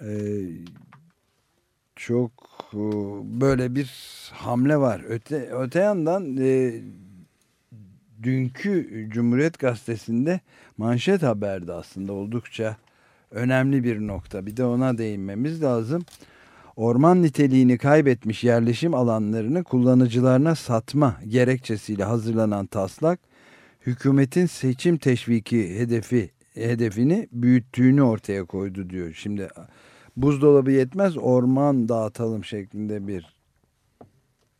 e, çok e, böyle bir hamle var. Öte, öte yandan e, dünkü Cumhuriyet Gazetesi'nde manşet haberde aslında oldukça önemli bir nokta. Bir de ona değinmemiz lazım. Orman niteliğini kaybetmiş yerleşim alanlarını kullanıcılarına satma gerekçesiyle hazırlanan taslak hükümetin seçim teşviki hedefi hedefini büyüttüğünü ortaya koydu diyor. Şimdi buzdolabı yetmez orman dağıtalım şeklinde bir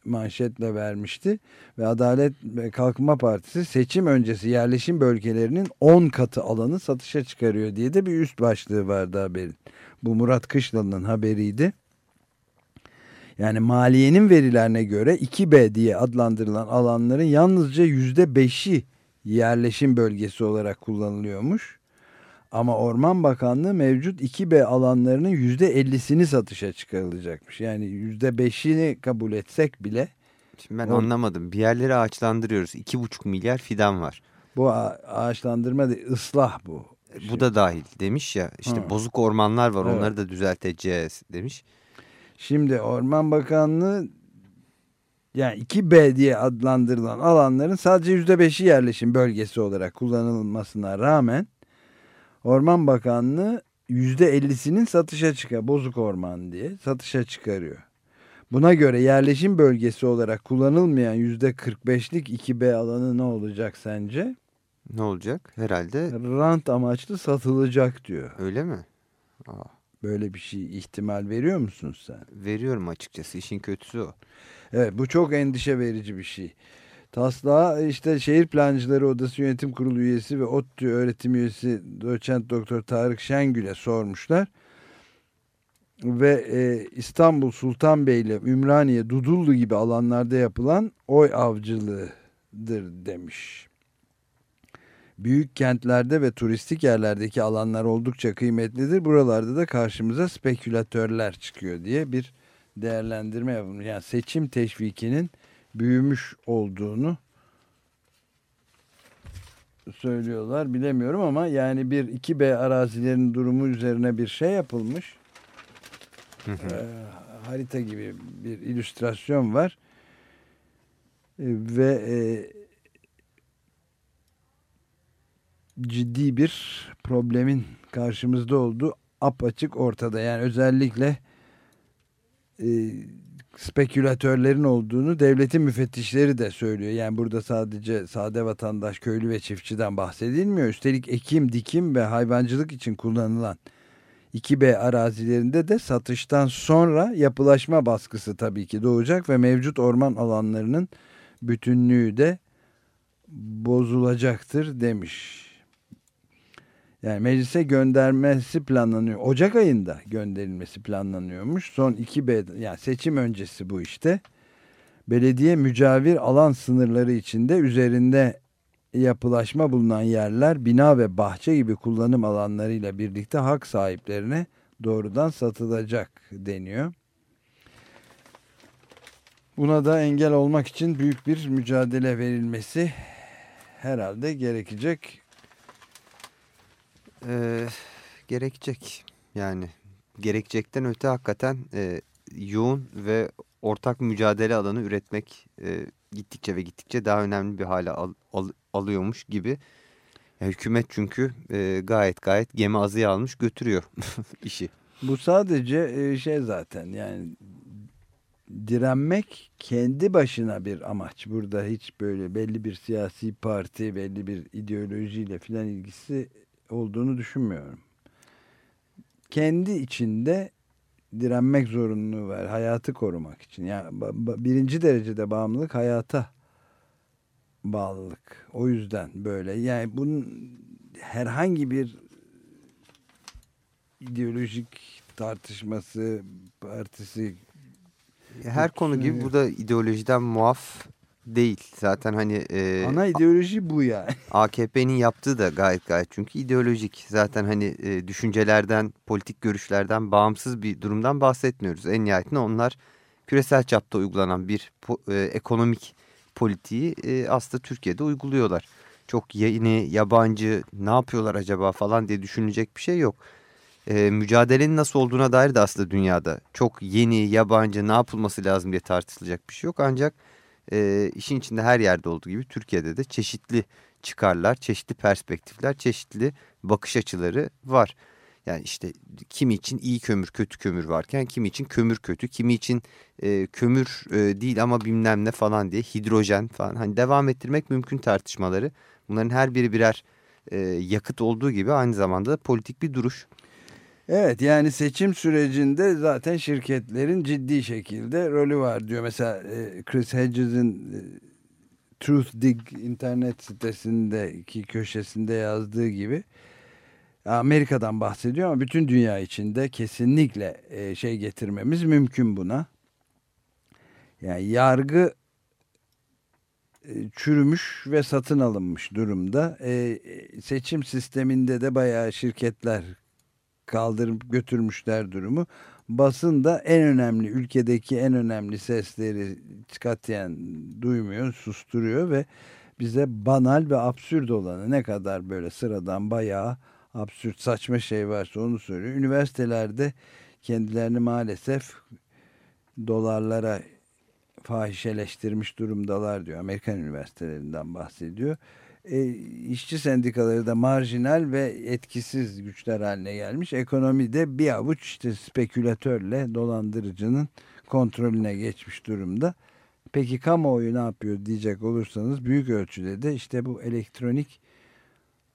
manşetle vermişti ve Adalet ve Kalkınma Partisi seçim öncesi yerleşim bölgelerinin 10 katı alanı satışa çıkarıyor diye de bir üst başlığı vardı haberin. Bu Murat Kışlalı'nın haberiydi. Yani maliyenin verilerine göre 2B diye adlandırılan alanların yalnızca %5'i yerleşim bölgesi olarak kullanılıyormuş. Ama Orman Bakanlığı mevcut 2B alanlarının %50'sini satışa çıkarılacakmış. Yani %5'ini kabul etsek bile. Şimdi ben o, anlamadım. Bir yerleri ağaçlandırıyoruz. 2,5 milyar fidan var. Bu ağaçlandırma değil, ıslah bu. Şey. Bu da dahil demiş ya. İşte ha. bozuk ormanlar var evet. onları da düzelteceğiz demiş. Şimdi Orman Bakanlığı yani 2B diye adlandırılan alanların sadece %5'i yerleşim bölgesi olarak kullanılmasına rağmen Orman Bakanlığı %50'sinin satışa çıkar. Bozuk orman diye satışa çıkarıyor. Buna göre yerleşim bölgesi olarak kullanılmayan %45'lik 2B alanı ne olacak sence? Ne olacak? Herhalde. Rant amaçlı satılacak diyor. Öyle mi? Aa. Böyle bir şey ihtimal veriyor musun sen? Veriyorum açıkçası. İşin kötüsü o. Evet bu çok endişe verici bir şey. Taslağa işte Şehir Plancıları Odası Yönetim Kurulu üyesi ve ODTÜ öğretim üyesi doçent doktor Tarık Şengül'e sormuşlar. Ve e, İstanbul Sultanbeyli, Ümraniye, Dudullu gibi alanlarda yapılan oy avcılığıdır demiş. Büyük kentlerde ve turistik yerlerdeki alanlar oldukça kıymetlidir. Buralarda da karşımıza spekülatörler çıkıyor diye bir değerlendirme yapılmış. Yani seçim teşvikinin büyümüş olduğunu söylüyorlar. Bilemiyorum ama yani bir 2B arazilerin durumu üzerine bir şey yapılmış. Hı hı. Ee, harita gibi bir illüstrasyon var. Ee, ve e, ciddi bir problemin karşımızda olduğu apaçık ortada. Yani özellikle e, spekülatörlerin olduğunu devletin müfettişleri de söylüyor. Yani burada sadece sade vatandaş, köylü ve çiftçiden bahsedilmiyor. Üstelik ekim, dikim ve hayvancılık için kullanılan 2B arazilerinde de satıştan sonra yapılaşma baskısı tabii ki doğacak ve mevcut orman alanlarının bütünlüğü de bozulacaktır demiş. Yani meclise göndermesi planlanıyor. Ocak ayında gönderilmesi planlanıyormuş. Son 2B yani seçim öncesi bu işte. Belediye mücavir alan sınırları içinde üzerinde yapılaşma bulunan yerler bina ve bahçe gibi kullanım alanlarıyla birlikte hak sahiplerine doğrudan satılacak deniyor. Buna da engel olmak için büyük bir mücadele verilmesi herhalde gerekecek e, gerekecek. Yani gerekecekten öte hakikaten e, yoğun ve ortak mücadele alanı üretmek e, gittikçe ve gittikçe daha önemli bir hale al, al, alıyormuş gibi. Ya, hükümet çünkü e, gayet gayet gemi azıya almış götürüyor işi. Bu sadece e, şey zaten yani direnmek kendi başına bir amaç. Burada hiç böyle belli bir siyasi parti, belli bir ideolojiyle filan ilgisi olduğunu düşünmüyorum. Kendi içinde direnmek zorunluluğu var. Hayatı korumak için. Yani birinci derecede bağımlılık hayata bağlılık. O yüzden böyle. Yani bunun herhangi bir ideolojik tartışması, partisi her konu gibi bu da ideolojiden muaf değil. Zaten hani... E, Ana ideoloji bu yani. AKP'nin yaptığı da gayet gayet çünkü ideolojik. Zaten hani e, düşüncelerden, politik görüşlerden bağımsız bir durumdan bahsetmiyoruz. En nihayetinde onlar küresel çapta uygulanan bir e, ekonomik politiği e, aslında Türkiye'de uyguluyorlar. Çok yeni, yabancı, ne yapıyorlar acaba falan diye düşünecek bir şey yok. E, mücadelenin nasıl olduğuna dair de aslında dünyada çok yeni, yabancı, ne yapılması lazım diye tartışılacak bir şey yok. Ancak e, işin içinde her yerde olduğu gibi Türkiye'de de çeşitli çıkarlar, çeşitli perspektifler, çeşitli bakış açıları var. Yani işte kimi için iyi kömür kötü kömür varken kimi için kömür kötü kimi için e, kömür e, değil ama bilmem ne falan diye hidrojen falan hani devam ettirmek mümkün tartışmaları. Bunların her biri birer e, yakıt olduğu gibi aynı zamanda da politik bir duruş. Evet yani seçim sürecinde zaten şirketlerin ciddi şekilde rolü var diyor. Mesela e, Chris Hedges'in e, Truth Dig internet sitesindeki köşesinde yazdığı gibi Amerika'dan bahsediyor ama bütün dünya içinde kesinlikle e, şey getirmemiz mümkün buna. Yani yargı çürümüş ve satın alınmış durumda. seçim sisteminde de bayağı şirketler kaldırıp götürmüşler durumu. Basın da en önemli ülkedeki en önemli sesleri katiyen duymuyor, susturuyor ve bize banal ve absürt olanı ne kadar böyle sıradan bayağı absürt saçma şey varsa onu söylüyor. Üniversitelerde kendilerini maalesef dolarlara fahişeleştirmiş durumdalar diyor. Amerikan üniversitelerinden bahsediyor e, işçi sendikaları da marjinal ve etkisiz güçler haline gelmiş. Ekonomide bir avuç işte spekülatörle dolandırıcının kontrolüne geçmiş durumda. Peki kamuoyu ne yapıyor diyecek olursanız büyük ölçüde de işte bu elektronik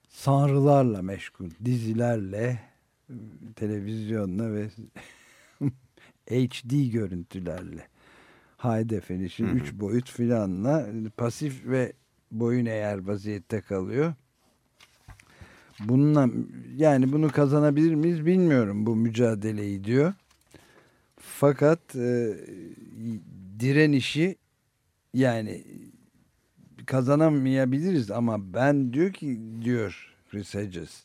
sanrılarla meşgul. Dizilerle, televizyonla ve HD görüntülerle. High definition, 3 boyut filanla pasif ve boyun eğer vaziyette kalıyor. Bununla yani bunu kazanabilir miyiz bilmiyorum bu mücadeleyi diyor. Fakat e, direnişi yani kazanamayabiliriz ama ben diyor ki diyor Chris Hedges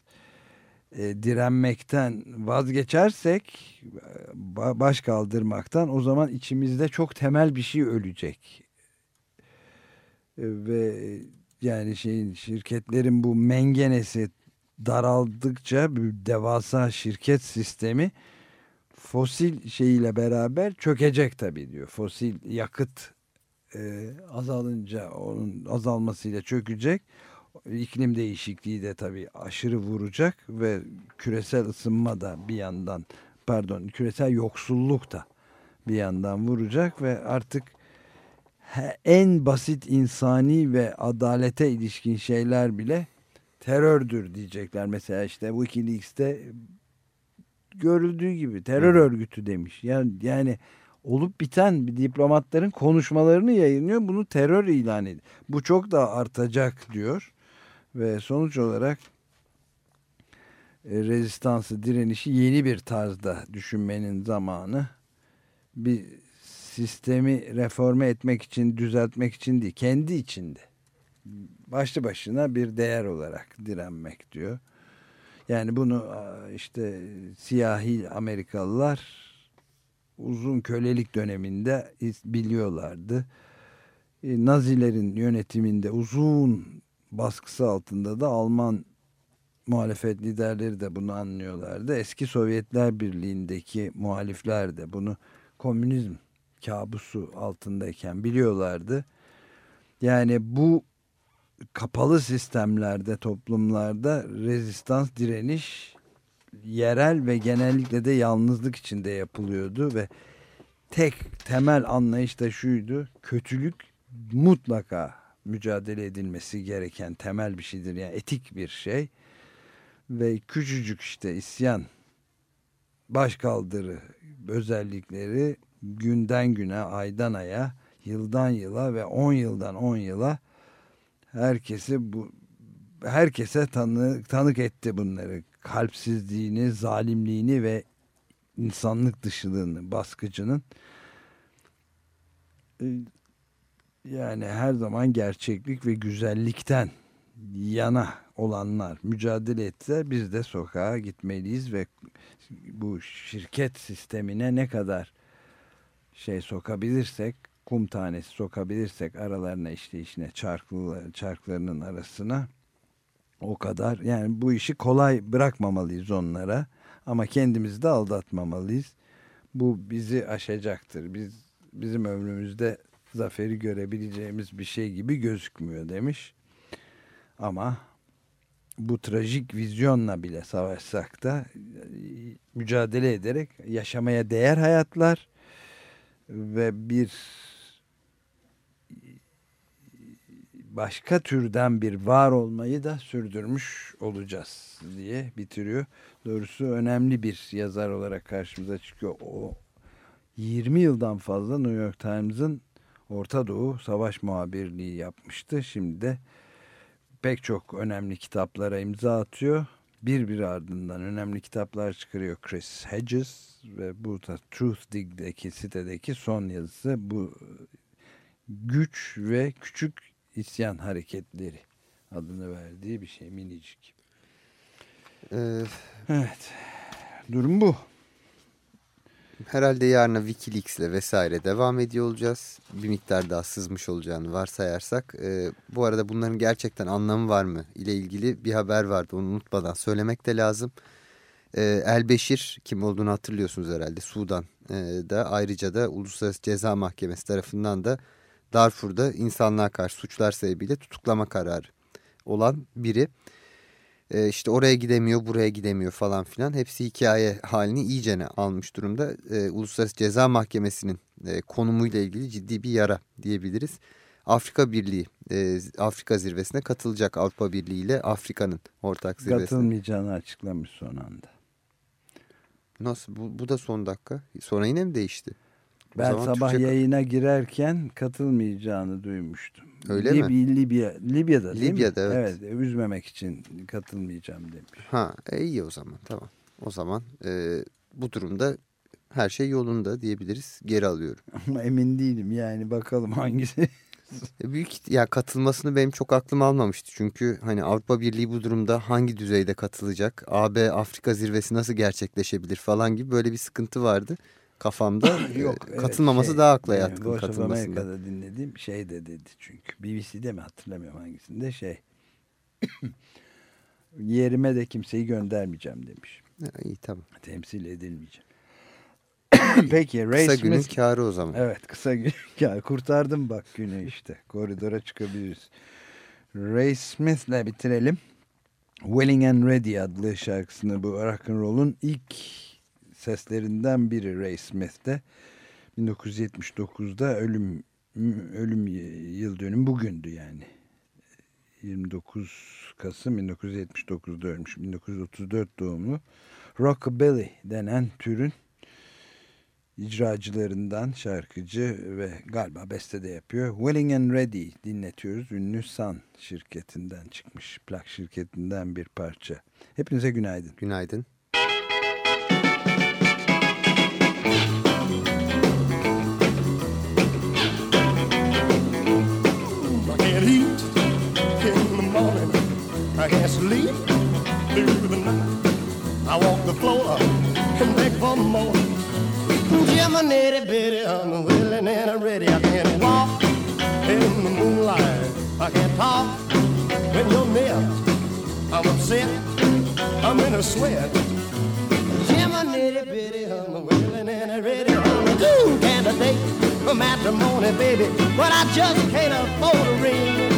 e, direnmekten vazgeçersek baş kaldırmaktan o zaman içimizde çok temel bir şey ölecek ve yani şeyin şirketlerin bu mengenesi daraldıkça bir devasa şirket sistemi fosil şeyiyle beraber çökecek tabii diyor. Fosil yakıt e, azalınca onun azalmasıyla çökecek. İklim değişikliği de tabii aşırı vuracak ve küresel ısınma da bir yandan pardon küresel yoksulluk da bir yandan vuracak ve artık en basit insani ve adalete ilişkin şeyler bile terördür diyecekler. Mesela işte Wikileaks'te görüldüğü gibi terör örgütü demiş. Yani, yani olup biten bir diplomatların konuşmalarını yayınlıyor. Bunu terör ilan ediyor. Bu çok da artacak diyor. Ve sonuç olarak e, rezistansı, direnişi yeni bir tarzda düşünmenin zamanı. Bir sistemi reforme etmek için, düzeltmek için değil, kendi içinde. Başlı başına bir değer olarak direnmek diyor. Yani bunu işte siyahi Amerikalılar uzun kölelik döneminde biliyorlardı. E, Nazilerin yönetiminde uzun baskısı altında da Alman muhalefet liderleri de bunu anlıyorlardı. Eski Sovyetler Birliği'ndeki muhalifler de bunu komünizm kabusu altındayken biliyorlardı. Yani bu kapalı sistemlerde, toplumlarda rezistans, direniş yerel ve genellikle de yalnızlık içinde yapılıyordu ve tek temel anlayış da şuydu. Kötülük mutlaka mücadele edilmesi gereken temel bir şeydir. Yani etik bir şey. Ve küçücük işte isyan, başkaldırı özellikleri günden güne, aydan aya, yıldan yıla ve on yıldan on yıla herkesi bu herkese tanı, tanık etti bunları. Kalpsizliğini, zalimliğini ve insanlık dışılığını baskıcının ee, yani her zaman gerçeklik ve güzellikten yana olanlar mücadele ettiler. Biz de sokağa gitmeliyiz ve bu şirket sistemine ne kadar şey sokabilirsek kum tanesi sokabilirsek aralarına işte işine çarklı, çarklarının arasına o kadar yani bu işi kolay bırakmamalıyız onlara ama kendimizi de aldatmamalıyız. Bu bizi aşacaktır. Biz bizim ömrümüzde zaferi görebileceğimiz bir şey gibi gözükmüyor demiş. Ama bu trajik vizyonla bile savaşsak da mücadele ederek yaşamaya değer hayatlar ve bir başka türden bir var olmayı da sürdürmüş olacağız diye bitiriyor. Doğrusu önemli bir yazar olarak karşımıza çıkıyor. O 20 yıldan fazla New York Times'ın Orta Doğu savaş muhabirliği yapmıştı. Şimdi de pek çok önemli kitaplara imza atıyor. Bir bir ardından önemli kitaplar çıkarıyor Chris Hedges ve bu da Truth Dig'deki sitedeki son yazısı bu güç ve küçük isyan hareketleri adını verdiği bir şey minicik. Ee, evet. Durum bu. Herhalde yarına Wikileaks'le vesaire devam ediyor olacağız. Bir miktar daha sızmış olacağını varsayarsak. E, bu arada bunların gerçekten anlamı var mı ile ilgili bir haber vardı. Onu unutmadan söylemek de lazım. E, El Beşir kim olduğunu hatırlıyorsunuz herhalde. Sudan e, ayrıca da Uluslararası Ceza Mahkemesi tarafından da Darfur'da insanlığa karşı suçlar sebebiyle tutuklama kararı olan biri. E, işte oraya gidemiyor, buraya gidemiyor falan filan. Hepsi hikaye halini iyicene almış durumda. E, Uluslararası Ceza Mahkemesi'nin e, konumuyla ilgili ciddi bir yara diyebiliriz. Afrika Birliği, e, Afrika zirvesine katılacak Avrupa Birliği ile Afrika'nın ortak zirvesine. Katılmayacağını açıklamış son anda. Nasıl? Bu, bu da son dakika. Sonra yine mi değişti? Ben sabah Türkçe... yayına girerken katılmayacağını duymuştum. Öyle Lib mi? Libya, Libya'da değil Libya'da, mi? evet. Evet, üzmemek için katılmayacağım demiş. Ha, e, iyi o zaman tamam. O zaman e, bu durumda her şey yolunda diyebiliriz. Geri alıyorum. Ama emin değilim yani bakalım hangisi. E, büyük ya katılmasını benim çok aklım almamıştı. Çünkü hani Avrupa Birliği bu durumda hangi düzeyde katılacak? AB Afrika zirvesi nasıl gerçekleşebilir falan gibi böyle bir sıkıntı vardı kafamda. Yok, evet, katılmaması şey, daha akla yatkın Voice katılmasında. Amerika'da dinlediğim şey de dedi çünkü. BBC'de mi hatırlamıyorum hangisinde şey. Yerime de kimseyi göndermeyeceğim demiş. Ha, iyi tamam. Temsil edilmeyeceğim. Peki Ray kısa Smith, günün kârı o zaman. Evet kısa gün kârı. Kurtardım bak günü işte. Koridora çıkabiliriz. Ray Smith'le bitirelim. Willing and Ready adlı şarkısını bu rock'n'roll'un ilk seslerinden biri Ray Smith'te. 1979'da ölüm ölüm yıl dönüm bugündü yani. 29 Kasım 1979'da ölmüş. 1934 doğumlu. Rockabilly denen türün icracılarından şarkıcı ve galiba bestede yapıyor. Willing and Ready dinletiyoruz. Ünlü Sun şirketinden çıkmış. Plak şirketinden bir parça. Hepinize günaydın. Günaydın. Walk the floor and beg for more. Jiminy, bitty, I'm willing and I'm ready. I can't walk in the moonlight. I can't talk when you're near. I'm upset. I'm in a sweat. Jiminy, bitty, I'm willing and I'm ready. I'm a good candidate for matrimony, baby, but I just can't afford a ring.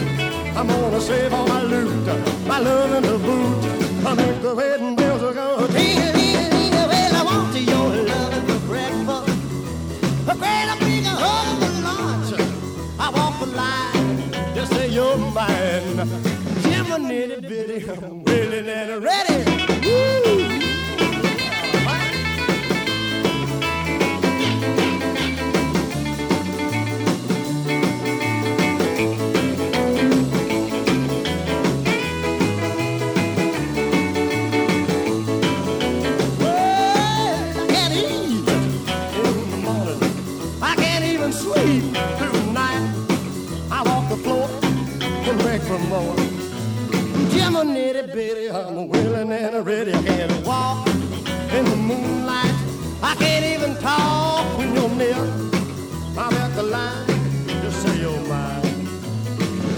I'm gonna save all my loot, my love and the boot. I make the wedding bells go ding a ding a ding a Well, I want to your love for breakfast, a great big hug for lunch. I want the line, just say you're mine. Jim, a nitty bitty, I'm willing and ready. A bitty, I'm willing and ready. I can walk in the moonlight. I can't even talk when you're near. I'm at the line, just say you're mine.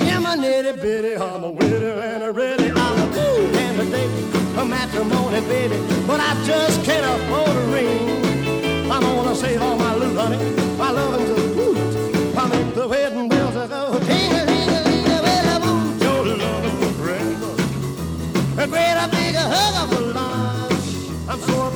Jim a nitty bitty, I'm willing and ready. I'm a cool candidate for matrimony, baby, but I just can't afford a ring. I'm gonna save all my loot, honey. My loving's a But when I a hug of a lunch, I'm so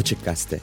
Açık Gazete.